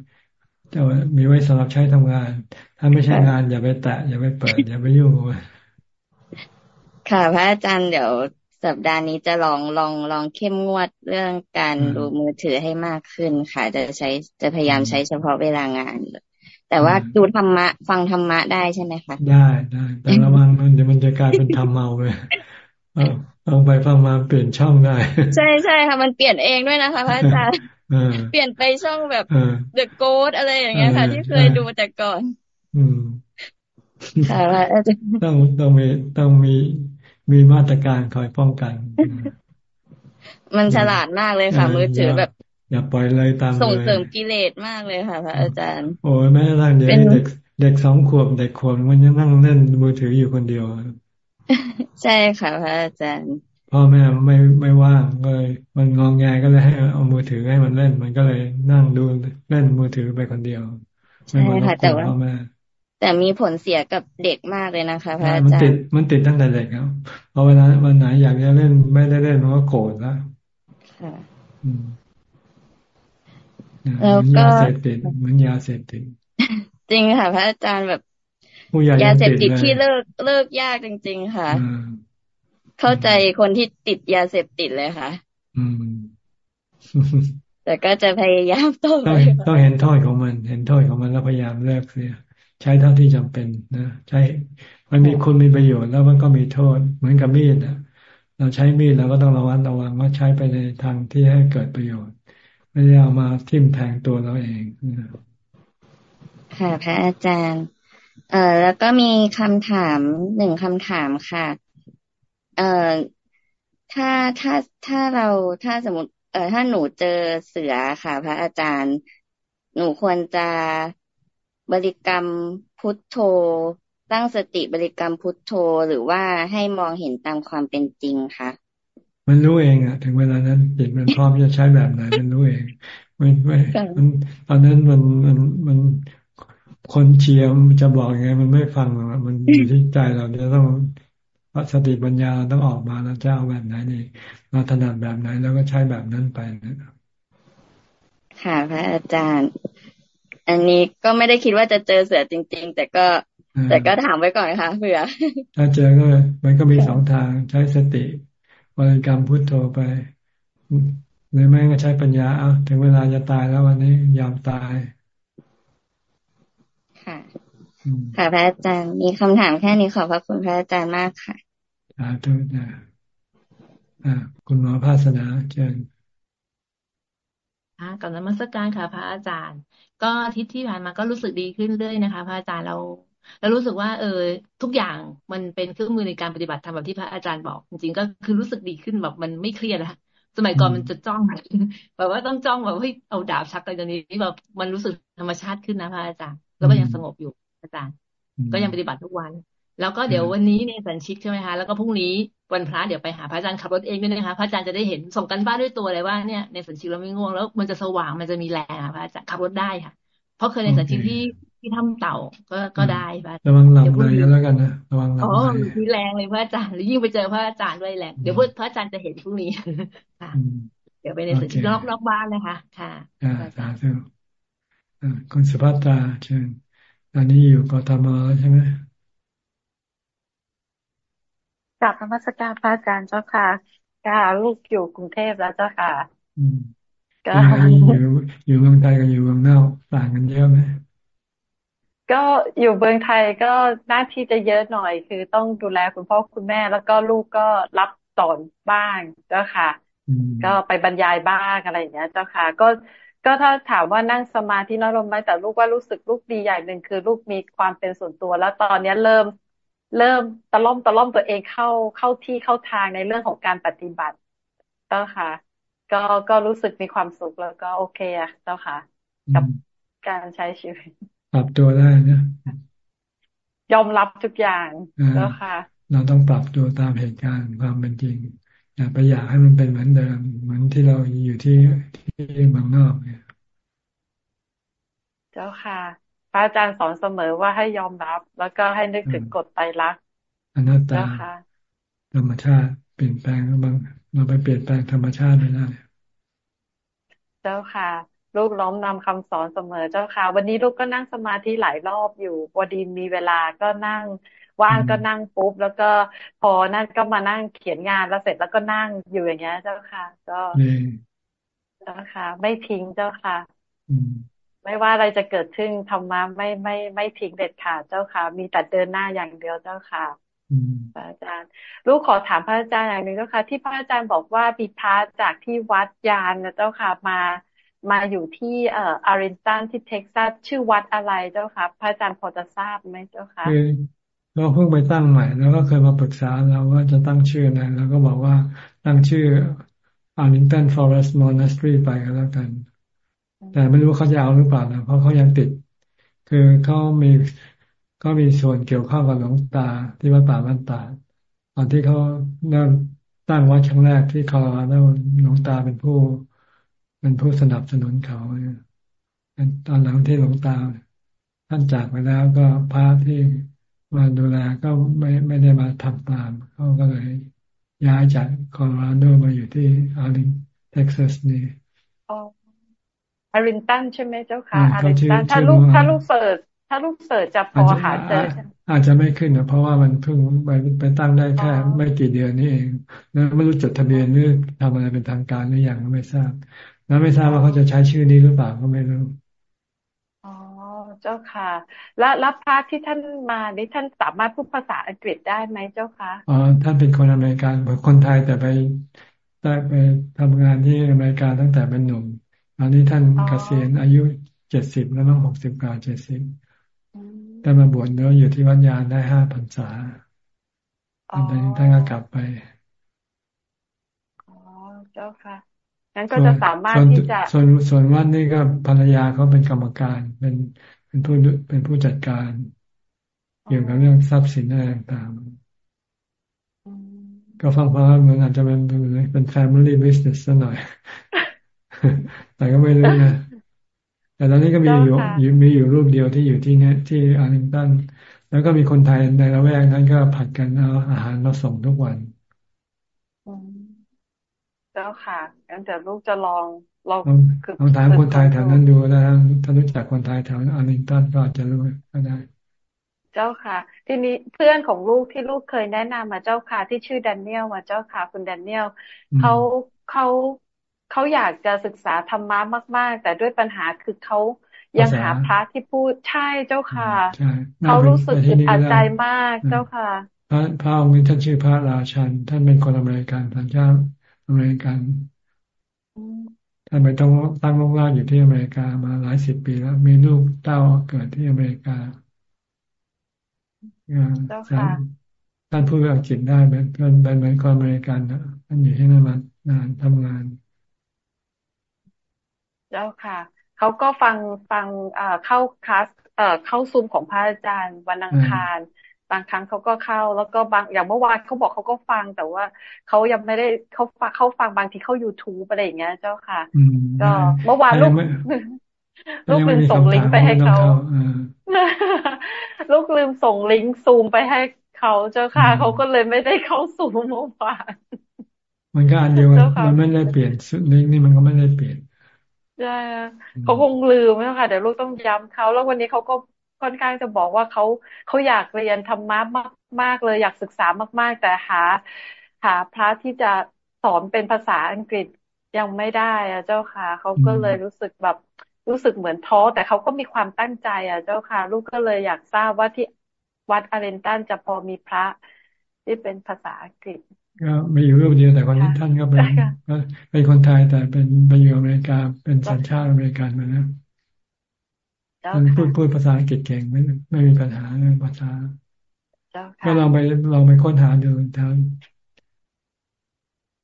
จะมีไว้สำหรับใช้ทำงาน ถ้าไม่ใช่งานอย่าไปแตะอย่าไปเปิด อย่าไปยุ่งค่ะ พระอาจารย์เดี๋ยวสัปดาห์นี้จะลองลองลองเข้มงวดเรื่องการดูมือถือให้มากขึ้นค่ะ จะใช้จะพยายามใช้เฉพาะเวลางาน แต่ว่าดูธรรมะ ฟังธรรมะได้ใช่ไหมคะ ได้ได้แต่ระวังมันเดี๋ยวมันจะกลายเป็นธรรมเมาไปลองไปฟังมาเปลี่ยนช่องได้ ใช่ใช่ค่ะ มันเปลี่ยนเองด้วยนะคะพระอาจารย์ เปลี่ยนไปช่องแบบเดอะโกดอะไรอย่างเงี้ยค่ะ ที่เคยดูแต่ก่อน อืมค่ะต้องต้องมีต้องมีมีมาตรการคอยป้องกัน มันฉลาดมากเลยค่ะ มือถือแบบ อย่าปล่อยเลยตามส่งเสริมกิเลสมากเลยค่ะพระอาจารย์ โอ้ยแม้กระทั่งเด็กเด็กเด็กสองขวบเด็กขวบมันยังนั่งเล่นมือถืออยู่คนเดียว ใช่ค่ะพระอาจารย์ พ่อแม่ไม่ไม่ว่างเลยมันงองแงก็เลยให้เอามือถือให้มันเล่น มันก็เลยนั่งดูเล่นมือถือไปคนเดียวใช่ค่ะแต่ว่าแต่มีผลเสียกับเด็กมากเลยนะคะพระอาจารย์มันติดมันติดตั้งแต่เด็กครับพอเวลาวันไหนอยากจะเล่นไม่ได้เล่นมันก็โกรธแล้วค่ะแล้วก็ยาเสพติดเหมือนยาเสพติดจริงค่ะ พระอาจารย์แบบยาเสพติดที่เลิกเลิกยากจริง ๆ ค่ะ เข้าใจคนที่ติดยาเสพติดเลยค่ะ อืม แต่ก็จะพยายามต้องต้องเห็นโทษของมัน เห็นโทษของมันแล้วพยายามเลิกเสียใช้เท่าที่จำเป็นนะใช้ มันมีคุณมีประโยชน์แล้วมันก็มีโทษ เหมือนกับมีดอะเราใช้มีดเราก็ต้องระวังระวังว่าใช้ไปในทางที่ให้เกิดประโยชน์ ไม่ได้เอามาทิ่มแทงตัวเราเองค่ะพระอาจารย์ เอ่อแล้วก็มีคำถามหนึ่งคำถามค่ะ เอ่อถ้าถ้าถ้าเราถ้าสมมติ เอ่อถ้าหนูเจอเสือค่ะ พระอาจารย์ หนูควรจะบริกรรมพุทโธ ตั้งสติบริกรรมพุทโธหรือว่าให้มองเห็นตามความเป็นจริงคะมันรู้เองอะถึงเวลานั้นจิตมันพร้อมจะใช้แบบไหนมันรู้เองไม่ไม่มันตอนนั้นมันมันมันคนเชียร์จะบอกยังไง มันไม่ฟังหรอกมันอยู่ที่ใจเราจะต้อง สติปัญญาต้องออกมาแล้วจะเอาแบบไหนนี่เราถนัดแบบไหนแล้วก็ใช้แบบนั้นไปนะค่ะ พระอาจารย์ อันนี้ก็ไม่ได้คิดว่าจะเจอเสือจริง ๆ แต่ก็ แต่ก็ถามไว้ก่อนค่ะเผื่อถ้าเจอก็มันก็มีสองทางใช้สติบริกรรมพุทโธไปหรือไม่ก็ใช้ปัญญาเอาถึงเวลาจะตายแล้ววันนี้ยอมตาย ค่ะ ค่ะพระอาจารย์มีคำถามแค่นี้ขอบพระคุณพระอาจารย์มากค่ะ สาธุนะอ่าคุณหมอภาสนาเชิญค่ะกับนมัสการค่ะ พระอาจารย์ ก็อาทิตย์ที่ผ่านมาก็รู้สึกดีขึ้นเรื่อยนะคะ พระอาจารย์เราเรารู้สึกว่า เออ ทุกอย่างมันเป็นเครื่องมือในการปฏิบัติธรรมแบบที่พระอาจารย์บอก จริงๆก็คือรู้สึกดีขึ้นแบบมันไม่เครียดนะคะสมัยก่อนมันจะจ้องแบบว่าต้องจ้องแบบเฮ้ยเอาดาบชักอะไรตอนนี้แบบมันรู้สึกธรรมชาติขึ้นนะพระอาจารย์ แล้วก็ยังสงบอยู่อาจารย์ ก็ยังปฏิบัติทุกวัน แล้วก็เดี๋ยววันนี้เนี่ยสันชิกใช่ไหมคะแล้วก็พรุ่งนี้วันพระเดี๋ยวไปหาพระอาจารย์ขับรถเองด้วยนะคะพระอาจารย์จะได้เห็นส่งกันบ้านด้วยตัวเลยว่าเนี่ยในสันชิกเราไม่ง่วงแล้วมันจะสว่างมันจะมีแรงค่ะพระอาจารย์ขับรถได้ค่ะ เพราะเคยในสันชิกที่ที่ที่ถ้ำเต่าก็ก็ได้พระระวังลำเลยแล้วกันนะระวังลำอ๋อมีแรงเลยพระอาจารย์หรือยิ่งไปเจอพระอาจารย์ด้วยแรงเดี๋ยวพระอาจารย์จะเห็นพรุ่งนี้ค่ะเดี๋ยวไปในสื่อนอกนอกบ้านเลยค่ะค่ะสาธุคุณสุภัตราเชิญตอนนี้อยู่กทมใช่ไหมจา กธรรมสการพระอาจารย์เจ้าค่ะค่ะลูกอยู่กรุงเทพแล้วเจ้าค่ะ อืมก็อยู่อยู่เมืองไทยกับอยู่เมืองนอกต่างกันเยอะไหมก็อยู่เมืองไทยก็หน้าที่จะเยอะหน่อย คือต้องดูแลคุณพ่อคุณแม่ แล้วก็ลูกก็รับสอนบ้างเจ้าค่ะ ก็ไปบรรยายบ้างอะไรอย่างเงี้ย เจ้าค่ะ ก็ก็ถ้าถามว่านั่งสมาธิน้อยลงไหมแต่ลูกว่ารู้สึกลูกดีอย่างหนึ่งคือลูกมีความเป็นส่วนตัว แล้วตอนนี้เริ่ม เริ่มตะล่อมตะล่อมตัวเองเข้าเข้าที่เข้าทางในเรื่องของการปฏิบัติเจ้าค่ะ ก็ก็รู้สึกมีความสุขแล้วก็โอเคอะเจ้าค่ะ กับการใช้ชีวิตปรับตัวได้นะยอมรับทุกอย่างเจ้าค่ะ เราต้องปรับตัวตามเหตุการณ์ความเป็นจริง อย่าไปอยากให้มันเป็นเหมือนเดิม เหมือนที่เราอยู่ที่ที่เมืองนอกเนี่ย เจ้าค่ะพ ระอาจารย์สอนเสมอว่าให้ยอมรับ แล้วก็ให้นึกถึงกฎไตรลักษณ์อนัตตาธรรมชาติเปลี่ยนแปลงบางเราไปเปลี่ยนแปลงธรรมชาติไม่ได้เจ้าค่ะลูกน้อมนำคำสอนเสมอเจ้าค่ะ วันนี้ลูกก็นั่งสมาธิหลายรอบอยู่พอดีมีเวลาก็นั่งว่างก็นั่งปุ๊บ แล้วก็พอนั่นก็มานั่งเขียนงานแล้วเสร็จแล้วก็นั่งอยู่อย่างเงี้ย เจ้าค่ะ ก็เจ้าค่ะ ไม่ทิ้งเจ้าค่ะ ไม่ว่าอะไรจะเกิดขึ้นธรรมะไม่ไม่ไม่ทิ้งเด็ดขาดเจ้าค่ะ มีแต่เดินหน้าอย่างเดียวเจ้าค่ะพระอาจารย์ ลูกขอถามพระอาจารย์อย่างหนึ่งเจ้าค่ะ ที่พระอาจารย์บอกว่ามีพระจากที่วัดยานนะเจ้าค่ะมามาอยู่ที่เอ่ออารินตันที่เท็กซัสชื่อวัดอะไรเจ้าค่ะพระอาจารย์พอจะทราบไหมเจ้าค่ะคือเราเพิ่งไปตั้งใหม่ แล้วก็เคยมาปรึกษาเราว่าจะตั้งชื่ออะไรแล้วก็บอกว่าตั้งชื่อ Arlington Forest Monastery ไปก็แล้วกัน แต่ไม่รู้เขาจะเอาหรือเปล่านะเพราะเขายังติด คือเขามีก็มีส่วนเกี่ยวข้องกับหลวงตาที่วัดป่าบ้านตาตอนที่เขาเริ่มตั้งวัดครั้งแรกที่คอแล้วหลวงตาเป็นผู้ เป็นผู้สนับสนุนเขาตอนหลังที่หลวงตา ท่านจากไปแล้วก็พระที่มาดูแลก็ไม่ไม่ได้มาทำตามเขาก็เลยย้ายจากคอราโดมาอยู่ที่อาริเท็กซัสนี่ อารินตันใช่ไหมเจ้าค่ะอารินตันถ้าลูกถ้าลูกเสิร์ชถ้าลูกเสิร์ชจะพอหาเจอ อาจจะไม่ขึ้นนะเพราะว่ามันเพิ่งไปไปตั้งได้แค่ไม่กี่เดือนนี่เอง แล้วไม่รู้จดทะเบียนหรือทำอะไรเป็นทางการหรือยังไม่ทราบ แล้วไม่ทราบว่าเขาจะใช้ชื่อนี้หรือเปล่าก็ไม่รู้อ๋อเจ้าค่ะ แล้วรับพระที่ท่านมานี่ท่านสามารถพูดภาษาอังกฤษได้ไหมเจ้าคะอ๋อท่านเป็นคนอเมริกันเหมือนคนไทยแต่ไปได้ไปทำงานที่อเมริกาตั้งแต่เป็นหนุ่ม ตอนนี้ท่านเกษียณอายุเจ็ดสิบแล้วมั้งหกสิบกว่าเจ็ดสิบได้มาบวชเนื้ออยู่ที่วัดยานได้ห้าพรรษาตอนนี้ท่านก็กลับไปอ๋อเจ้าค่ะงั้นก็จะสามารถที่จะส่วนส่วนวัดนี่ก็ภรรยาเขาเป็นกรรมการเป็นเป็นผู้เป็นผู้จัดการเกี่ยวกับเรื่องทรัพย์สินอะไรต่างๆก็ฟังเพราะเหมือนอาจจะเป็นเป็น family business ซะหน่อย แต่ก็ไม่รู้นะแต่ตอนนี้ก็มีอยู่มีอยู่รูปเดียวที่อยู่ที่นี้ที่อาร์ลิงตันแล้วก็มีคนไทยในละแวกนั้นก็ผลัดกันเอาอาหารมาส่งทุกวันเจ้าค่ะงั้นแต่ลูกจะลองลองลองถามคนไทยแถวนั้นดูแล้วถ้ารู้จักคนไทยแถวอาร์ลิงตันก็อาจจะรู้ก็ได้ เจ้าค่ะ ทีนี้เพื่อนของลูกที่ลูกเคยแนะนำมาเจ้าค่ะที่ชื่อแดเนียลมาเจ้าค่ะคุณแดเนียลเขาเขา เขาอยากจะศึกษาธรรมะมาก ๆ แต่ด้วยปัญหาคือเขายังหาพระที่พูดใช่เจ้าค่ะเขารู้สึกอึดอัดใจมากเจ้าค่ะ พระพระองค์นี้ท่านชื่อพระราชัน ท่านเป็นคนอเมริกันท่านเจ้าอเมริกันท่านไปต้องตั้งโรงรากอยู่ที่อเมริกามาหลายสิบปีแล้ว มีลูกเต้าเกิดที่อเมริกาท่านพูดเรื่องจิตได้เป็นเป็นเหมือนคนอเมริกันนะท่านอยู่ที่นั่นมานานทำงาน เจ้าค่ะ เขาก็ฟังฟังเอ่อเข้าคลาสเอ่อเข้าซูมของพระอาจารย์วันอังคารบางครั้งเขาก็เข้าแล้วก็บางอย่างเมื่อวานเขาบอกเขาก็ฟังแต่ว่าเขายังไม่ได้เขาฟังเขาฟังบางทีเข้า youtube อะไรอย่างเงี้ย เจ้าค่ะก็เมื่อวานลูกลูกหนึ่งส่งลิงก์ไปให้เขาลูกลืมส่งลิงก์ซูมไปให้เขาเจ้าค่ะเขาก็เลยไม่ได้เข้าซูมเมื่อวานมันก็อันเดียวกันมันไม่ได้เปลี่ยนลิงก์นี่มันก็ไม่ได้เปลี่ยนใช่ เขาคงลืมแล้วค่ะเดี๋ยวลูกต้องย้ำเขาแล้ววันนี้เขาก็ค่อนข้างจะบอกว่าเขาเขาอยากเรียนธรรมะมากมากเลยอยากศึกษามาก ๆ แต่หา หาพระที่จะสอนเป็นภาษาอังกฤษยังไม่ได้อะเจ้าค่ะ เขาก็เลยรู้สึกแบบรู้สึกเหมือนท้อแต่เขาก็มีความตั้งใจ อะ เจ้าค่ะ ลูกก็เลยอยากทราบว่าที่วัดอารีนตันจะพอมีพระที่เป็นภาษาอังกฤษ ก็ไม่อยู่รูปเดียวแต่คนที่ท่านก็เป็นก็เป็นคนไทยแต่เป็นไปอยู่อเมริกาเป็นสัญชาติอเมริกันมาแล้วมันพูดพูดภาษาอังกฤษเก่งไม่ไม่มีปัญหาเรื่องภาษาก็ลองไปลองไปค้นหาดูทาง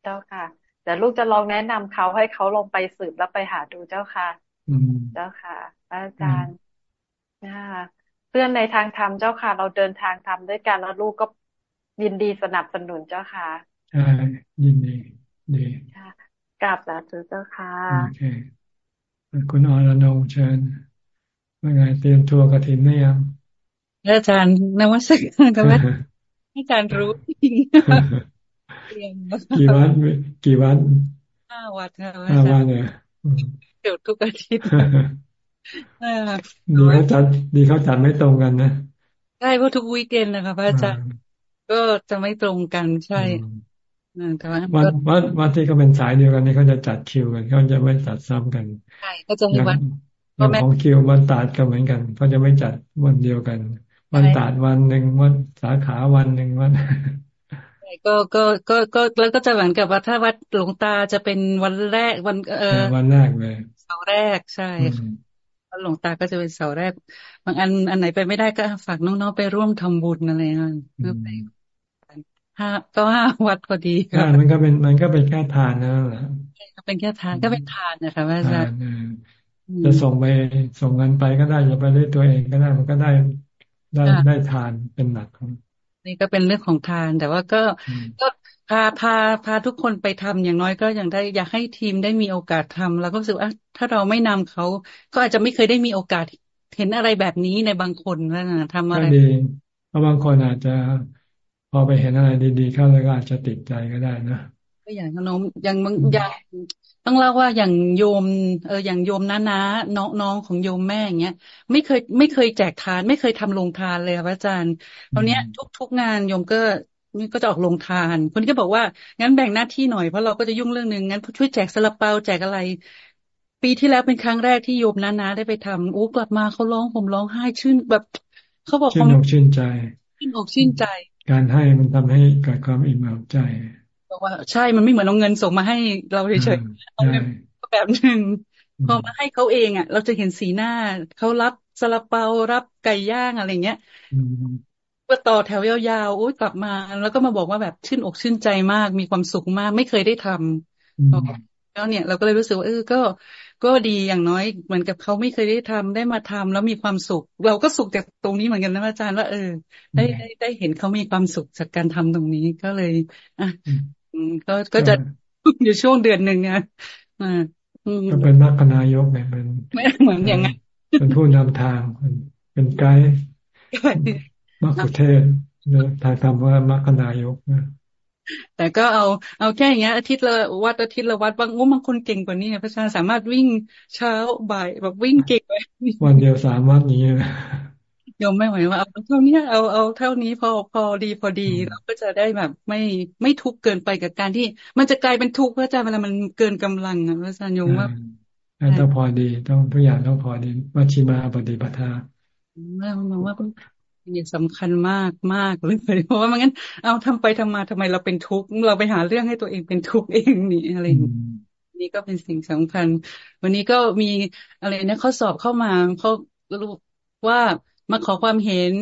เจ้าค่ะเดี๋ยวลูกจะลองแนะนำเขาให้เขาลงไปสืบแล้วไปหาดูเจ้าค่ะเจ้าค่ะ อาจารย์นะเพื่อนในทางธรรมเจ้าค่ะ เราเดินทางธรรมด้วยกันแล้วลูกก็ ยินดีสนับสนุนเจ้าค่ะใช่ยินดีดีกลับแล้วเจ้าค่ะโอเคคุณอรนงเชิญว่าไงเตรียมทัวร์กระถินได้ยังอาจารย์นวัตการกับอาจารย์รู้จริงกี่วันกี่วันห้าวันค่ะห้าวันเนี่ยเดี๋ยวทุกอาทิตย์ดีเขาจัดดีเขาจัดไม่ตรงกันนะใช่เพราะทุกวีคเอนนะคะพระอาจารย์ ก็จะไม่ตรงกันใช่แต่ว่าวันวันวันที่เขาเป็นสายเดียวกันนี่เขาจะจัดคิวกันเขาจะไม่จัดซ้ำกันใช่ก็จะมีวันของคิววันตัดก็เหมือนกันเขาจะไม่จัดวันเดียวกัน วันตัดวันหนึ่งวันสาขาวันหนึ่งวันก็ก็ก็ก็แล้วก็จะเหมือนกับว่าถ้าวัดหลวงตาจะเป็นวันแรกวันเออวันแรกเลยเสาแรกใช่วัดหลวงตาก็จะเป็นเสาแรก บางอันอันไหนไปไม่ได้ก็ฝากน้องๆไปร่วมทำบุญอะไรเงี้ยเพื่อไปห้าก็ห้าวัดพอดีค่ะมันก็เป็นมันก็เป็นแค่ทานนั่นแหละเป็นแค่ทานก็เป็นทานนะคะว่าจะจะส่งไปส่งเงินไปก็ได้จะไปด้วยตัวเองก็ได้มันก็ได้ได้ได้ทานเป็นหนักของนี่ก็เป็นเรื่องของทาน แต่ว่าก็ก็พาพาพาทุกคนไปทำอย่างน้อยก็ยังได้ อยากให้ทีมได้มีโอกาสทำแล้วก็รู้สึกว่าถ้าเราไม่นำเขาก็อาจจะไม่เคยได้มีโอกาส เห็นอะไรแบบนี้ในบางคนนะทำอะไรดีเพราะบางคนอาจจะพอไปเห็นอะไรดีๆเข้าแล้วก็อาจจะติดใจก็ได้นะก็อย่างน้องอย่างบางอย่างต้องเล่าว่าอย่างโยม เอออย่างโยมน้าน้าน้องน้องของโยมแม่อย่างเงี้ยไม่เคยไม่เคยแจกทาน ไม่เคยทำลงทานเลยครับอาจารย์ตอนเนี้ยทุกทุกงานโยมก็นี่ก็จะออกลงทานคนก็บอกว่างั้นแบ่งหน้าที่หน่อยเพราะเราก็จะยุ่งเรื่องหนึ่งงั้นช่วยแจกสลับเปาแจกอะไร ปีที่แล้วเป็นครั้งแรกที่โยมน้าน้าได้ไปทำอู้กลับมาเขาร้องผมร้องไห้ชื่นแบบเขาบอกชื่นอกชื่นใจ ชื่นอกชื่นใจ การให้มันทำให้เกิดความอิ่มเอิบใจบอกว่าใช่มันไม่เหมือนเอาเงินส่งมาให้เราเฉยๆเอาแบบหนึ่งพอมาให้เขาเองอะ เราจะเห็นสีหน้าเขารับซาลาเปารับไก่ย่างอะไรเงี้ยก็ต่อแถวยาวๆโอ้ยกลับมา แล้วก็มาบอกว่าแบบชื่นอกชื่นใจมากมีความสุขมาก ไม่เคยได้ทำแล้วเนี่ย เราก็เลยรู้สึกว่าเออก็ก็ดีอย่างน้อยเหมือนกับเขาไม่เคยได้ทำได้มาทำแล้วมีความสุข เราก็สุขจากตรงนี้เหมือนกันนะอาจารย์ว่าเออ ได้ได้ได้เห็นเขามีความสุขจากการทำตรงนี้ก็เลยอะก็ก็จะอยู่ช่วงเดือนหนึ่งนะอ่าก็เป็นนักนายกเนี่ยเป็นเหมือนอย่างนั้นเป็นผู้นำทางเป็นไกด์มรรคเทศทางธรรมว่ามรรคนายกนะ แต่ก็เอาเอาแค่อย่างเงี้ยอาทิตย์ละวัดอาทิตย์ละวัดบางงบางคนเก่งกว่านี้พระอาจารย์สามารถวิ่งเช้าบ่ายแบบวิ่งเก่งไปวันเดียวสามวันนี้ยมไม่ไหวว่าเอาเท่านี้เอาเอาเท่านี้พอพอดีพอดีเราก็จะได้แบบไม่ไม่ทุกข์เกินไปกับการที่ มันจะกลายเป็นทุกข์พระอาจารย์เวลามันเกินกำลังพระอาจารย์ยมว่าต้องพอดีต้องทุกอย่างต้องพอดีวัชิมาปฏิปทาเรามองว่า นี่สำคัญมากมากเลยเพราะว่ามันงั้น เอาทำไปทำมาทำไมเราเป็นทุกข์เราไปหาเรื่องให้ตัวเองเป็นทุกข์เองนี่อะไรนี่ก็เป็นสิ่งสำคัญ วันนี้ก็มีอะไรนะข้อสอบเข้ามาเขารู้ว่ามาขอความเห็น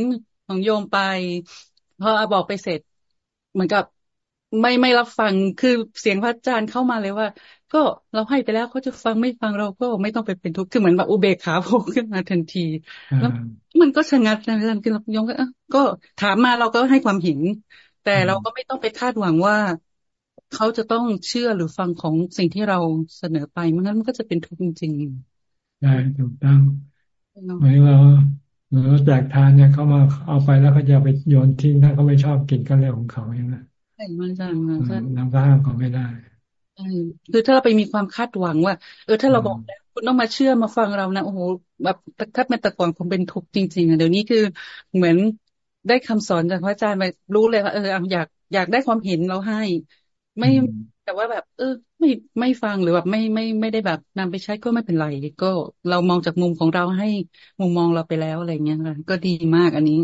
ของโยมไปพอบอกไปเสร็จ เหมือนกับไม่ไม่รับฟังคือเสียงพระอาจารย์เข้ามาเลยว่า ก็เราให้ไปแล้วเขาจะฟังไม่ฟังเราก็ไม่ต้องไปเป็นทุกข์คือเหมือนแบบอุเบกขาโผล่ขึ้นมาทันที แล้ว มันก็ชะงัดนะอาจารย์คือโยมก็ก็ถามมาเราก็ให้ความเห็น แต่เราก็ไม่ต้องไปคาดหวังว่าเขาจะต้องเชื่อหรือฟังของสิ่งที่เราเสนอไปมันงั้นมันก็จะเป็นทุกข์จริงๆได้ถูกต้องเหมือนเราหรือแจกทานเนี่ยเขามาเอาไปแล้วเขาจะไปโยนทิ้งถ้าเขาไม่ชอบกินก็เรื่องของเขาอย่างนั้นใช่มันจังเราก็ห้ามเขาไม่ได้คือถ้าเราไปมีความคาดหวังว่า เออถ้าเราบอกแล้ว คุณต้องมาเชื่อมาฟังเรานะโอ้โหแบบถ้าเป็นตะกอนคงเป็นทุกข์จริงๆอะเดี๋ยวนี้คือเหมือนได้คำสอนจากพระอาจารย์มารู้เลยว่าเอออยากอยากได้ความเห็นเราให้ ไม่แต่ว่าแบบ เออ ไม่ไม่ฟังหรือแบบไม่ไม่ไม่ได้แบบนำไปใช้ก็ไม่เป็นไร ก็เรามองจากมุมของเราให้มุมมองเราไปแล้วอะไรเงี้ยค่ะก็ดีมากอันนี้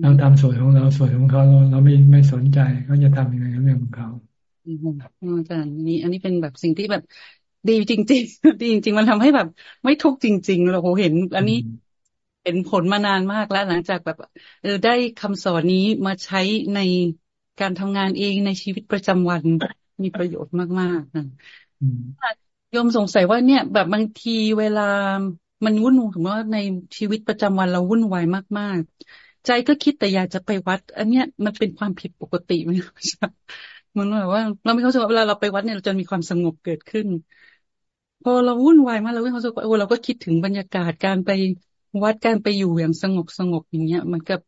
เราทำส่วนของเราส่วนของเขาเราเราไม่ไม่สนใจเขาจะทำยังไงเรื่องของเขาอาจารย์นี่อันนี้เป็นแบบสิ่งที่แบบ ดีจริง ๆ ดีจริง ๆ มันทำให้แบบ ไม่ทุกข์จริงๆเราเห็น อันนี้เห็นผลมานานมากแล้วหลังจากแบบเออได้คำสอนนี้มาใช้ในการทำงานเองในชีวิตประจำวันมีประโยชน์มากๆนะโยมสงสัยว่าเนี่ย แบบบางทีเวลามันวุ่นถึงว่าในชีวิตประจำวันเราวุ่นวายมาก ๆ ใจก็คิดแต่อยากจะไปวัด อันเนี้ยมันเป็นความผิดปกติไหมครับมันแบบว่า เราไม่เข้าใจว่าเวลาเราไปวัดเนี่ยเราจะมีความสงบเกิดขึ้น พอเราวุ่นวายมากเราไม่เข้าใจว่าโอ้เราก็คิดถึงบรรยากาศการไปวัดการไปอยู่อย่างสงบสงบอย่างเงี้ย มันกับ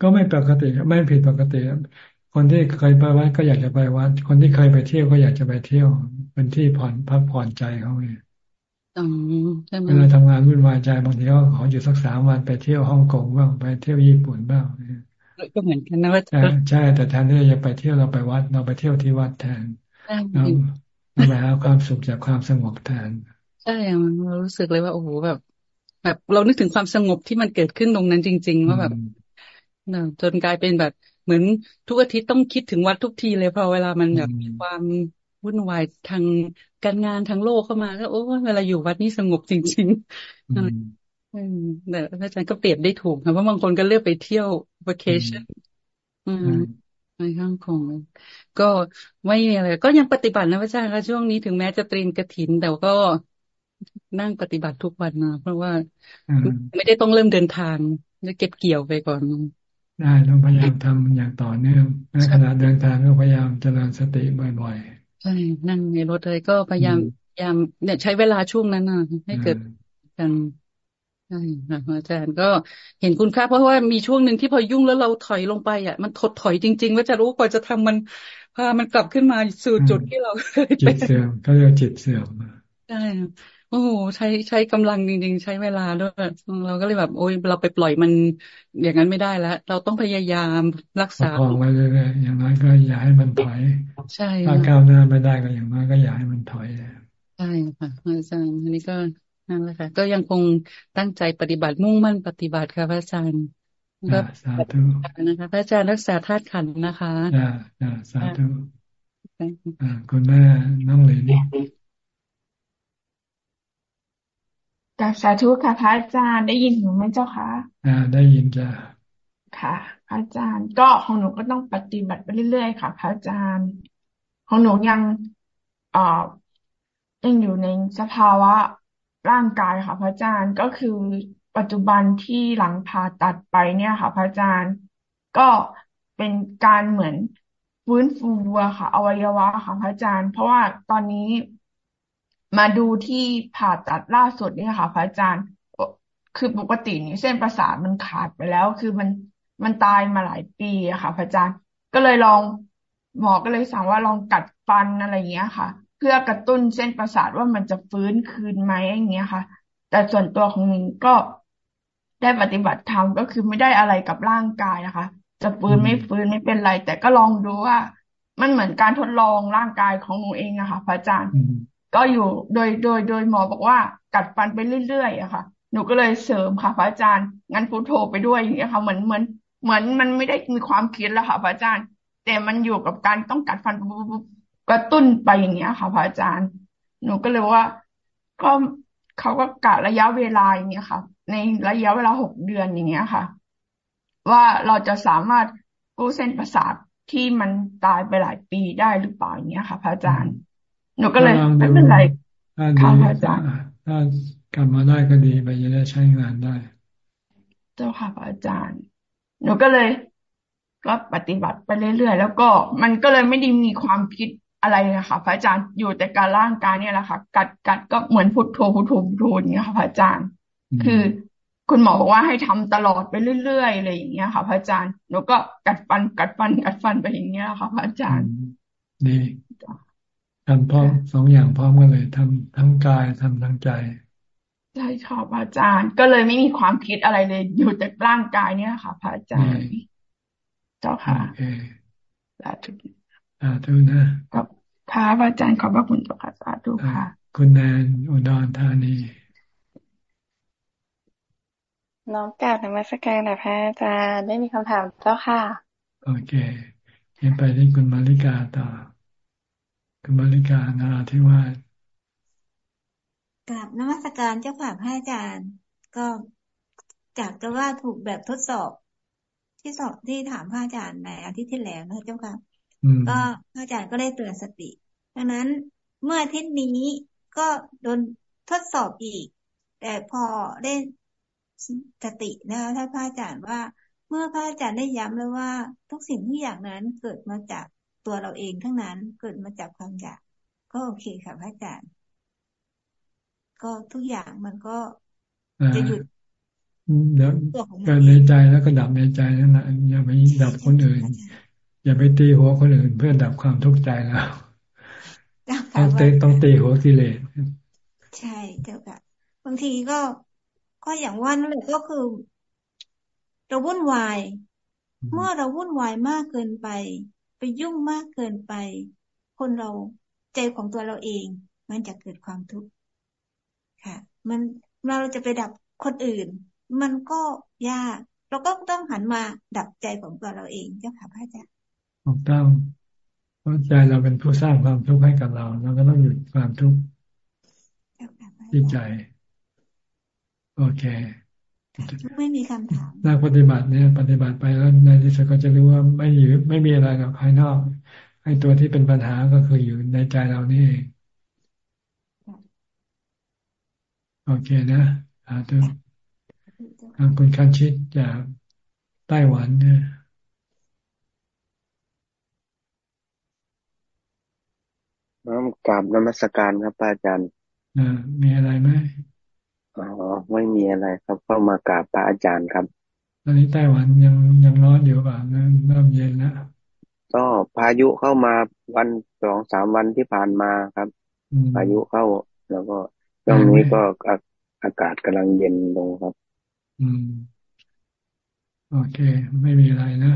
ก็ไม่ปกติไม่ผิดปกติคนที่เคยไปวัดก็อยากจะไปวัด คนที่เคยไปเที่ยวก็อยากจะไปเที่ยวเป็นที่ผ่อนพักผ่อนใจเขาไงเวลาทำงานวุ่นวายใจบางทีก็ขออยู่สักสามวันไปเที่ยวฮ่องกงบ้างไปเที่ยวญี่ปุ่นบ้างก็เหมือนกันนะว่าใช่แต่แทนที่จะไปเที่ยวเราไปวัด เราไปเที่ยวที่วัดแทน เราเราไปหาความสุขจากความสงบแทนใช่เรารู้สึกเลยว่าโอ้โหแบบ แบบเรานึกถึงความสงบที่มันเกิดขึ้นตรงนั้นจริง ๆ ว่าแบบจนกลายเป็นแบบเหมือนทุกอาทิตย์ต้องคิดถึงวัดทุกทีเลยพอเวลามันแบบมีความวุ่นวายทางการงานทางโลกเข้ามาก็โอ้เวลาอยู่วัดนี่สงบจริงๆแต่อาจารย์ก็เปรียบได้ถูกนะเพราะบางคนก็เลือกไปเที่ยววัคชั่นอืม ในข้างของก็ไม่มีอะไรก็ยังปฏิบัตินะพระอาจารย์คะช่วงนี้ถึงแม้จะเตรียมกระถินแต่ก็นั่งปฏิบัติทุกวันนะเพราะว่าไม่ได้ต้องเริ่มเดินทางจะเก็บเกี่ยวไปก่อนได้ต้องพยายามทำอย่างต่อเนื่องในขณะเดินทางก็พยายามเจริญสติบ่อยๆใช่นั่งในรถเลยก็พยายามพยายามเนี่ยใช้เวลาช่วงนั้นนะให้เกิดกัน ใช่ค่ะอาจารย์ก็เห็นคุณค่าเพราะว่ามีช่วงหนึ่งที่พอยุ่งแล้วเราถอยลงไปอะมันถดถอยจริง ๆ ว่าจะรู้กว่าจะทำมันพามันกลับขึ้นมาสู่จุดที่เราเคยเป็นจิตเสื่อมก็เรียกจิตเสื่อมใช่โอ้โหใช้ใช้กำลังจริง ๆ ใช้เวลาด้วยเราก็เลยแบบ โอ้ยเราไปปล่อยมันอย่างนั้นไม่ได้แล้ว เราต้องพยายามรักษาของไว้เรื่อยๆอย่างน้อยก็อย่าให้มันถอยใช่ถ้าก้าวหน้าไม่ได้ก็อย่างน้อยก็อย่าให้มันถอยใช่ค่ะอาจารย์อันนี้ก็ นั่นแหละค่ะก็ยังคงตั้งใจปฏิบัติมุ่งมั่นปฏิบัติค่ะพระอาจารย์ก็สาธุนะคะพระอาจารย์รักษาธาตุขันนะคะอ่าสาธุคุณแม่น้องเหลนกับสาธุค่ะพระอาจารย์ได้ยินหนูไหมเจ้าคะอ่า ได้ยินจ้ะค่ะพระอาจารย์ก็ของหนูก็ต้องปฏิบัติไปเรื่อยๆค่ะพระอาจารย์ของหนูยังเอ่อยังอยู่ในสภาวะ ร่างกายค่ะ พระอาจารย์ก็คือปัจจุบันที่หลังผ่าตัดไปเนี่ยค่ะ พระอาจารย์ก็เป็นการเหมือนฟื้นฟูอะค่ะ อวัยวะค่ะพระอาจารย์ เพราะว่าตอนนี้มาดูที่ผ่าตัดล่าสุดเนี่ยค่ะ พระอาจารย์ คือปกตินี่เส้นประสาทมันขาดไปแล้ว คือมันมันตายมาหลายปีอะค่ะ พระอาจารย์ก็เลยลองหมอก็เลยสั่งว่าลองกัดฟันอะไรเงี้ยค่ะ เพื่อกระตุ้นเส้นประสาทว่ามันจะฟื้นคืนไหมอย่างเงี้ยค่ะ แต่ส่วนตัวของมินก็ได้ปฏิบัติธรรมก็คือไม่ได้อะไรกับร่างกายนะคะ จะฟื้นไม่ฟื้นไม่เป็นไร แต่ก็ลองดูว่า มันเหมือนการทดลองร่างกายของหนูเองอะค่ะพระอาจารย์ ก็อยู่โดยโดยโดยหมอบอกว่ากัดฟันไปเรื่อยๆอะค่ะ หนูก็เลยเสริมค่ะพระอาจารย์งั้นพุทโธไปด้วยอย่างเงี้ยค่ะเหมือนเหมือนเหมือนมันไม่ได้มีความคิดแล้วค่ะพระอาจารย์ แต่มันอยู่กับการต้องกัดฟัน กระตุ้นไปอย่างเงี้ยค่ะพระอาจารย์ หนูก็เลยว่า ก็เขาก็กะระยะเวลาอย่างเงี้ยค่ะ ในระยะเวลาหกเดือนอย่างเงี้ยค่ะ ว่าเราจะสามารถกู้เส้นประสาทที่มันตายไปหลายปีได้หรือเปล่าอย่างเงี้ยค่ะพระอาจารย์ หนูก็เลยไม่เป็นไรค่ะอาจารย์ถ้ากลับมาได้ก็ดีไปจะได้ใช้งานได้ เจ้าค่ะอาจารย์ หนูก็เลยก็ปฏิบัติไปเรื่อยๆ แล้วก็มันก็เลยไม่ได้มีความคิด อะไรนะคะพระอาจารย์อยู่แต่การร่างกายเนี่ยแหละค่ะกัดกัดก็เหมือนพุทโธพุทโธพุทโธอย่างเงี้ยค่ะพระอาจารย์ คือคุณหมอบอกว่าให้ทำตลอดไปเรื่อยๆอะไรอย่างเงี้ยค่ะพระอาจารย์หนูก็กัดฟันกัดฟันกัดฟันไปอย่างเงี้ยค่ะพระอาจารย์ดีทำพร้อมสองอย่างพร้อมกันเลยทำทั้งกายทำทั้งใจใช่ค่ะพระอาจารย์ ก็เลยไม่มีความคิดอะไรเลย อยู่แต่ร่างกายเนี่ยค่ะพระอาจารย์เจ้าค่ะสาธุ สาธุนะกับค่ะพระอาจารย์ขอบพระคุณเจ้าค่ะสาธุค่ะ คุณแนนอุดรธานี น้องกาบนมัสการนะพระอาจารย์ได้มีคำถามเจ้าค่ะ โอเคเห็นไปที่คุณมาริกาต่อ คุณมาริกานาที่ว่ากราบนมัสการเจ้าค่ะพระอาจารย์ ก็จากจะว่าถูกแบบทดสอบ ที่สอบที่ถามพระอาจารย์ในอาทิตย์ที่แล้วนะเจ้าค่ะ ก็พระอาจารย์ก็ได้เตือนสติ ดังนั้นเมื่ออาทิตย์นี้ก็โดนทดสอบอีก แต่พอได้สตินะคะท่านพระอาจารย์ว่า เมื่อพระอาจารย์ได้ย้ำแล้วว่า ทุกสิ่งทุกอย่างนั้นเกิดมาจากตัวเราเองทั้งนั้นเกิดมาจากความอยาก ก็โอเคค่ะพระอาจารย์ ก็ทุกอย่างมันก็จะหยุดเดี๋ยวเกิดในใจแล้วก็ดับในใจนั่นแหละอย่าไปดับคนอื่น อย่าไปตีหัวคนอื่นเพื่อดับความทุกข์ใจแล้วต้องตีต้องตีหัวกิเลสใช่เจ้าค่ะบางทีก็ก็อย่างว่านั่นแหละก็คือ เราวุ่นวาย เมื่อเราวุ่นวายมากเกินไป ไปยุ่งมากเกินไป คนเราใจของตัวเราเอง มันจะเกิดความทุกข์ค่ะ มันเราจะไปดับคนอื่น มันก็ยาก เราก็ต้องหันมาดับใจของตัวเราเองเจ้าค่ะพระอาจารย์ ถูกต้องเพราะใจเราเป็นผู้สร้างความทุกข์ให้กับเราเราก็ต้องหยุดความทุกข์ที่ใจ โอเคไม่มีคำถามนักปฏิบัติเนี่ย ปฏิบัติไปแล้วในที่สุดก็จะรู้ว่าไม่อยู่ไม่มีอะไรกับภายนอกไอ้ตัวที่เป็นปัญหาก็คืออยู่ในใจเรานี่เองโอเคนะอาตุคุณคันชิตจากไต้หวันเนี่ย น้อมกราบนมัสการครับอาจารย์มีอะไรไหมอ๋อไม่มีอะไรครับก็มากราบพระอาจารย์ครับตอนนี้ไต้หวันยังยังร้อนอยู่ป่ะเริ่มเย็นแล้วก็พายุเข้ามาวันสองสามวันที่ผ่านมาครับพายุเข้า แล้วก็ช่วงนี้ก็อากาศกำลังเย็นลงครับ อืม โอเค ไม่มีอะไรนะ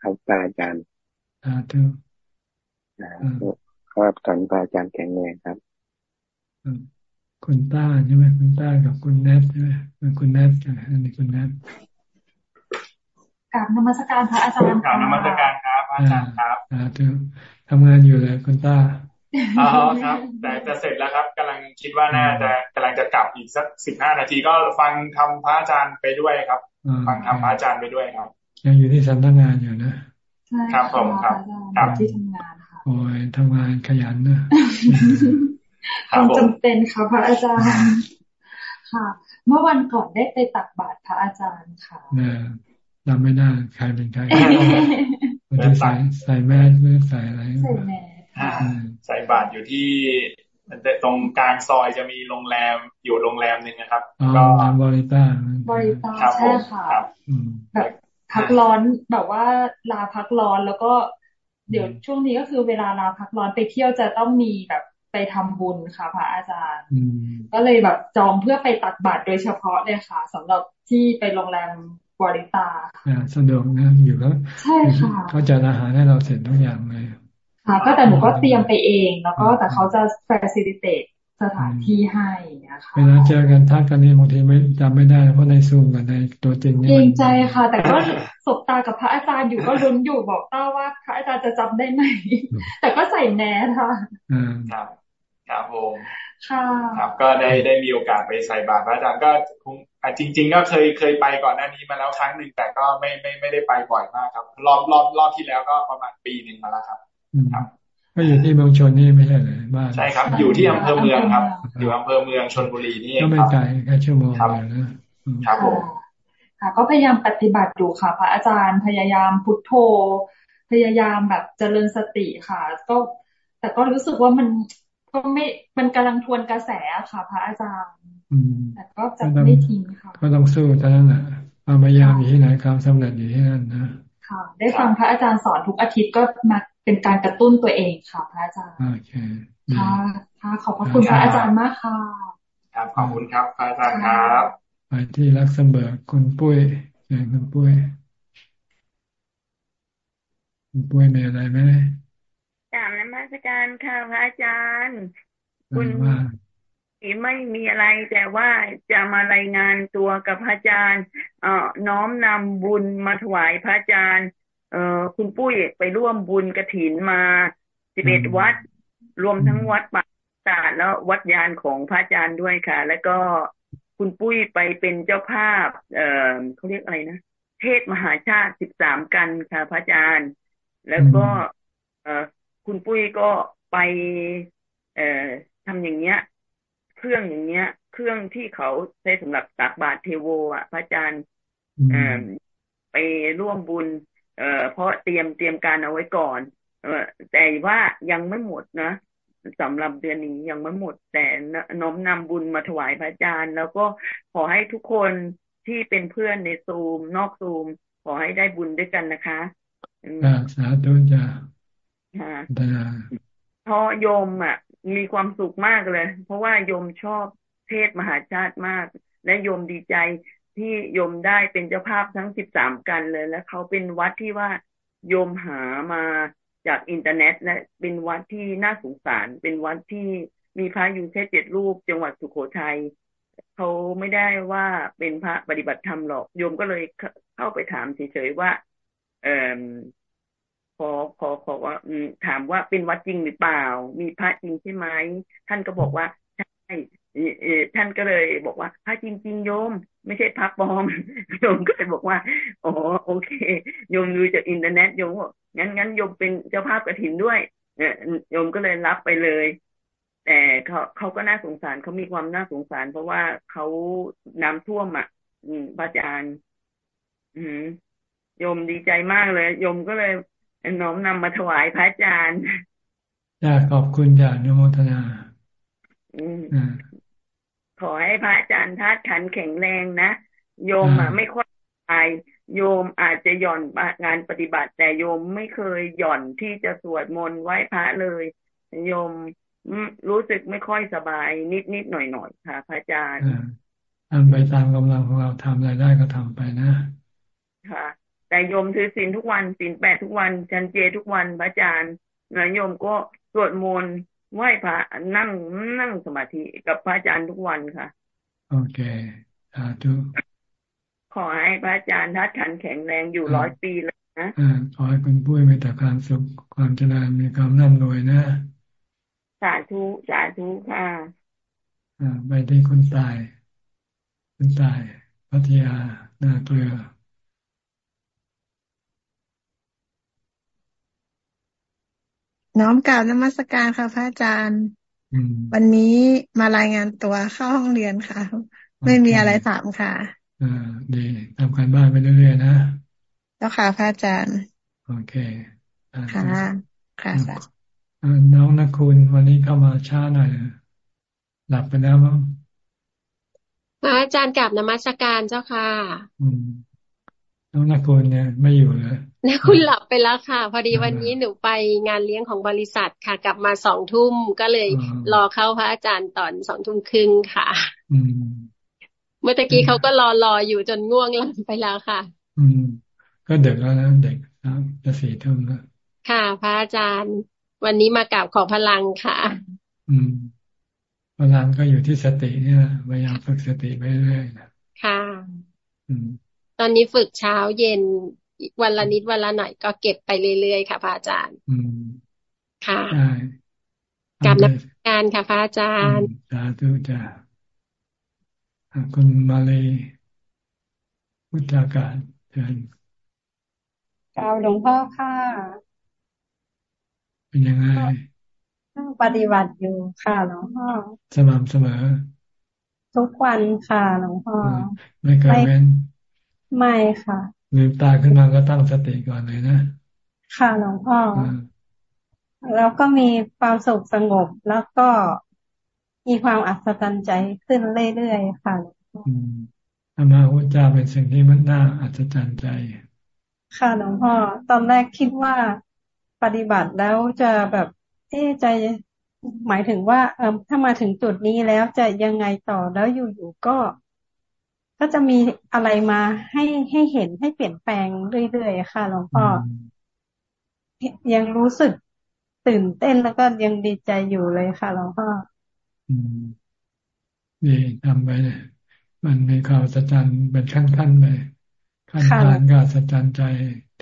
ครับอาจารย์อ่าทุก ครับกันอาจารย์แข็งแรงครับคุณต้าใช่ไหมคุณต้ากับคุณแนทใช่ไหมคุณแนทกันอันนี้คุณแนทกราบนมัสการพระอาจารย์กราบนมัสการครับอาจารย์ครับอ่าถึงทำงานอยู่เลยคุณต้าอ๋อครับ แต่จะเสร็จแล้วครับกำลังคิดว่าน่าจะกำลังจะกลับอีกสักสิบห้านาทีก็ฟังทำพระอาจารย์ไปด้วยครับ ฟังทำพระอาจารย์ไปด้วยครับ ยังอยู่ที่สำนักงานอยู่นะครับผมครับครับที่ทำงานค่ะ โอ้ยทำงานขยันนะความจำเป็นค่ะพระอาจารย์ค่ะ เมื่อวันก่อนได้ไปตักบาตรพระอาจารย์ค่ะเนี่ยจำไม่ได้ใครเป็นใครมันใส่ใส่แมสหรือใส่อะไรใส่แมสใส่บาตรอยู่ที่ตรงกลางซอยจะมีโรงแรมอยู่โรงแรมหนึ่งนะครับ ก็บริต้าบริต้าใช่ค่ะแบบพักร้อนแบบว่าลาพักร้อนแล้วก็ เดี๋ยวช่วงนี้ก็คือเวลาลาพักร้อนไปเที่ยวจะต้องมีแบบไปทำบุญค่ะพระอาจารย์ ก็เลยแบบจองเพื่อไปตักบาตรโดยเฉพาะเลยค่ะสำหรับที่ไปโรงแรมบริตาสะดวกนะอยู่ก็ใช่ค่ะเขาจะอาหารให้เราเสร็จทุกอย่างเลยค่ะก็แต่หนูก็เตรียมไปเอง แล้วก็แต่เขาจะ facilitate สถานที่ให้นะคะเวลาเจอกันทักกันนี่บางทีไม่จำไม่ได้ เพราะในซูมกับในตัวจริงนี่เกรงใจค่ะ แต่ก็สบตากับพระอาจารย์อยู่ก็ลุ้นอยู่บอกต้าว่าพระอาจารย์จะจำได้ไหมแต่ก็ใส่แนสค่ะครับครับผมค่ะครับก็ได้ได้มีโอกาสไปใส่บาตรพระอาจารย์ก็คงจริง ๆ ก็เคยเคยไปก่อนหน้านี้มาแล้วครั้งหนึ่งแต่ก็ไม่ไม่ไม่ได้ไปบ่อยมากครับ รอบรอบรอบที่แล้วก็ประมาณปีหนึ่งมาแล้วครับ ครับ ก็อยู่ที่เมืองชนนี่ไม่ใช่เลยบ้านใช่ครับ อยู่ที่อำเภอเมืองครับ อยู่อำเภอเมืองชนบุรีนี่เองก็ไม่ไกลแค่ชั่วโมงเดียวนะครับผมค่ะ ก็พยายามปฏิบัติอยู่ค่ะ พระอาจารย์พยายามพุทโธ พยายามแบบเจริญสติค่ะ ก็แต่ก็รู้สึกว่ามันก็ไม่มันกำลังทวนกระแสค่ะ พระอาจารย์แต่ก็จะไม่ทิ้งค่ะก็ต้องสู้เท่านั้นแหละความพยายามอยู่ที่ไหนความสำเร็จอยู่ที่นั่นนะค่ะ ได้ฟังพระอาจารย์สอนทุกอาทิตย์ก็มา เป็นการกระตุ้นตัวเองค่ะพระอาจารย์โอเคค่ะค่ะขอบพระคุณพระอาจารย์มากค่ะครับขอบคุณครับพระอาจารย์ครับไปที่ลักเซมเบิร์กคุณปุ้ยเชิญคุณปุ้ยคุณปุ้ยมีอะไรไหมกราบนมัสการค่ะพระอาจารย์ คุณไม่มีอะไรแต่ว่าจะมารายงานตัวกับพระอาจารย์ เอ่อน้อมนำบุญมาถวายพระอาจารย์ เอ่อคุณปุ้ยไปร่วมบุญกระถินมาสิบเอ็ดวัด รวมทั้งวัดป่าตาแล้ววัดยานของพระอาจารย์ด้วยค่ะ แล้วก็คุณปุ้ยไปเป็นเจ้าภาพ เอ่อเขาเรียกอะไรนะเทศมหาชาติสิบสามกันค่ะพระอาจารย์ แล้วก็ เอ่อคุณปุ้ยก็ไป เอ่อทำอย่างเงี้ย เครื่องอย่างเงี้ย เครื่องที่เขาใช้สำหรับตักบาตรเทโวอะพระอาจารย์เอ่อไปร่วมบุญ เอ่อเพราะเตรียมเตรียมการเอาไว้ก่อน เออแต่ว่ายังไม่หมดนะสำหรับเดือนนี้ยังไม่หมด แต่น้อมนำบุญมาถวายพระอาจารย์ แล้วก็ขอให้ทุกคนที่เป็นเพื่อนในซูม นอกซูม ขอให้ได้บุญด้วยกันนะคะสาธุจ้าค่ะเพราะโยมอะ มีความสุขมากเลย เพราะว่าโยมชอบเทศมหาชาติมาก และโยมดีใจ ที่โยมได้เป็นเจ้าภาพทั้งสิบสามกันเลย และเขาเป็นวัดที่ว่าโยมหามาจากอินเทอร์เน็ตและเป็นวัดที่น่าสงสาร เป็นวัดที่มีพระอยู่แค่เจ็ดรูป จังหวัดสุโขทัยเขาไม่ได้ว่าเป็นพระปฏิบัติธรรมหรอกโยมก็เลยเข้าไปถามเฉยๆว่า เออขอขอขอว่าถามว่าเป็นวัดจริงหรือเปล่า มีพระจริงใช่ไหมท่านก็บอกว่าใช่ ท่านก็เลยบอกว่าพระจริง ๆ โยม ไม่ใช่พระปลอมโยมก็เลยบอกว่าอ๋อโอเค โยมดูจากอินเทอร์เน็ตโยมบอกงั้นงั้นโยมเป็นเจ้าภาพกระถินด้วยเนี่ยโยมก็เลยรับไปเลย แต่เขาเขาก็น่าสงสารเขามีความน่าสงสาร เพราะว่าเขาน้ำท่วมอะพระอาจารย์อืมโยมดีใจมากเลยโยมก็เลยน้อมนำมาถวายพระอาจารย์จ้าขอบคุณจ้านุโมทนา ขอให้พระอาจารย์ทัดขันแข็งแรงนะ โยมอะไม่ค่อยตายโยมอาจจะหย่อนงานปฏิบัติ แต่โยมไม่เคยหย่อนที่จะสวดมนต์ไหว้พระเลย โยมรู้สึกไม่ค่อยสบายนิดนิดหน่อยหน่อยค่ะ พระอาจารย์ทำไปตามกำลังของเราทำอะไรได้ก็ทำไปนะ ค่ะ แต่โยมถือศีลทุกวันศีลแปดทุกวันชันเจทุกวันพระอาจารย์นะโยมก็สวดมนต์ ไหว้พระนั่งนั่งสมาธิกับพระอาจารย์ทุกวันค่ะ โอเคสาธุขอให้พระอาจารย์ทัดขันแข็งแรงอยู่ร้อยปีเลยนะขอให้คุณปุ้ยมีแต่ความสุขความเจริญมีความร่ำรวยนะ สาธุสาธุค่ะอ่าไปที่คุณตาย คุณตายพัทยาหน้าเกลือ น้อมกล่าวนมัสการค่ะพระอาจารย์ วันนี้มารายงานตัวเข้าห้องเรียนค่ะ ไม่มีอะไรถามค่ะอ่าดีทำการบ้านไปเรื่อยๆนะเจ้าค่ะพระอาจารย์ โอเคค่ะค่ะน้องนักคุณวันนี้เข้ามาช้าหน่อยหลับไปแล้วมั้งพระอาจารย์กลับนมัสการเจ้าค่ะ น้องนักคุณเนี่ยไม่อยู่เลยนักคุณหลับไปแล้วค่ะ พอดีวันนี้หนูไปงานเลี้ยงของบริษัทค่ะ กลับมาสองทุ่มก็เลยรอเข้าพระอาจารย์ตอนสองทุ่มครึ่งค่ะเมื่อกี้เขาก็รอรออยู่จนง่วงหลับไปแล้วค่ะ อืม ก็เด็กแล้วนะเด็กนะจะสี่ทุ่มแล้วค่ะพระอาจารย์ วันนี้มากราบขอพลังค่ะ อืม พลังก็อยู่ที่สติเนี่ยพยายามฝึกสติไปเรื่อยๆนะค่ะ อืม ตอนนี้ฝึกเช้าเย็นวันละนิดวันละหน่อยก็เก็บไปเรื่อยๆค่ะพระอาจารย์อืมค่ะกับนักการค่ะพระอาจารย์สาธุจ้าคุณมาเลยพุทธากาศเชิญกล่าวหลวงพ่อค่ะ เป็นยังไงปฏิบัติอยู่ค่ะหลวงพ่อ สม่ำเสมอ ทุกวันค่ะหลวงพ่อ ไม่เคยเว้น ไม่ค่ะลืมตาขึ้นมาก็ตั้งสติก่อนเลยนะค่ะหลวงพ่อแล้วก็มีความสุขสงบแล้วก็มีความอัศจรรย์ใจขึ้นเรื่อยๆค่ะธรรมะพุทธเจ้าเป็นสิ่งที่มันน่าอัศจรรย์ใจ ค่ะหลวงพ่อ ตอนแรกคิดว่าปฏิบัติแล้วจะแบบเอ๊ใจหมายถึงว่าเออถ้ามาถึงจุดนี้แล้วจะยังไงต่อแล้วอยู่ๆก็ ก็จะมีอะไรมาให้ให้เห็นให้เปลี่ยนแปลงเรื่อยๆค่ะหลวงพ่อยังรู้สึกตื่นเต้นแล้วก็ยังดีใจอยู่เลยค่ะหลวงพ่อดีทำไปเลยมันมีความสัจจันเป็นขั้นๆไปขั้นทานก็สัจจันใจ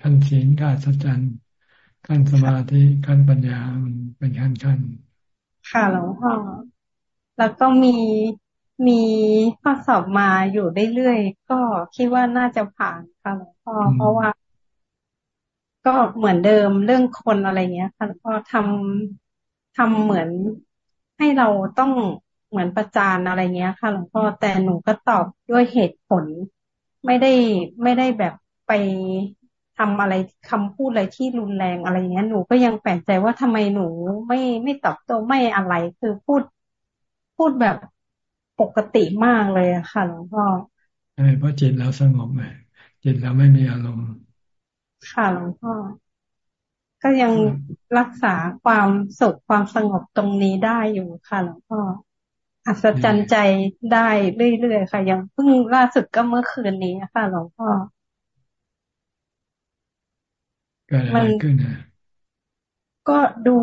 ขั้นศีลก็สัจจันขั้นสมาธิขั้นปัญญามันเป็นขั้นๆค่ะหลวงพ่อแล้วก็มี มีข้อสอบมาอยู่เรื่อยๆ ก็คิดว่าน่าจะผ่านค่ะหลวงพ่อเพราะว่า ก็เหมือนเดิมเรื่องคนอะไรเงี้ยค่ะก็ทำทำเหมือนให้เราต้องเหมือนประจานอะไรเงี้ยค่ะหลวงพ่อแต่หนูก็ตอบด้วยเหตุผล ไม่ได้ไม่ได้แบบไปทำอะไรคำพูดอะไรที่รุนแรงอะไรเงี้ยหนูก็ยังแปลกใจว่าทำไมหนูไม่ไม่ตอบโต้ไม่อะไรคือพูดพูดแบบ ปกติมากเลยอะค่ะหลวงพ่อใช่เพราะจิตเราสงบไงจิตเราไม่มีอารมณ์ ค่ะหลวงพ่อ ก็ยังรักษาความสุขความสงบตรงนี้ได้อยู่ค่ะหลวงพ่ออัศจรรย์ใจได้เรื่อยๆค่ะ ยังเพิ่งล่าสุดก็เมื่อคืนนี้ค่ะหลวงพ่อกิดอะไรขึ้นนะก็ดู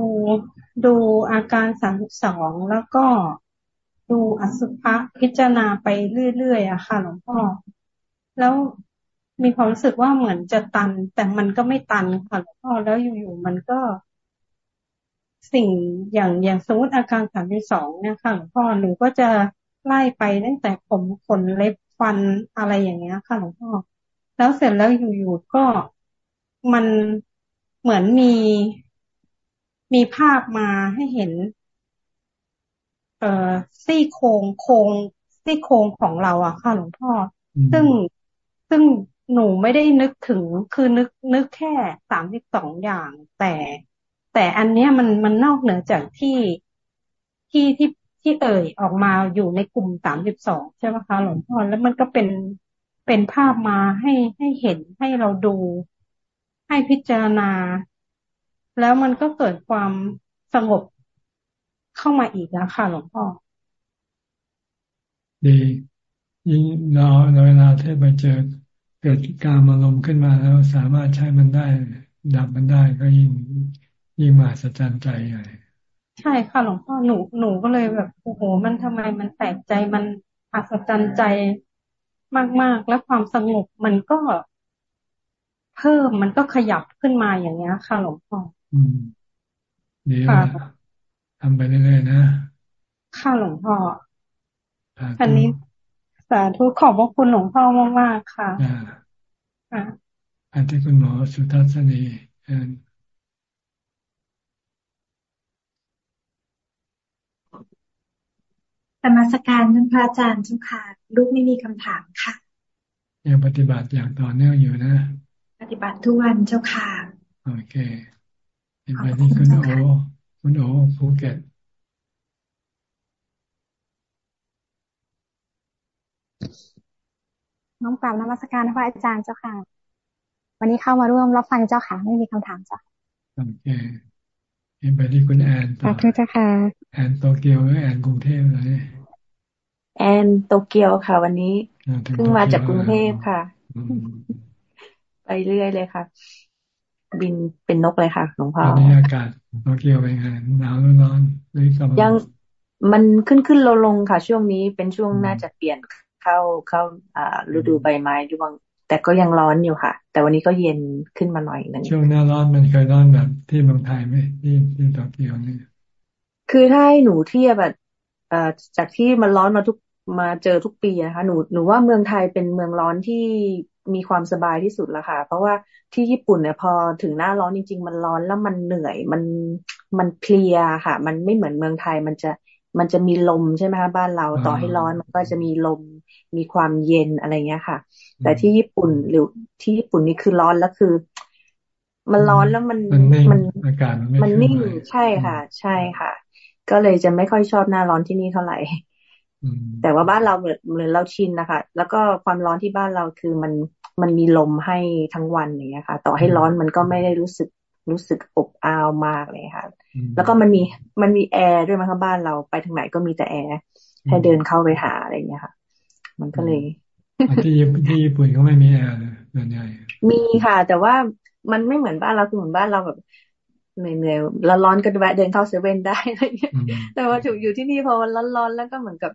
ดูอาการสามสองแล้วก็ ดูอสุภะพิจารณาไปเรื่อยๆอะค่ะ หลวงพ่อ แล้วมีความรู้สึกว่าเหมือนจะตัน แต่มันก็ไม่ตันค่ะหลวงพ่อแล้วอยู่ๆมันก็ สิ่งอย่างอย่างสมมติอาการสามสองเนี่ยค่ะหลวงพ่อหนูก็จะไล่ไปตั้งแต่ผมขนเล็บฟันอะไรอย่างเงี้ยค่ะหลวงพ่อ แล้วเสร็จแล้วอยู่ๆก็มันเหมือนมีมีภาพมาให้เห็น เอ่อซี่โครงโครงซี่โครงของเราอะค่ะหลวงพ่อ ซึ่งซึ่งหนูไม่ได้นึกถึงคือนึกนึกแค่สามสิบสองอย่าง แต่ แต่อันเนี้ยมันมันนอกเหนือจากที่ที่ที่ที่เอ่ยออกมาอยู่ในกลุ่มสามสิบสองใช่ไหมคะหลวงพ่อแล้วมันก็เป็นเป็นภาพมาให้ให้เห็นให้เราดู ให้พิจารณา แล้วมันก็เกิดความสงบ เข้ามาอีกแล้วค่ะหลวงพ่อดียิ่งเราเวลาที่ไปเจอเกิดการอารมณ์ขึ้นมาแล้วสามารถใช้มันได้ ดับมันได้ก็ยิ่งยิ่งมาสัจจันใจใหญ่ใช่ค่ะหลวงพ่อหนูหนูก็เลยแบบโอ้โห มันทำไมมันแปลกใจมันอัศจรรย์ใจมาก ๆ แล้วความสงบมันก็เพิ่มมันก็ขยับขึ้นมาอย่างเงี้ยค่ะหลวงพ่ออืมดีค่ะ ทำไปเรื่อยๆนะ ค่ะหลวงพ่อ อันนี้สาธุขอบพระคุณหลวงพ่อมากๆค่ะอ่าอันที่คุณหมอสุทัศนีธรรมสการท่านพระอาจารย์เจ้าค่ะลูกไม่มีคำถามค่ะ ยังปฏิบัติอย่างต่อเนื่องอยู่นะ ปฏิบัติทุกวันเจ้าค่ะ โอเคเป็นไปที่คุณโอ คุณโอภูเก็ตน้องกลับนมัสการพระอาจารย์เจ้าค่ะ วันนี้เข้ามาร่วมรับฟังเจ้าค่ะ ไม่มีคำถามเจ้าโอเคเป็นไปที่คุณแอนต่อเจ้าค่ะแอนโตเกียวหรือแอนกรุงเทพเลยแอนโตเกียวค่ะ วันนี้เพิ่งมาจากกรุงเทพค่ะ ไปเรื่อยเลยค่ะ บินเป็นนกเลยค่ะหลวงพ่อตอนนี้อากาศโตเกียวเป็นไงหนาวหรือร้อนหรือสบายยังมันขึ้นขึ้นลงลงค่ะ ช่วงนี้เป็นช่วงน่าจะเปลี่ยนเข้าเข้าอ่าฤดูใบไม้ร่วงแต่ก็ยังร้อนอยู่ค่ะ แต่วันนี้ก็เย็นขึ้นมาหน่อยนึงช่วงหน้าร้อนมันเคยร้อนแบบที่เมืองไทยไหมที่ที่โตเกียวนี่คือถ้าให้หนูเทียบแบบจากที่มันร้อนมาทุกมาเจอทุกปีนะคะหนูหนูว่าเมืองไทยเป็นเมืองร้อนที่ มีความสบายที่สุดแล้วค่ะ เพราะว่าที่ญี่ปุ่นเนี่ยพอถึงหน้าร้อนจริง ๆ มันร้อนแล้วมันเหนื่อยมันมันเพลียค่ะ มันไม่เหมือนเมืองไทยมันจะมันจะมีลมใช่ไหมคะบ้านเราต่อให้ร้อนมันก็จะมีลมมีความเย็นอะไรเงี้ยค่ะ แต่ที่ญี่ปุ่นหรือที่ญี่ปุ่นนี่คือร้อนแล้วคือ มันร้อนแล้วมันมันอากาศมันนิ่งใช่ค่ะ ใช่ค่ะ ก็เลยจะไม่ค่อยชอบหน้าร้อนที่นี่เท่าไหร่แต่ว่าบ้านเราเหมือนเหมือนเราชินนะคะ แล้วก็ความร้อนที่บ้านเราคือมัน มันมีลมให้ทั้งวันอย่างเงี้ยค่ะ ต่อให้ร้อนมันก็ไม่ได้รู้สึกรู้สึกอบอ้าวมากเลยค่ะ แล้วก็มันมีมันมีแอร์ด้วยมั้งคะบ้านเราไปทางไหนก็มีแต่แอร์ให้เดินเข้าไปหาอะไรอย่างเงี้ยค่ะ มันก็เลยที่ที่ญี่ปุ่นก็ไม่มีแอร์เลยส่วนใหญ่มีค่ะ แต่ว่ามันไม่เหมือนบ้านเราคือเหมือนบ้านเราแบบเหนื่อยๆแล้วร้อนก็แวะเดินเข้าเซเว่นได้อะไรเงี้ย แต่ว่าถูกอยู่ที่นี่พอมันร้อนๆแล้วก็เหมือนกับ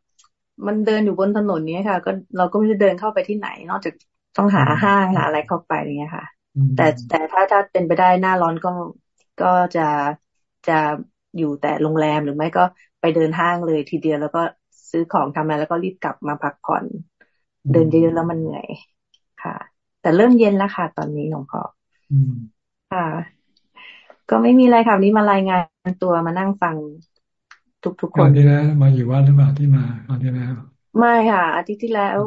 มันเดินอยู่บนถนนนี้ค่ะ ก็เราก็ไม่ได้เดินเข้าไปที่ไหน นอกจาก ต้องหาห้างหาอะไรเข้าไปอย่างเงี้ยค่ะ แต่แต่ถ้าถ้าเป็นไปได้หน้าร้อนก็ก็จะจะอยู่แต่โรงแรมหรือไม่ก็ไปเดินห้างเลยทีเดียวแล้วก็ซื้อของทำอะไรแล้วก็รีบกลับมาพักผ่อน เดินเยอะๆแล้วมันเหนื่อยค่ะ แต่เริ่มเย็นแล้วค่ะตอนนี้หลวงพ่อค่ะ ก็ไม่มีอะไรค่ะนี้มารายงานตัวมานั่งฟังทุกๆคนที่แล้วมาอยู่วัดหรือเปล่าที่มาตอนที่แล้วไม่ค่ะ อาทิตย์ที่แล้ว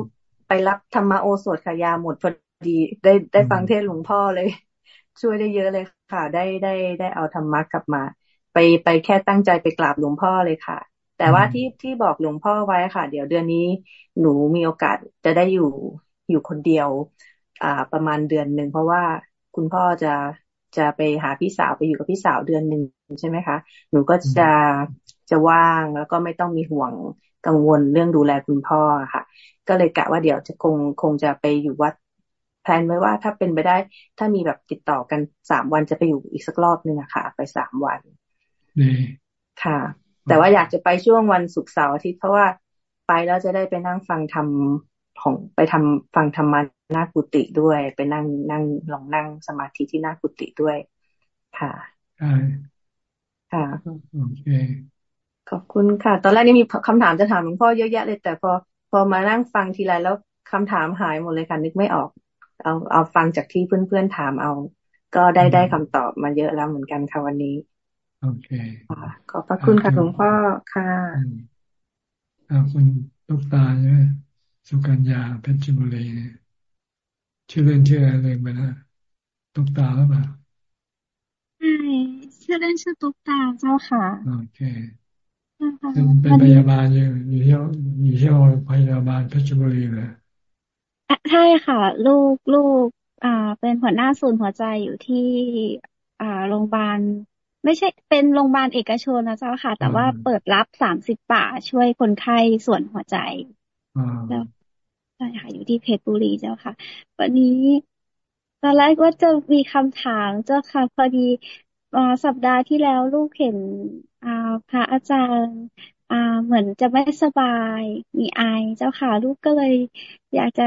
ไปรับธรรมโอสถขยาหมดพอดีได้ได้ฟังเทศหลวงพ่อเลย ช่วยได้เยอะเลยค่ะ ได้ได้ได้เอาธรรมะกลับมา ไปไปแค่ตั้งใจไปกราบหลวงพ่อเลยค่ะ แต่ว่าที่ที่บอกหลวงพ่อไว้ค่ะ เดี๋ยวเดือนนี้หนูมีโอกาสจะได้อยู่อยู่คนเดียว อ่า ประมาณเดือนหนึ่งเพราะว่าคุณพ่อจะจะไปหาพี่สาวไปอยู่กับพี่สาวเดือนหนึ่งใช่ไหมคะ หนูก็จะจะว่างแล้วก็ไม่ต้องมีห่วง กังวลเรื่องดูแลคุณพ่อค่ะ ก็เลยกะว่าเดี๋ยวจะคงคงจะไปอยู่วัดแพลนไว้ว่าถ้าเป็นไปได้ ถ้ามีแบบติดต่อกันสามวันจะไปอยู่อีกสักรอบนึงอะค่ะ ไปสามวันค่ะ แต่ว่าอยากจะไปช่วงวันศุกร์เสาร์อาทิตย์เพราะว่าไปแล้วจะได้ไปนั่งฟังทำของไปทำฟังธรรมะหน้ากุฏิด้วย ไปนั่งนั่งลองนั่งสมาธิที่หน้ากุฏิด้วย ค่ะใช่ค่ะโอเค ขอบคุณค่ะ ตอนแรกนี่มีคำถามจะถามหลวงพ่อเยอะแยะเลย แต่พอพอมานั่งฟังทีไรแล้วคำถามหายหมดเลยค่ะนึกไม่ออก เอาเอาฟังจากที่เพื่อนๆถามเอา ก็ได้ได้คำตอบมาเยอะแล้วเหมือนกันค่ะวันนี้โอเคขอบพระคุณค่ะหลวงพ่อค่ะคุณลูกตาเนี่ยสุกัญญาเพชรบุรีชื่อเล่นชื่ออะไรเลยไปนะตุ๊กตาหรือเปล่าใช่ชื่อเล่นชื่อตุ๊กตาเจ้าค่ะ โอเค เป็นพยาบาลอยู่อยู่ที่อยู่ที่พยาบาลเพชรบุรีเลยใช่ค่ะ ลูกลูก อ่า เป็นหัวหน้าศูนย์หัวใจอยู่ที่ อ่าโรงพยาบาลไม่ใช่เป็นโรงพยาบาลเอกชนนะเจ้าค่ะ แต่ว่าเปิดรับสามสิบป่าช่วยคนไข้ส่วนหัวใจแล้วใช่ค่ะอยู่ที่เพชรบุรีเจ้าค่ะ วันนี้ตอนแรกว่าจะมีคำถามเจ้าค่ะ พอดี สัปดาห์ที่แล้วลูกเห็นพระอาจารย์เหมือนจะไม่สบาย มีไอเจ้าค่ะลูกก็เลย อยากจะ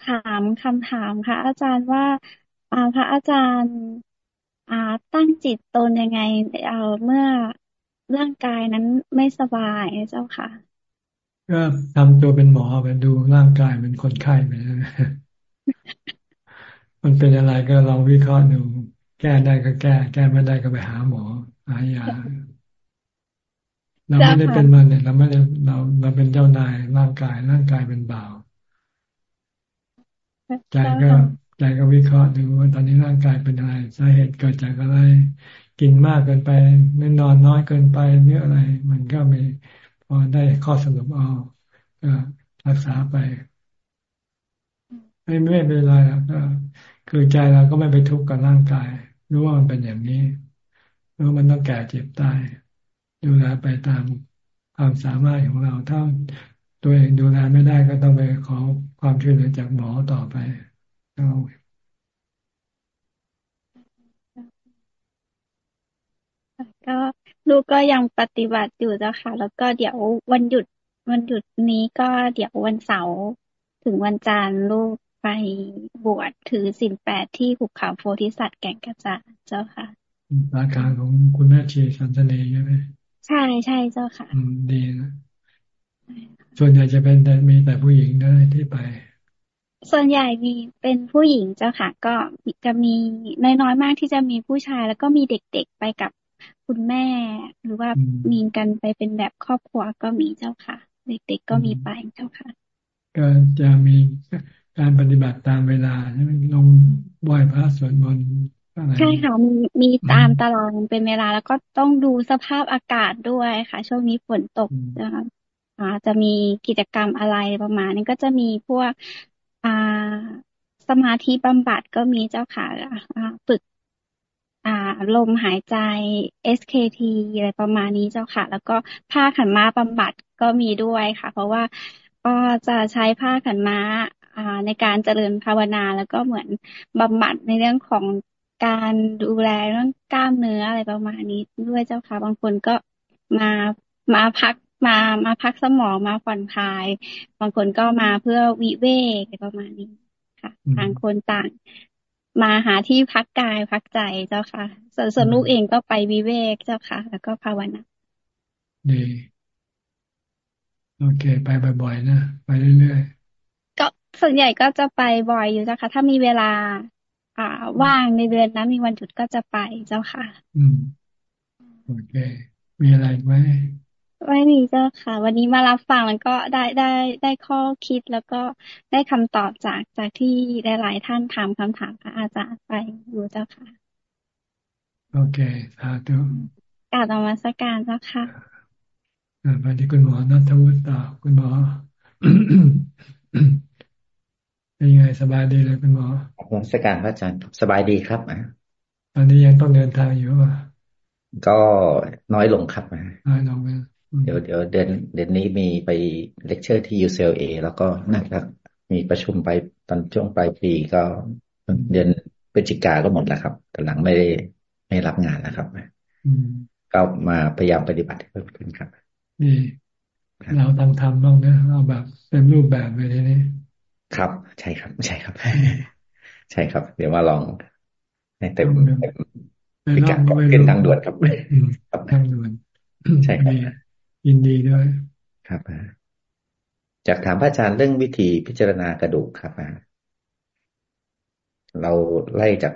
ถามคำถามค่ะอาจารย์ว่าพระอาจารย์ตั้งจิตตนยังไงเอาเมื่อร่างกายนั้นไม่สบายเจ้าค่ะ ก็ทำตัวเป็นหมอไปดูร่างกายเป็นคนไข้ไปมันเป็นอะไรก็ลองวิเคราะห์ดู แก้ได้ก็แก้ แก้ไม่ได้ก็ไปหาหมอหายาเราไม่ได้เป็นมันเนี่ยเราไม่ได้เราเราเป็นเจ้านายร่างกาย ร่างกายเป็นบ่าวใจก็ใจก็วิเคราะห์ดูว่าตอนนี้ร่างกายเป็นอะไรสาเหตุเกิดจากอะไร กินมากเกินไปไม่นอนน้อยเกินไปเนื้ออะไร มันก็ไม่พอได้ข้อสรุปเอาก็รักษาไป ไม่ไม่เป็นไรแล้วก็ คือใจเราก็ไม่ไปทุกข์กับร่างกาย รู้ว่ามันเป็นอย่างนี้ รู้มันต้องแก่เจ็บตาย ดูแลไปตามความสามารถของเราถ้าตัวเองดูแลไม่ได้ก็ต้องไปขอความช่วยเหลือจากหมอต่อไปเอาก็ลูกก็ยังปฏิบัติอยู่เจ้าค่ะ แล้วก็เดี๋ยววันหยุดวันหยุดนี้ก็เดี๋ยววันเสาร์ถึงวันจันทร์ลูก ไปบวชถือสินแปดที่หุบเขาโพธิสัตว์แก่งกระจานเจ้าค่ะสาขาของคุณแม่ชีสันเนใช่ไหมใช่ใช่เจ้าค่ะ อืมดีนะส่วนใหญ่จะเป็นแต่มีแต่ผู้หญิงได้ที่ไป ส่วนใหญ่มีเป็นผู้หญิงเจ้าค่ะ ก็จะมีน้อยๆมากที่จะมีผู้ชาย แล้วก็มีเด็กๆไปกับคุณแม่ หรือว่ามีกันไปเป็นแบบครอบครัวก็มีเจ้าค่ะ เด็กๆก็มีไปเจ้าค่ะ ก็จะมี การปฏิบัติตามเวลาใช่ไหมลงไหว้พระสวดมนต์ใช่ค่ะมีมีตามตารางเป็นเวลาแล้วก็ต้องดูสภาพอากาศด้วยค่ะ ช่วงนี้ฝนตกนะคะอาจะมีกิจกรรมอะไรประมาณนี้ก็จะมีพวกอ่าสมาธิบำบัดก็มีเจ้าค่ะฝึก อ่า ลมหายใจ SKT อะไรประมาณนี้เจ้าค่ะ แล้วก็ผ้าขันม้าบำบัดก็มีด้วยค่ะ เพราะว่าก็จะใช้ผ้าขันม้า ในการเจริญภาวนาแล้วก็เหมือนบำบัดในเรื่องของการดูแลเรื่องกล้ามเนื้ออะไรประมาณนี้ด้วยเจ้าค่ะบางคนก็มามาพักมามาพักสมองมาผ่อนคลาย บางคนก็มาเพื่อวิเวกอะไรประมาณนี้ค่ะทางคนต่างมาหาที่พักกายพักใจเจ้าค่ะ ส่วนส่วนลูกเองก็ไปวิเวกเจ้าค่ะ แล้วก็ภาวนาดีโอเค ไปบ่อยๆนะ ไปเรื่อยๆก็ ส่วนใหญ่ก็จะไปบ่อยอยู่เจ้าค่ะ ถ้ามีเวลา อ่า ว่างในเดือนนั้นมีวันหยุดก็จะไปเจ้าค่ะ อืมโอเค มีอะไรไหมไม่มีเจ้าค่ะ วันนี้มารับฟังแล้วก็ได้ได้ได้ข้อคิดแล้วก็ได้คำตอบจากจากที่หลาย ๆ ท่านถามคำถามพระอาจารย์ไปอยู่เจ้าค่ะ โอเคสาธุกาบรมาสการเจ้าค่ะไปที่คุณหมอนัทวุฒิต่อคุณหมอ เป็นยังไงสบายดีเลยคุณหมอนมัสการพระอาจารย์สบายดีครับตอนนี้ยังต้องเดินทางอยู่ป่ะก็น้อยลงครับน้อยลงเดี๋ยวเดี๋ยวเดือนเดือนนี้มีไปเลคเชอร์ที่ UCLA แล้วก็น่าจะมีประชุมไปตอนช่วงปลายปีก็เดือนพฤศจิกาก็หมดแล้วครับแต่หลังไม่ได้ไม่รับงานแล้วครับก็มาพยายามปฏิบัติเพิ่มขึ้นครับนี่เราต้องทำบ้างนะเอาแบบเต็มรูปแบบไปทีนี้ ครับ ใช่ครับ ใช่ครับ ใช่ครับ เดี๋ยวมาลองให้เต็มพิกัดขึ้นทางด่วนครับครับทางด่วนใช่ครับยินดีด้วย ครับจากถามพระอาจารย์เรื่องวิธีพิจารณากระดูกครับเราไล่จาก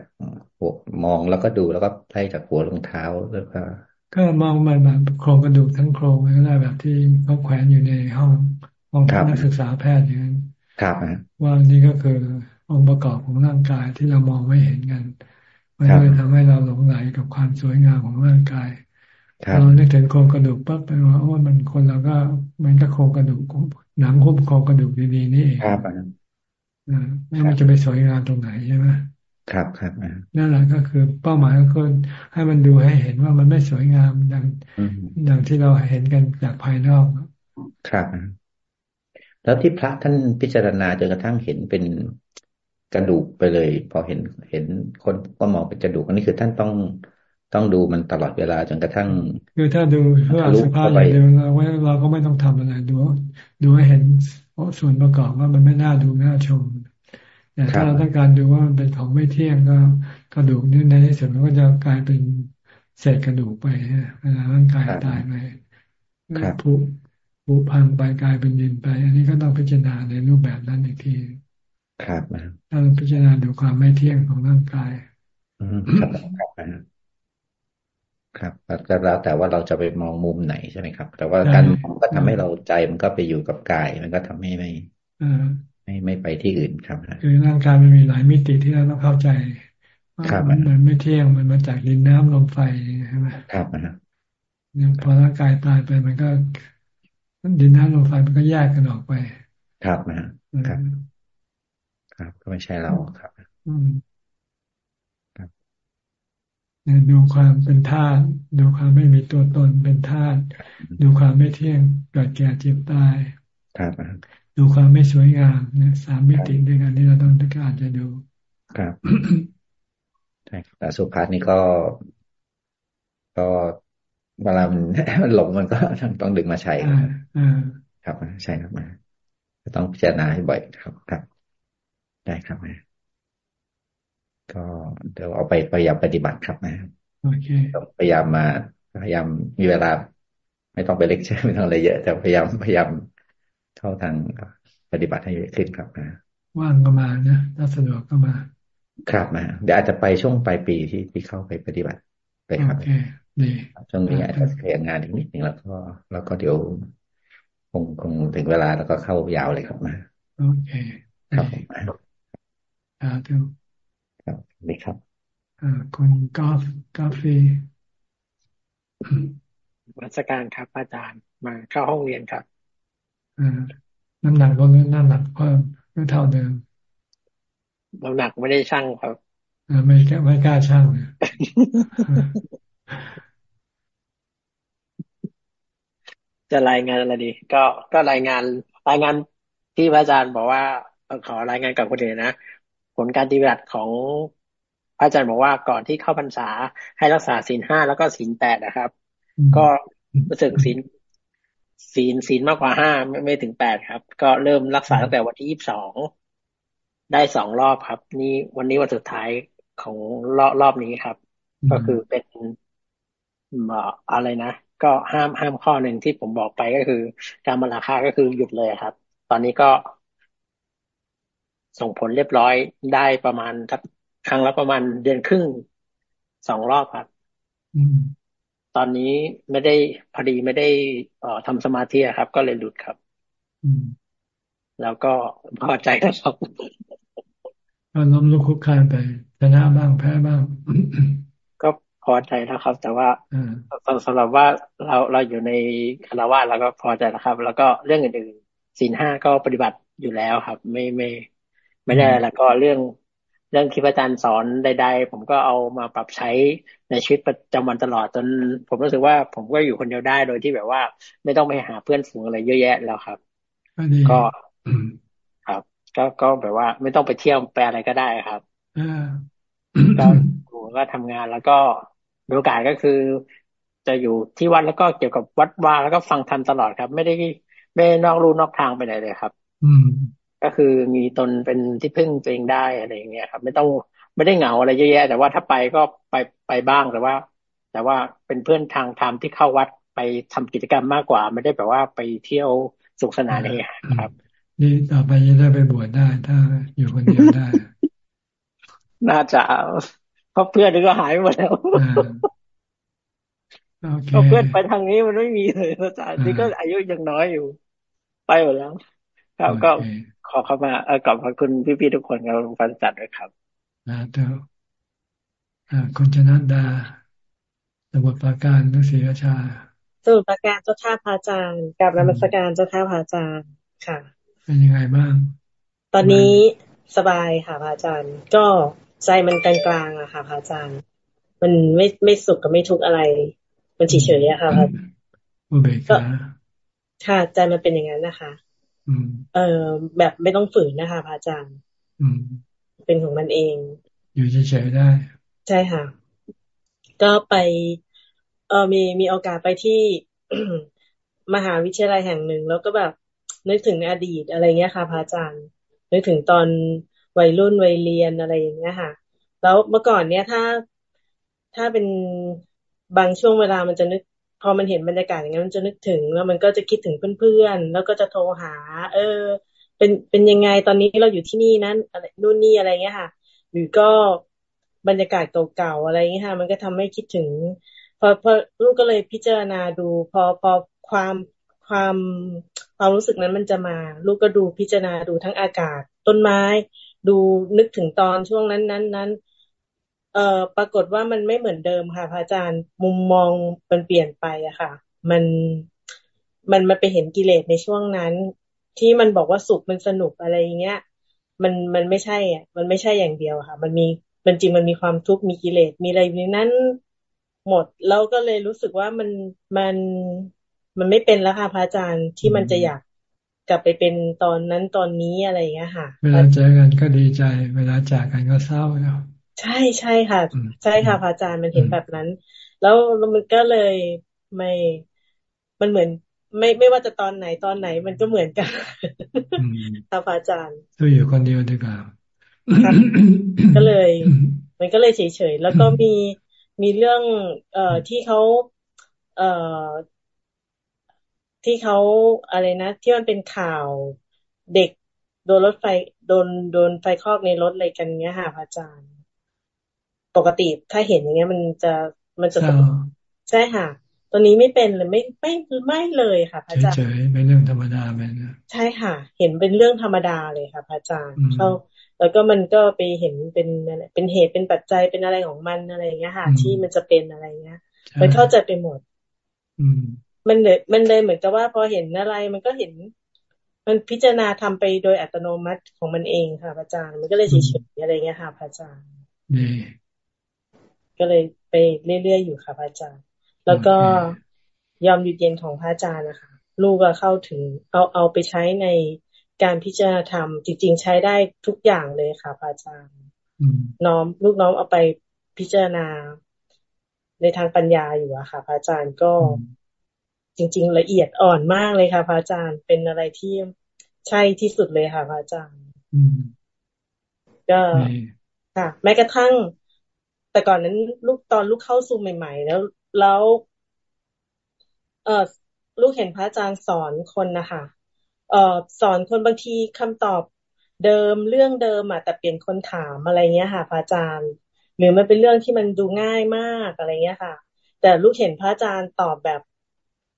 หัวมองแล้วก็ดูแล้วก็ไล่จากหัวรองเท้าแล้วก็ ก็มองมันแบบโครงกระดูกทั้งโครงก็ได้แบบที่เขาแขวนอยู่ในห้องห้องนักศึกษาแพทย์อย่างนั้น ครับว่านี่ก็คือองค์ประกอบของร่างกายที่เรามองไม่เห็นกัน มันเลยทำให้เราหลงไหลกับความสวยงามของร่างกายเรานึกถึงโครงกระดูกปั๊บไปว่าโอ้มันคนเราก็มันก็โครงกระดูกหนังหุ้มโครงกระดูกดีๆนี่เองครับอ่าแล้วมันจะไปสวยงามตรงไหนใช่ไหมครับครับนั่นแหละก็คือเป้าหมายก็คือให้มันดูให้เห็นว่ามันไม่สวยงามดังดังที่เราเห็นกันจากภายนอก ครับ แล้วที่พระท่านพิจารณาจนกระทั่งเห็นเป็นกระดูกไปเลย พอเห็นเห็นคนก็มองเป็นกระดูกอันนี้คือท่านต้องต้องดูมันตลอดเวลาจนกระทั่ง คือถ้าดูเพื่อสุภาพอย่างเดียวเราเราก็ไม่ต้องทำอะไรดูดูให้เห็นส่วนประกอบว่ามันไม่น่าดูน่าชมแต่ถ้าเราต้องการดูว่ามันเป็นของไม่เที่ยงก็กระดูกนี่ในที่สุดมันก็จะกลายเป็นเศษกระดูกไปเวลาร่างกายตายไปผุ ผุพังไปกลายเป็นดินไป อันนี้ก็ต้องพิจารณาในรูปแบบนั้นอีกทีครับถ้าเราพิจารณาดูความไม่เที่ยงของร่างกายครับครับก็แล้วแต่ว่าเราจะไปมองมุมไหนใช่ไหมครับ แต่ว่าการมองก็ทำให้เราใจมันก็ไปอยู่กับกาย มันก็ทำให้ไม่ไม่ไม่ไปที่อื่นครับคือร่างกายมันมีหลายมิติที่เราต้องเข้าใจว่ามันมันไม่เที่ยงมันมาจากดินน้ำลมไฟใช่ไหมครับนะพอร่างกายตายไปมันก็ ดินน้ำลมไฟมันก็แยกกันออกไป ครับนะครับ ครับ ก็ไม่ใช่เราครับอืมดูความเป็นธาตุดูความไม่มีตัวตนเป็นธาตุดูความไม่เที่ยงเกิดแก่เจ็บตายครับดูความไม่สวยงามเนี่ยสามมิติด้วยกันที่เราต้องการจะดู ครับใช่แต่สุภาพนี่ก็ ก็ เวลามันมันหลงมันก็ต้องดึงมาใช้ครับใช่ครับมาต้องพิจารณาให้บ่อยครับครับ ได้ครับมาก็เดี๋ยวเอาไปพยายามปฏิบัติครับนะโอเคพยายามมาพยายามมีเวลา ไม่ต้องไปเล็กเชอร์ไม่ต้องอะไรเยอะ แต่พยายามพยายามเข้าทางปฏิบัติให้เยอะขึ้นครับนะว่างก็มานะถ้าสะดวกก็มา ครับนะเดี๋ยวอาจจะไปช่วงปลายปีที่ที่เข้าไปปฏิบัติไปครับโอเค ดีช่วงนี้อาจจะเคลียร์งานอีกนิดหนึ่งแล้วก็ แล้วก็เดี๋ยวคงคงถึงเวลาแล้วก็เข้ายาวเลยครับมาโอเคครับอ่าถูกครับนี่ครับอ่าคุณกอล์ฟกาแฟวัชการครับ อาจารย์มาเข้าห้องเรียนครับอ่าน้ำหนักลดน้ำหนักเพิ่มหรือเท่าเดิมน้ำหนักไม่ได้ช่างครับอ่าไม่ไม่กล้าช่างเลย จะรายงานอะไรดี ก็ก็รายงาน รายงานที่พระอาจารย์บอกว่าขอรายงานกับคนอื่นนะผลการปฏิบัติของพระอาจารย์บอกว่าก่อนที่เข้าพรรษาให้รักษาศีลห้าแล้วก็ศีลแปดนะครับ ก็รู้สึกศีลศีลศีลมากกว่าห้าไม่ไม่ถึงแปดครับ ก็เริ่มรักษาตั้งแต่วันที่ยี่สิบสองได้สองรอบครับ นี่วันนี้วันสุดท้ายของรอบรอบนี้ครับ ก็คือเป็น อะไรนะ ก็ห้ามห้ามข้อหนึ่งที่ผมบอกไปก็คือ การมาราคาก็คือหยุดเลยครับ ตอนนี้ก็ส่งผลเรียบร้อยได้ประมาณสักครั้งละประมาณเดือนครึ่งสองรอบครับตอนนี้ไม่ได้พอดีไม่ได้เอ่อทำสมาธิครับ ก็เลยหลุดครับแล้วก็พอใจครับก็ล้มลุกคุกคานไปชนะบ้างแพ้บ้างก็พ อใจแล้วครับ แต่ว่าสำหรับว่าเราเราอยู่ในคารวะเราก็พอใจแล้วครับ แล้วก็เรื่องอื่นๆศีลห้าก็ปฏิบัติอยู่แล้วครับ ไม่ไม่ ไม่ได้แล้วก็เรื่องเรื่องที่อาจารย์สอนใด ๆ ผมก็เอามาปรับใช้ในชีวิตประจำวันตลอดจน ผมรู้สึกว่าผมก็อยู่คนเดียวได้โดยที่แบบว่า ไม่ต้องไปหาเพื่อนฝูงอะไรเยอะแยะแล้วครับก็ครับ ก็ก็แบบว่า ไม่ต้องไปเที่ยวไปอะไรก็ได้ครับก็ผมก็ทำงานแล้วก็ โอกาสก็คือ จะอยู่ที่วัดแล้วก็เกี่ยวกับวัดวาแล้วก็ฟังธรรมตลอดครับ ไม่ได้ไม่นอกรูนอกทางไปไหนเลยครับ อืม ก็คือมีตนเป็นที่พึ่งตัวเองได้อะไรอย่างเงี้ยครับ ไม่ต้องไม่ได้เหงาอะไรเยอะแยะแต่ว่าถ้าไปก็ไปไปบ้างแต่ว่า แต่ว่าเป็นเพื่อนทางธรรมที่เข้าวัดไปทำกิจกรรมมากกว่า ไม่ได้แบบว่าไปเที่ยวสุขสนานเองครับนี่ต่อไปจะได้ไปบวชได้ ถ้าอยู่คนเดียวได้ น่าจะ เพราะเพื่อนก็หายหมดแล้วเพื่อนไปทางนี้มันไม่มีเลยอาจารย์นี่ก็อายุยังน้อยอยู่ ไปหมดแล้ว ครับก็ขอเข้ามาเออขอบพระคุณพี่ๆทุกคนครับฟันจัดด้วยครับนะเจ้าคุณชนะดาสมุทรปราการนุสีราชาสมุทรปราการเจ้าข้าพระอาจารย์กับนมัสการเจ้าข้าพระอาจารย์ค่ะ เป็นยังไงบ้าง ตอนนี้สบายค่ะพระอาจารย์ ก็ ใจมันกลางๆอะค่ะพระอาจารย์ มันไม่ไม่สุขกับไม่ทุกข์อะไร มันเฉยๆอะค่ะพระอุเบกขาค่ะใจมันเป็นอย่างนั้นนะคะเออแบบไม่ต้องฝืนนะคะพระอาจารย์เป็นของมันเอง อยู่เฉยๆได้ ใช่ค่ะ ก็ไป เออมีมีโอกาสไปที่มหาวิทยาลัยแห่งหนึ่ง แล้วก็แบบนึกถึงอดีตอะไรเงี้ยค่ะพระอาจารย์ นึกถึงตอน วัยรุ่นวัยเรียนอะไรอย่างเงี้ยค่ะ แล้วเมื่อก่อนเนี้ยถ้าถ้าเป็นบางช่วงเวลามันจะนึก พอมันเห็นบรรยากาศอย่างนั้นมันจะนึกถึง แล้วมันก็จะคิดถึงเพื่อนๆแล้วก็จะโทรหา เออ เป็นเป็นยังไงตอนนี้เราอยู่ที่นี่นั้นอะไรนู่นนี่อะไรเงี้ยค่ะ หรือก็บรรยากาศเก่าๆอะไรเงี้ยค่ะ มันก็ทำให้คิดถึง พอพอลูกก็เลยพิจารณาดู พอพอความความความรู้สึกนั้นมันจะมา ลูกก็ดูพิจารณาดูทั้งอากาศ ต้นไม้ ดูนึกถึงตอนช่วงนั้นนั้นนั้นเอ่อปรากฏว่ามันไม่เหมือนเดิมค่ะพระอาจารย์มุมมองมันเปลี่ยนไปอะค่ะ มันมันมันไปเห็นกิเลสในช่วงนั้น ที่มันบอกว่าสุขมันสนุกอะไรเงี้ย มันมันไม่ใช่อะมันไม่ใช่อย่างเดียวค่ะ มันมีมันจริงมันมีความทุกข์มีกิเลสมีอะไรในนั้นหมดแล้วก็เลยรู้สึกว่ามันมันมันไม่เป็นแล้วค่ะพระอาจารย์ที่มันจะอยาก กลับไปเป็นตอนนั้นตอนนี้อะไรเงี้ยค่ะ เวลาเจอกันก็ดีใจ เวลาจากกันก็เศร้าแล้วใช่ใช่ค่ะ ใช่ค่ะพระอาจารย์มันเห็นแบบนั้น แล้วมันก็เลยไม่มันเหมือน ไม่ไม่ว่าจะตอนไหนตอนไหนมันก็เหมือนกันค่ะพระอาจารย์ตัวอยู่คนเดียวดีกว่าก็เลย มันก็เลยเฉยๆแล้วก็มีมีเรื่อง เอ่อที่เขาเอ่อ ที่เขาอะไรนะ ที่มันเป็นข่าวเด็กโดนรถไฟโดนโดนไฟคอกในรถอะไรกันเนี้ยค่ะพระอาจารย์ ปกติถ้าเห็นอย่างเงี้ย มันจะมันจะใช่ค่ะตอนนี้ไม่เป็นเลยไม่ไม่ไม่เลยค่ะพระอาจารย์เฉยๆเป็นเรื่องธรรมดาไปนะใช่ค่ะ เห็นเป็นเรื่องธรรมดาเลยค่ะพระอาจารย์เขาแล้วก็มันก็ไปเห็นเป็นเป็นเหตุเป็นปัจจัยเป็นอะไรของมันอะไรอย่างเงี้ยค่ะ ที่มันจะเป็นอะไรเงี้ยมันเข้าใจไปหมดมั นเลยมันเลยเหมือนกับว่าพอเห็นอะไร มันก็เห็น มันพิจารณาทำไปโดยอัตโนมัติของมันเองค่ะพระอาจารย์ มันก็เลยเฉยๆอะไรเงี้ยค่ะพระอาจารย์ก็เลยไปเรื่อยๆอยู่ค่ะพระอาจารย์ แล้วก็ยอมหยุดเย็นของพระอาจารย์นะคะ ลูกก็เข้าถึงเอาเอาไปใช้ในการพิจารณาธรรมจริง ๆ ใช้ได้ทุกอย่างเลยค่ะพระอาจารย์น้อมลูกน้อมเอาไปพิจารณาในทางปัญญาอยู่อะค่ะพระอาจารย์ก็ จริง ๆ ละเอียดอ่อนมากเลยค่ะพระอาจารย์เป็นอะไรที่ใช่ที่สุดเลยค่ะพระอาจารย์ก็ค่ะ แม้กระทั่ง แต่ก่อนนั้น ลูกตอนลูกเข้าซูมใหม่ ๆ แล้ว แล้ว เออลูกเห็นพระอาจารย์สอนคนนะคะเออสอนคนบางทีคำตอบเดิมเรื่องเดิมอะแต่เปลี่ยนคนถามอะไรเงี้ยค่ะพระอาจารย์ หรือมันเป็นเรื่องที่มันดูง่ายมากอะไรเงี้ยค่ะ แต่ลูกเห็นพระอาจารย์ตอบแบบ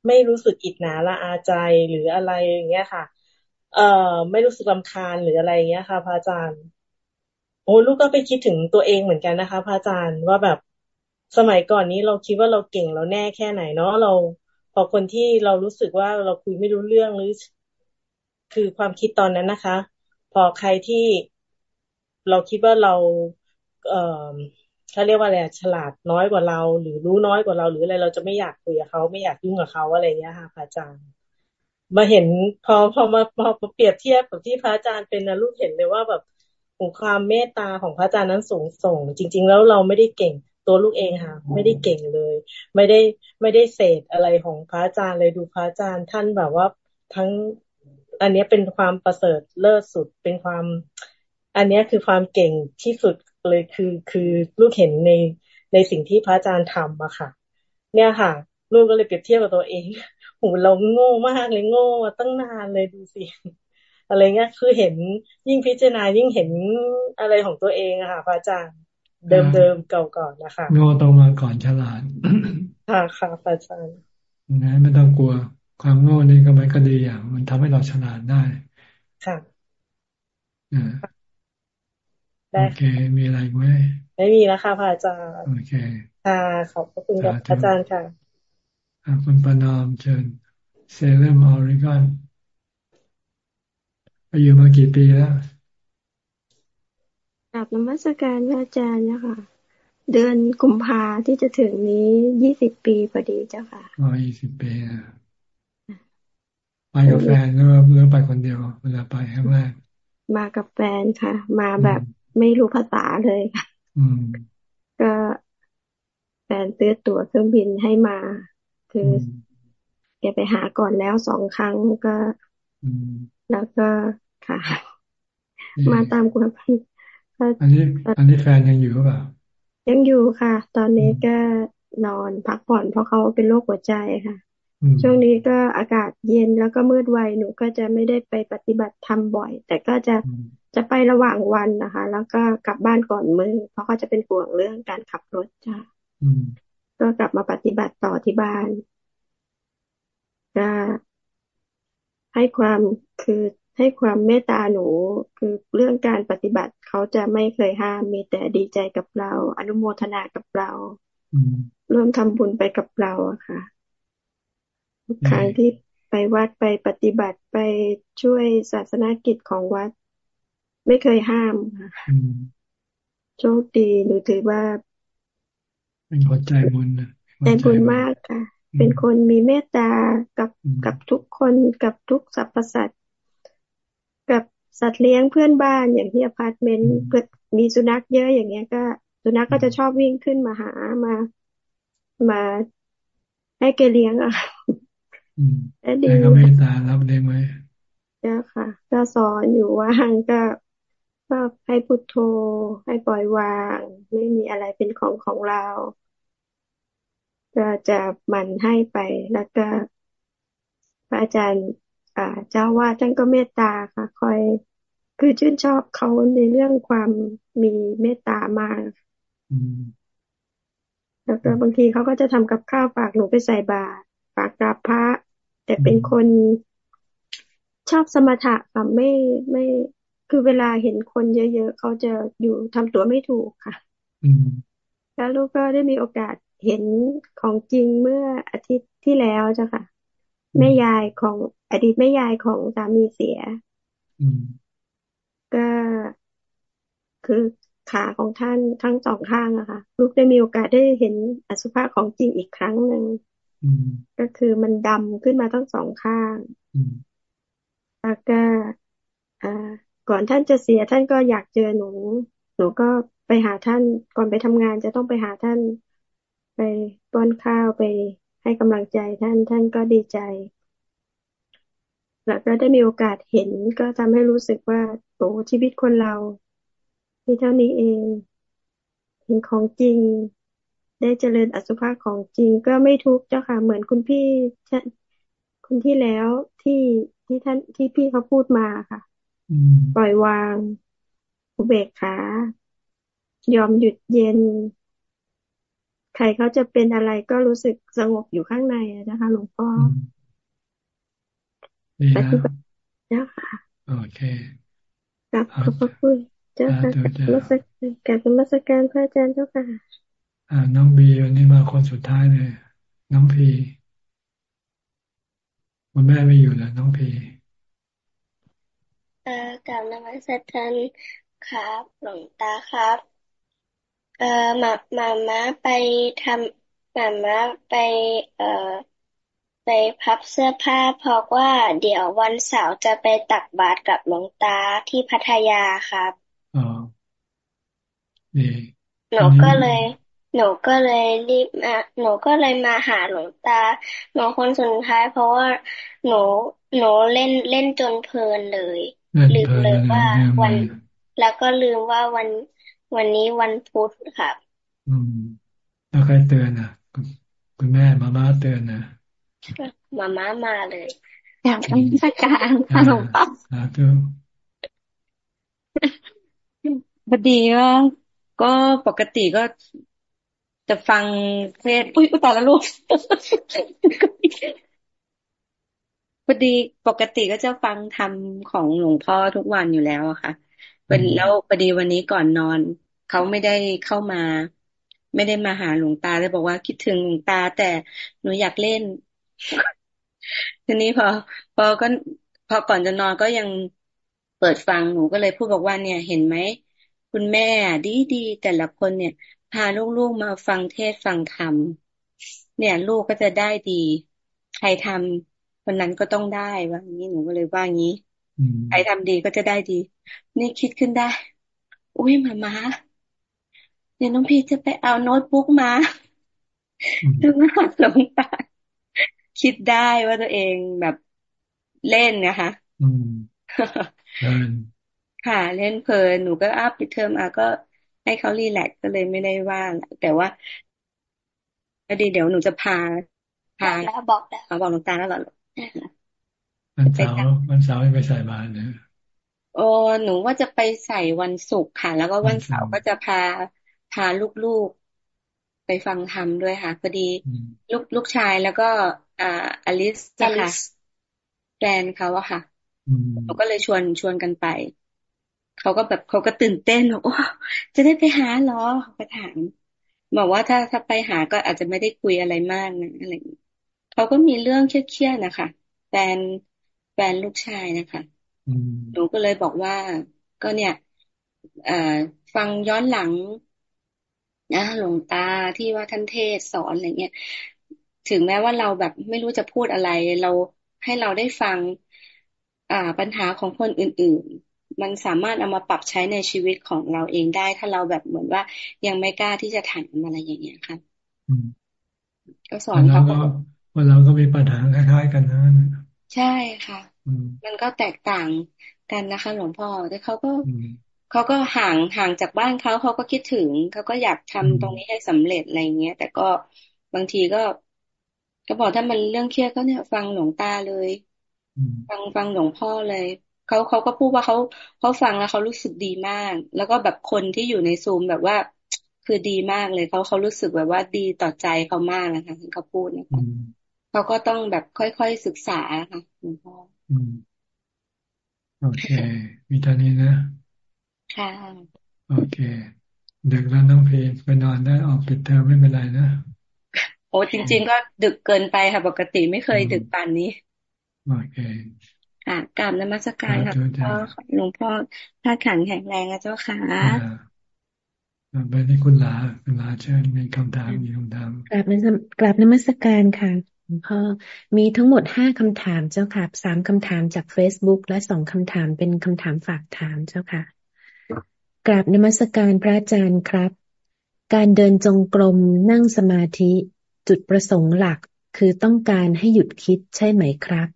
ไม่รู้สึกอิจนาละอาใจหรืออะไรอย่างเงี้ยค่ะ เอ่อ ไม่รู้สึกลำคาญหรืออะไรเงี้ยค่ะ พระอาจารย์ โอ้ลูกก็ไปคิดถึงตัวเองเหมือนกันนะคะ พระอาจารย์ว่าแบบสมัยก่อนนี้เราคิดว่าเราเก่งเราแน่แค่ไหนเนาะเราพอคนที่เรารู้สึกว่าเราคุยไม่รู้เรื่องหรือ คือความคิดตอนนั้นนะคะ พอใครที่เราคิดว่าเรา เอ่อ เขาเรียกว่าอะไรฉลาดน้อยกว่าเรา หรือรู้น้อยกว่าเรา หรืออะไรเราจะไม่อยากคุยกับเขาไม่อยากยุ่งกับเขาอะไรเงี้ยค่ะพระอาจารย์มาเห็นพอพอมาพอเปรียบเทียบกับที่พระอาจารย์เป็นนะลูกเห็นเลยว่าแบบของความเมตตาของพระอาจารย์นั้นสูงส่ง จริง ๆ แล้วเราไม่ได้เก่งตัวลูกเองค่ะ ไม่ได้เก่งเลย ไม่ได้ไม่ได้เศษอะไรของพระอาจารย์เลยดูพระอาจารย์ท่านแบบว่าทั้งอันนี้เป็นความประเสริฐเลิศสุดเป็นความ อันนี้คือความเก่งที่สุด เลยคือ คือลูกเห็นในในสิ่งที่พระอาจารย์ทำอะค่ะ เนี่ยค่ะ ลูกก็เลยเปรียบเทียบกับตัวเองโหเราโง่มากเลยโง่มาตั้งนานเลยดูสิอะไรเงี้ยคือเห็นยิ่งพิจารณายิ่งเห็นอะไรของตัวเองอะค่ะพระอาจารย์เดิมๆเก่าๆนะคะโง่ต้องมาก่อนฉลาดค่ะค่ะพระอาจารย์นะไม่ต้องกลัวความโง่นี่ก็มันก็ดีอย่าง มันทำให้เราฉลาดได้ ค่ะ โอเค มีอะไรไหมไม่มีแล้วค่ะพระอาจารย์ โอเคค่ะขอบพระคุณกับอาจารย์ค่ะคุณปนอมเชิญเซเลมออริกอนไปอยู่มากี่ปีแล้วกลับนมัสการพระอาจารย์นะคะเดือนกุมภาที่จะถึงนี้ยี่สิบปีพอดีเจ้าค่ะอ๋อยี่สิบปีไปกับแฟนหรือหรือไปคนเดียวเวลาไปครั้งแรกมากับแฟนค่ะ มาแบบ ไม่รู้ภาษาเลยค่ะก็แฟนเตื้อตั๋วเครื่องบินให้มา คือแกไปหาก่อนแล้วสองครั้งก็แล้วก็ค่ะ มาตามความอันนี้ อันนี้แฟนยังอยู่หรือเปล่ายังอยู่ค่ะ ตอนนี้ก็นอนพักผ่อนเพราะเขาเป็นโรคหัวใจค่ะ ช่วงนี้ก็อากาศเย็นแล้วก็มืดไวหนูก็จะไม่ได้ไปปฏิบัติธรรมบ่อย แต่ก็จะ จะไประหว่างวันนะคะ แล้วก็กลับบ้านก่อนมือเพราะเขาจะเป็นห่วงเรื่องการขับรถจ้ะก็กลับมาปฏิบัติต่อที่บ้านก็ให้ความคือให้ความเมตตาหนูคือเรื่องการปฏิบัติเขาจะไม่เคยห้ามมีแต่ดีใจกับเรา อนุโมทนากับเราร่วมทำบุญไปกับเราอะค่ะทุกครั้งที่ไปวัดไปปฏิบัติไปช่วยศาสนากิจของวัด ไม่เคยห้ามค่ะโชคดีหนูถือว่า เป็นคนใจบุญใจบุญมากค่ะ เป็นคนมีเมตตากับกับทุกคนกับทุกสรรพสัตว์กับสัตว์เลี้ยงเพื่อนบ้านอย่างที่อพาร์ตเมนต์เกิดมีสุนัขเยอะอย่างเงี้ยก็ สุนัขก็จะชอบวิ่งขึ้นมาหามามาให้แกเลี้ยงอะแต่ดีก็เมตตารับได้ไหมเจ้าค่ะ ก็สอนอยู่ว่างก็ ก็ให้พุทโธ ให้ปล่อยวาง ไม่มีอะไรเป็นของของเรา ก็จะมันให้ไปแล้วก็พระอาจารย์เจ้าว่าท่านก็เมตตาค่ะ คอยคือชื่นชอบเขาในเรื่องความมีเมตตามากแล้วก็บางทีเขาก็จะทำกับข้าวฝากหนูไปใส่บาตรฝากกราบพระ แต่เป็นคนชอบสมถะค่ะไม่ไม่ คือเวลาเห็นคนเยอะๆเขาจะอยู่ทำตัวไม่ถูกค่ะ อืมแล้วลูกก็ได้มีโอกาสเห็นของจริงเมื่ออาทิตย์ที่แล้วเจ้าค่ะแม่ยายของอดีตแม่ยายของสามีเสียก็คือขาของท่านทั้งสองข้างอะค่ะ ลูกได้มีโอกาสได้เห็นอสุภะของจริงอีกครั้งหนึ่งก็คือมันดำขึ้นมาทั้งสองข้างแล้วก็ ก่อนท่านจะเสียท่านก็อยากเจอหนู หนูก็ไปหาท่านก่อนไปทำงานจะต้องไปหาท่าน ไปป้อนข้าวไปให้กำลังใจท่านท่านก็ดีใจ แล้วก็ได้มีโอกาสเห็นก็ทำให้รู้สึกว่าโอ้ชีวิตคนเรามีเท่านี้เองเห็นของจริง ได้เจริญอสุภะของจริงก็ไม่ทุกข์เจ้าค่ะเหมือนคุณพี่คุณที่แล้วที่ที่ท่านที่พี่เขาพูดมาค่ะ ปล่อยวางอุเบกขายอมหยุดเย็น ใครเขาจะเป็นอะไรก็รู้สึกสงบอยู่ข้างในนะคะ หลวงพ่อปฏิบัติเจ้าค่ะโอเคกับขอบพระคุณเจ้าค่ะกับมัสการกับมัสการพระอาจารย์เจ้าค่ะ อ่า น้องบีวันนี้มาคนสุดท้ายเลย น้องพีวันแม่ไม่อยู่แล้วน้องพี เอ่อกับนมัสการครับหลวงตาครับเอ่อมามาม้าไปทำมาม้าไปเอ่อไปพับเสื้อผ้าเพราะว่าเดี๋ยววันเสาร์จะไปตักบาตรกับหลวงตาที่พัทยาครับอ๋อดีหนูก็เลยหนูก็เลยรีบมาหนูก็เลยมาหาหลวงตา หนูคนสุดท้ายเพราะว่าหนูหนูเล่นเล่นจนเพลินเลย ลืมเลยว่าวัน แล้วก็ลืมว่าวันวันนี้วันพุธครับอืม แล้วใครเตือนอะ คุณแม่มาม่าเตือนนะมาม่ามาเลยอยากเป็นสักการขนมปังสาธุพอดีว่าก็ปกติก็จะฟังเทศอุ้ยอุตตาละลูกพ อดีปกติก็จะฟังธรรมของหลวงพ่อทุกวันอยู่แล้วอะค่ะเป็นแล้วพอดีวันนี้ก่อนนอนเขาไม่ได้เข้ามา ไม่ได้มาหาหลวงตาเลยบอกว่าคิดถึงหลวงตา แต่หนูอยากเล่น ทีนี้พอ พอก็พอก่อนจะนอนก็ยังเปิดฟังหนูก็เลยพูดบอกว่าเนี่ย เห็นไหมคุณแม่ดีดีแต่ละคนเนี่ย พาลูกๆมาฟังเทศฟังธรรมเนี่ย ลูกก็จะได้ดี ใครทำ คนนั้นก็ต้องได้ว่างี้หนูก็เลยว่างี้ใครทำดีก็จะได้ดี นี่คิดขึ้นได้ อุ้ยมามาเดี๋ยวน้องพีจะไปเอาโน้ตบุ๊กมาดูมาหลงตาคิดได้ว่าตัวเองแบบเล่นนะคะอืมค่ะ เล่นเพลินหนูก็อัพปิดเทอมอะก็ให้เขารีแลกก็เลยไม่ได้ว่างแต่ว่าก็ดีเดี๋ยวหนูจะพาพาบอกแล้วบอกหลวงตาแล้วหรอ วันเสาร์วันเสาร์ไปใส่บาตรนะโอ้หนูว่าจะไปใส่วันศุกร์ค่ะ แล้วก็วันเสาร์ก็จะพาพาลูกๆไปฟังธรรมด้วยค่ะพอดีลูกลูกชายแล้วก็อ่าอลิสค่ะแฟนเขาอะค่ะเขาก็เลยชวนชวนกันไป เขาก็แบบเขาก็ตื่นเต้นบอกโอ้จะได้ไปหาหรอไปถามบอกว่าถ้าถ้าไปหาก็อาจจะไม่ได้คุยอะไรมากนะอะไร เขาก็มีเรื่องเครียดๆนะคะแฟนแฟนลูกชายนะคะหนูก็เลยบอกว่าก็เนี่ยเอ่อฟังย้อนหลังนะหลวงตาที่ว่าท่านเทศสอนอะไรเงี้ยถึงแม้ว่าเราแบบไม่รู้จะพูดอะไร เราให้เราได้ฟังอ่าปัญหาของคนอื่น ๆ มันสามารถเอามาปรับใช้ในชีวิตของเราเองได้ ถ้าเราแบบเหมือนว่ายังไม่กล้าที่จะถามอะไรอย่างเงี้ยค่ะก็สอนเขา ว่าเราก็มีปัญหาคล้ายๆกันนะใช่ค่ะ มันก็แตกต่างกันนะคะ หลวงพ่อแต่เขาก็เขาก็ห่างห่างจากบ้านเขาเขาก็คิดถึงเขาก็อยากทำตรงนี้ให้สำเร็จอะไรเงี้ยแต่ก็บางทีก็ก็บอกถ้ามันเรื่องเครียดก็เนี่ย ฟังหลวงตาเลย ฟังฟังหลวงพ่อเลยเขาเขาก็พูดว่าเขาเขาฟังแล้วเขารู้สึกดีมาก แล้วก็แบบคนที่อยู่ในซูมแบบว่า คือดีมากเลยเขาเขารู้สึกแบบว่าดีต่อใจเขามากนะคะที่เขาพูดนะคะ เขาก็ต้องแบบค่อยๆศึกษาค่ะหลวงพ่อโอเคดมีตอนนี้นะ ค่ะ โอเคดึกแล้วน้องเพลไปนอนได้ออกปิดเทอมไม่เป็นไรนะโอ้จริง ๆ ก็ดึกเกินไปค่ะ ปกติไม่เคยดึกปานนี้ โอเคค่ะกราบนมัสการค่ะพ่อหลวงพ่อท่าขันแข็งแรงนะเจ้าค่ะไปที่คุณลาคุณลาเชิญมีคำถามมีคำถามกราบนกราบนมัสการค่ะหลวง พ่อมีทั้งหมดห้าคำถามเจ้าค่ะสามคำถามจากเฟซบุ๊กและสองคำถามเป็นคำถามฝากถามเจ้าค่ะกราบนมัสการพระอาจารย์ครับ การเดินจงกรมนั่งสมาธิจุดประสงค์หลักคือต้องการให้หยุดคิดใช่ไหมครับ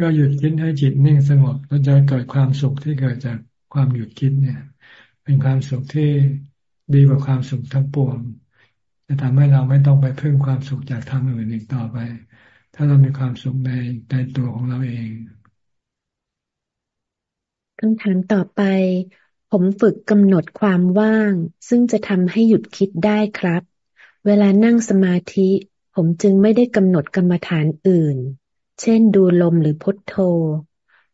ก็หยุดคิดให้จิตนิ่งสงบแล้วจะเกิดความสุขที่เกิดจากความหยุดคิดเนี่ย เป็นความสุขที่ดีกว่าความสุขทั้งปวง จะทำให้เราไม่ต้องไปพึ่งความสุขจากทางอื่นอีกต่อไป ถ้าเรามีความสุขในในตัวของเราเองคำถามต่อไป ผมฝึกกำหนดความว่าง ซึ่งจะทำให้หยุดคิดได้ครับ เวลานั่งสมาธิ ผมจึงไม่ได้กำหนดกรรมฐานอื่น เช่นดูลมหรือพุทโธ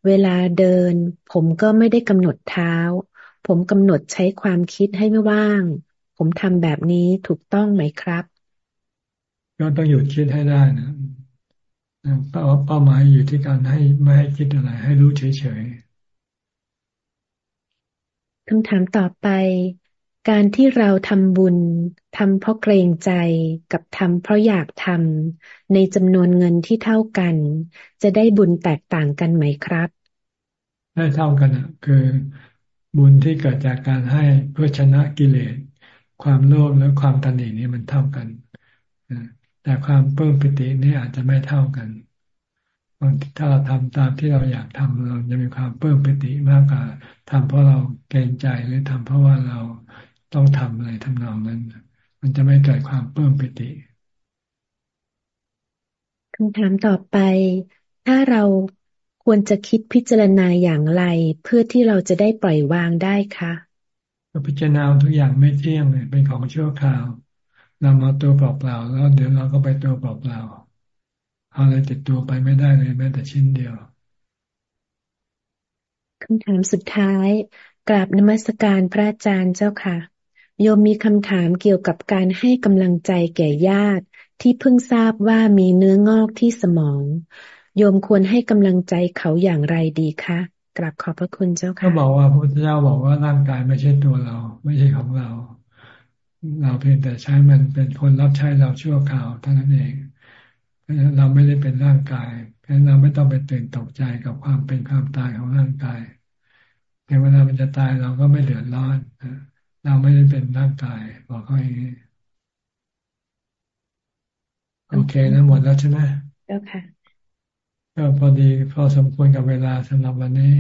เวลาเดิน ผมก็ไม่ได้กำหนดเท้า ผมกำหนดใช้ความคิดให้ไม่ว่าง ผมทำแบบนี้ถูกต้องไหมครับ ก็ต้องหยุดคิดให้ได้นะเป้าหมายอยู่ที่การให้ไม่ให้คิดอะไร ให้รู้เฉยๆคำถามต่อไป การที่เราทำบุญทำเพราะเกรงใจกับทำเพราะอยากทำในจำนวนเงินที่เท่ากัน จะได้บุญแตกต่างกันไหมครับ ได้เท่ากันอะคือบุญที่เกิดจากการให้เพื่อชนะกิเลส ความโลภและความตัณหนีนี่มันเท่ากันแต่ความเพิ่มปิตินี่อาจจะไม่เท่ากันบางถ้าเราทำตามที่เราอยากทำเราจะมีความเพิ่มปิติมากกว่าทำเพราะเราเกรงใจหรือทำเพราะว่าเราต้องทำอะไรทำนองนั้น มันจะไม่เกิดความเพิ่มปิติคำถามต่อไป ถ้าเราควรจะคิดพิจารณาอย่างไร เพื่อที่เราจะได้ปล่อยวางได้คะ ก็พิจารณาทุกอย่างไม่เที่ยงเลยเป็นของชั่วคราว เรามาตัวเปล่าๆแล้วเดี๋ยวเราก็ไปตัวเปล่าๆเอาอะไรติดตัวไปไม่ได้เลยแม้แต่ชิ้นเดียวคำถามสุดท้ายกราบนมัสการพระอาจารย์เจ้าค่ะ โยมมีคำถามเกี่ยวกับการให้กำลังใจแก่ญาติ ที่เพิ่งทราบว่ามีเนื้องอกที่สมอง โยมควรให้กำลังใจเขาอย่างไรดีคะ กราบขอบพระคุณเจ้าค่ะก็บอกว่าพระพุทธเจ้าบอกว่าร่างกายไม่ใช่ตัวเรา ไม่ใช่ของเรา เราเพียงแต่ใช้มันเป็นคนรับใช้เราชั่วคราวเท่านั้นเองเพราะฉะนั้นเราไม่ได้เป็นร่างกายเพราะฉะนั้นเราไม่ต้องไปตื่นตกใจกับความเป็นความตายของร่างกายในเวลามันจะตายเราก็ไม่เดือดร้อนเราไม่ได้เป็นร่างกาย บอกเขาอย่างนี้โอเคนะหมดแล้วใช่ไหมแล้วค่ะ ก็พอดีพอสมควรกับเวลาสำหรับวันนี้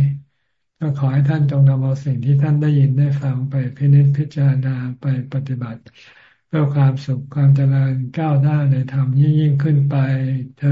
ก็ขอให้ท่านจงนำเอาสิ่งที่ท่านได้ยินได้ฟังไปพิจิจพิจารณาไปปฏิบัติ เพื่อความสุขความเจริญก้าวหน้าในธรรมยิ่งยิ่งขึ้นไปเธอ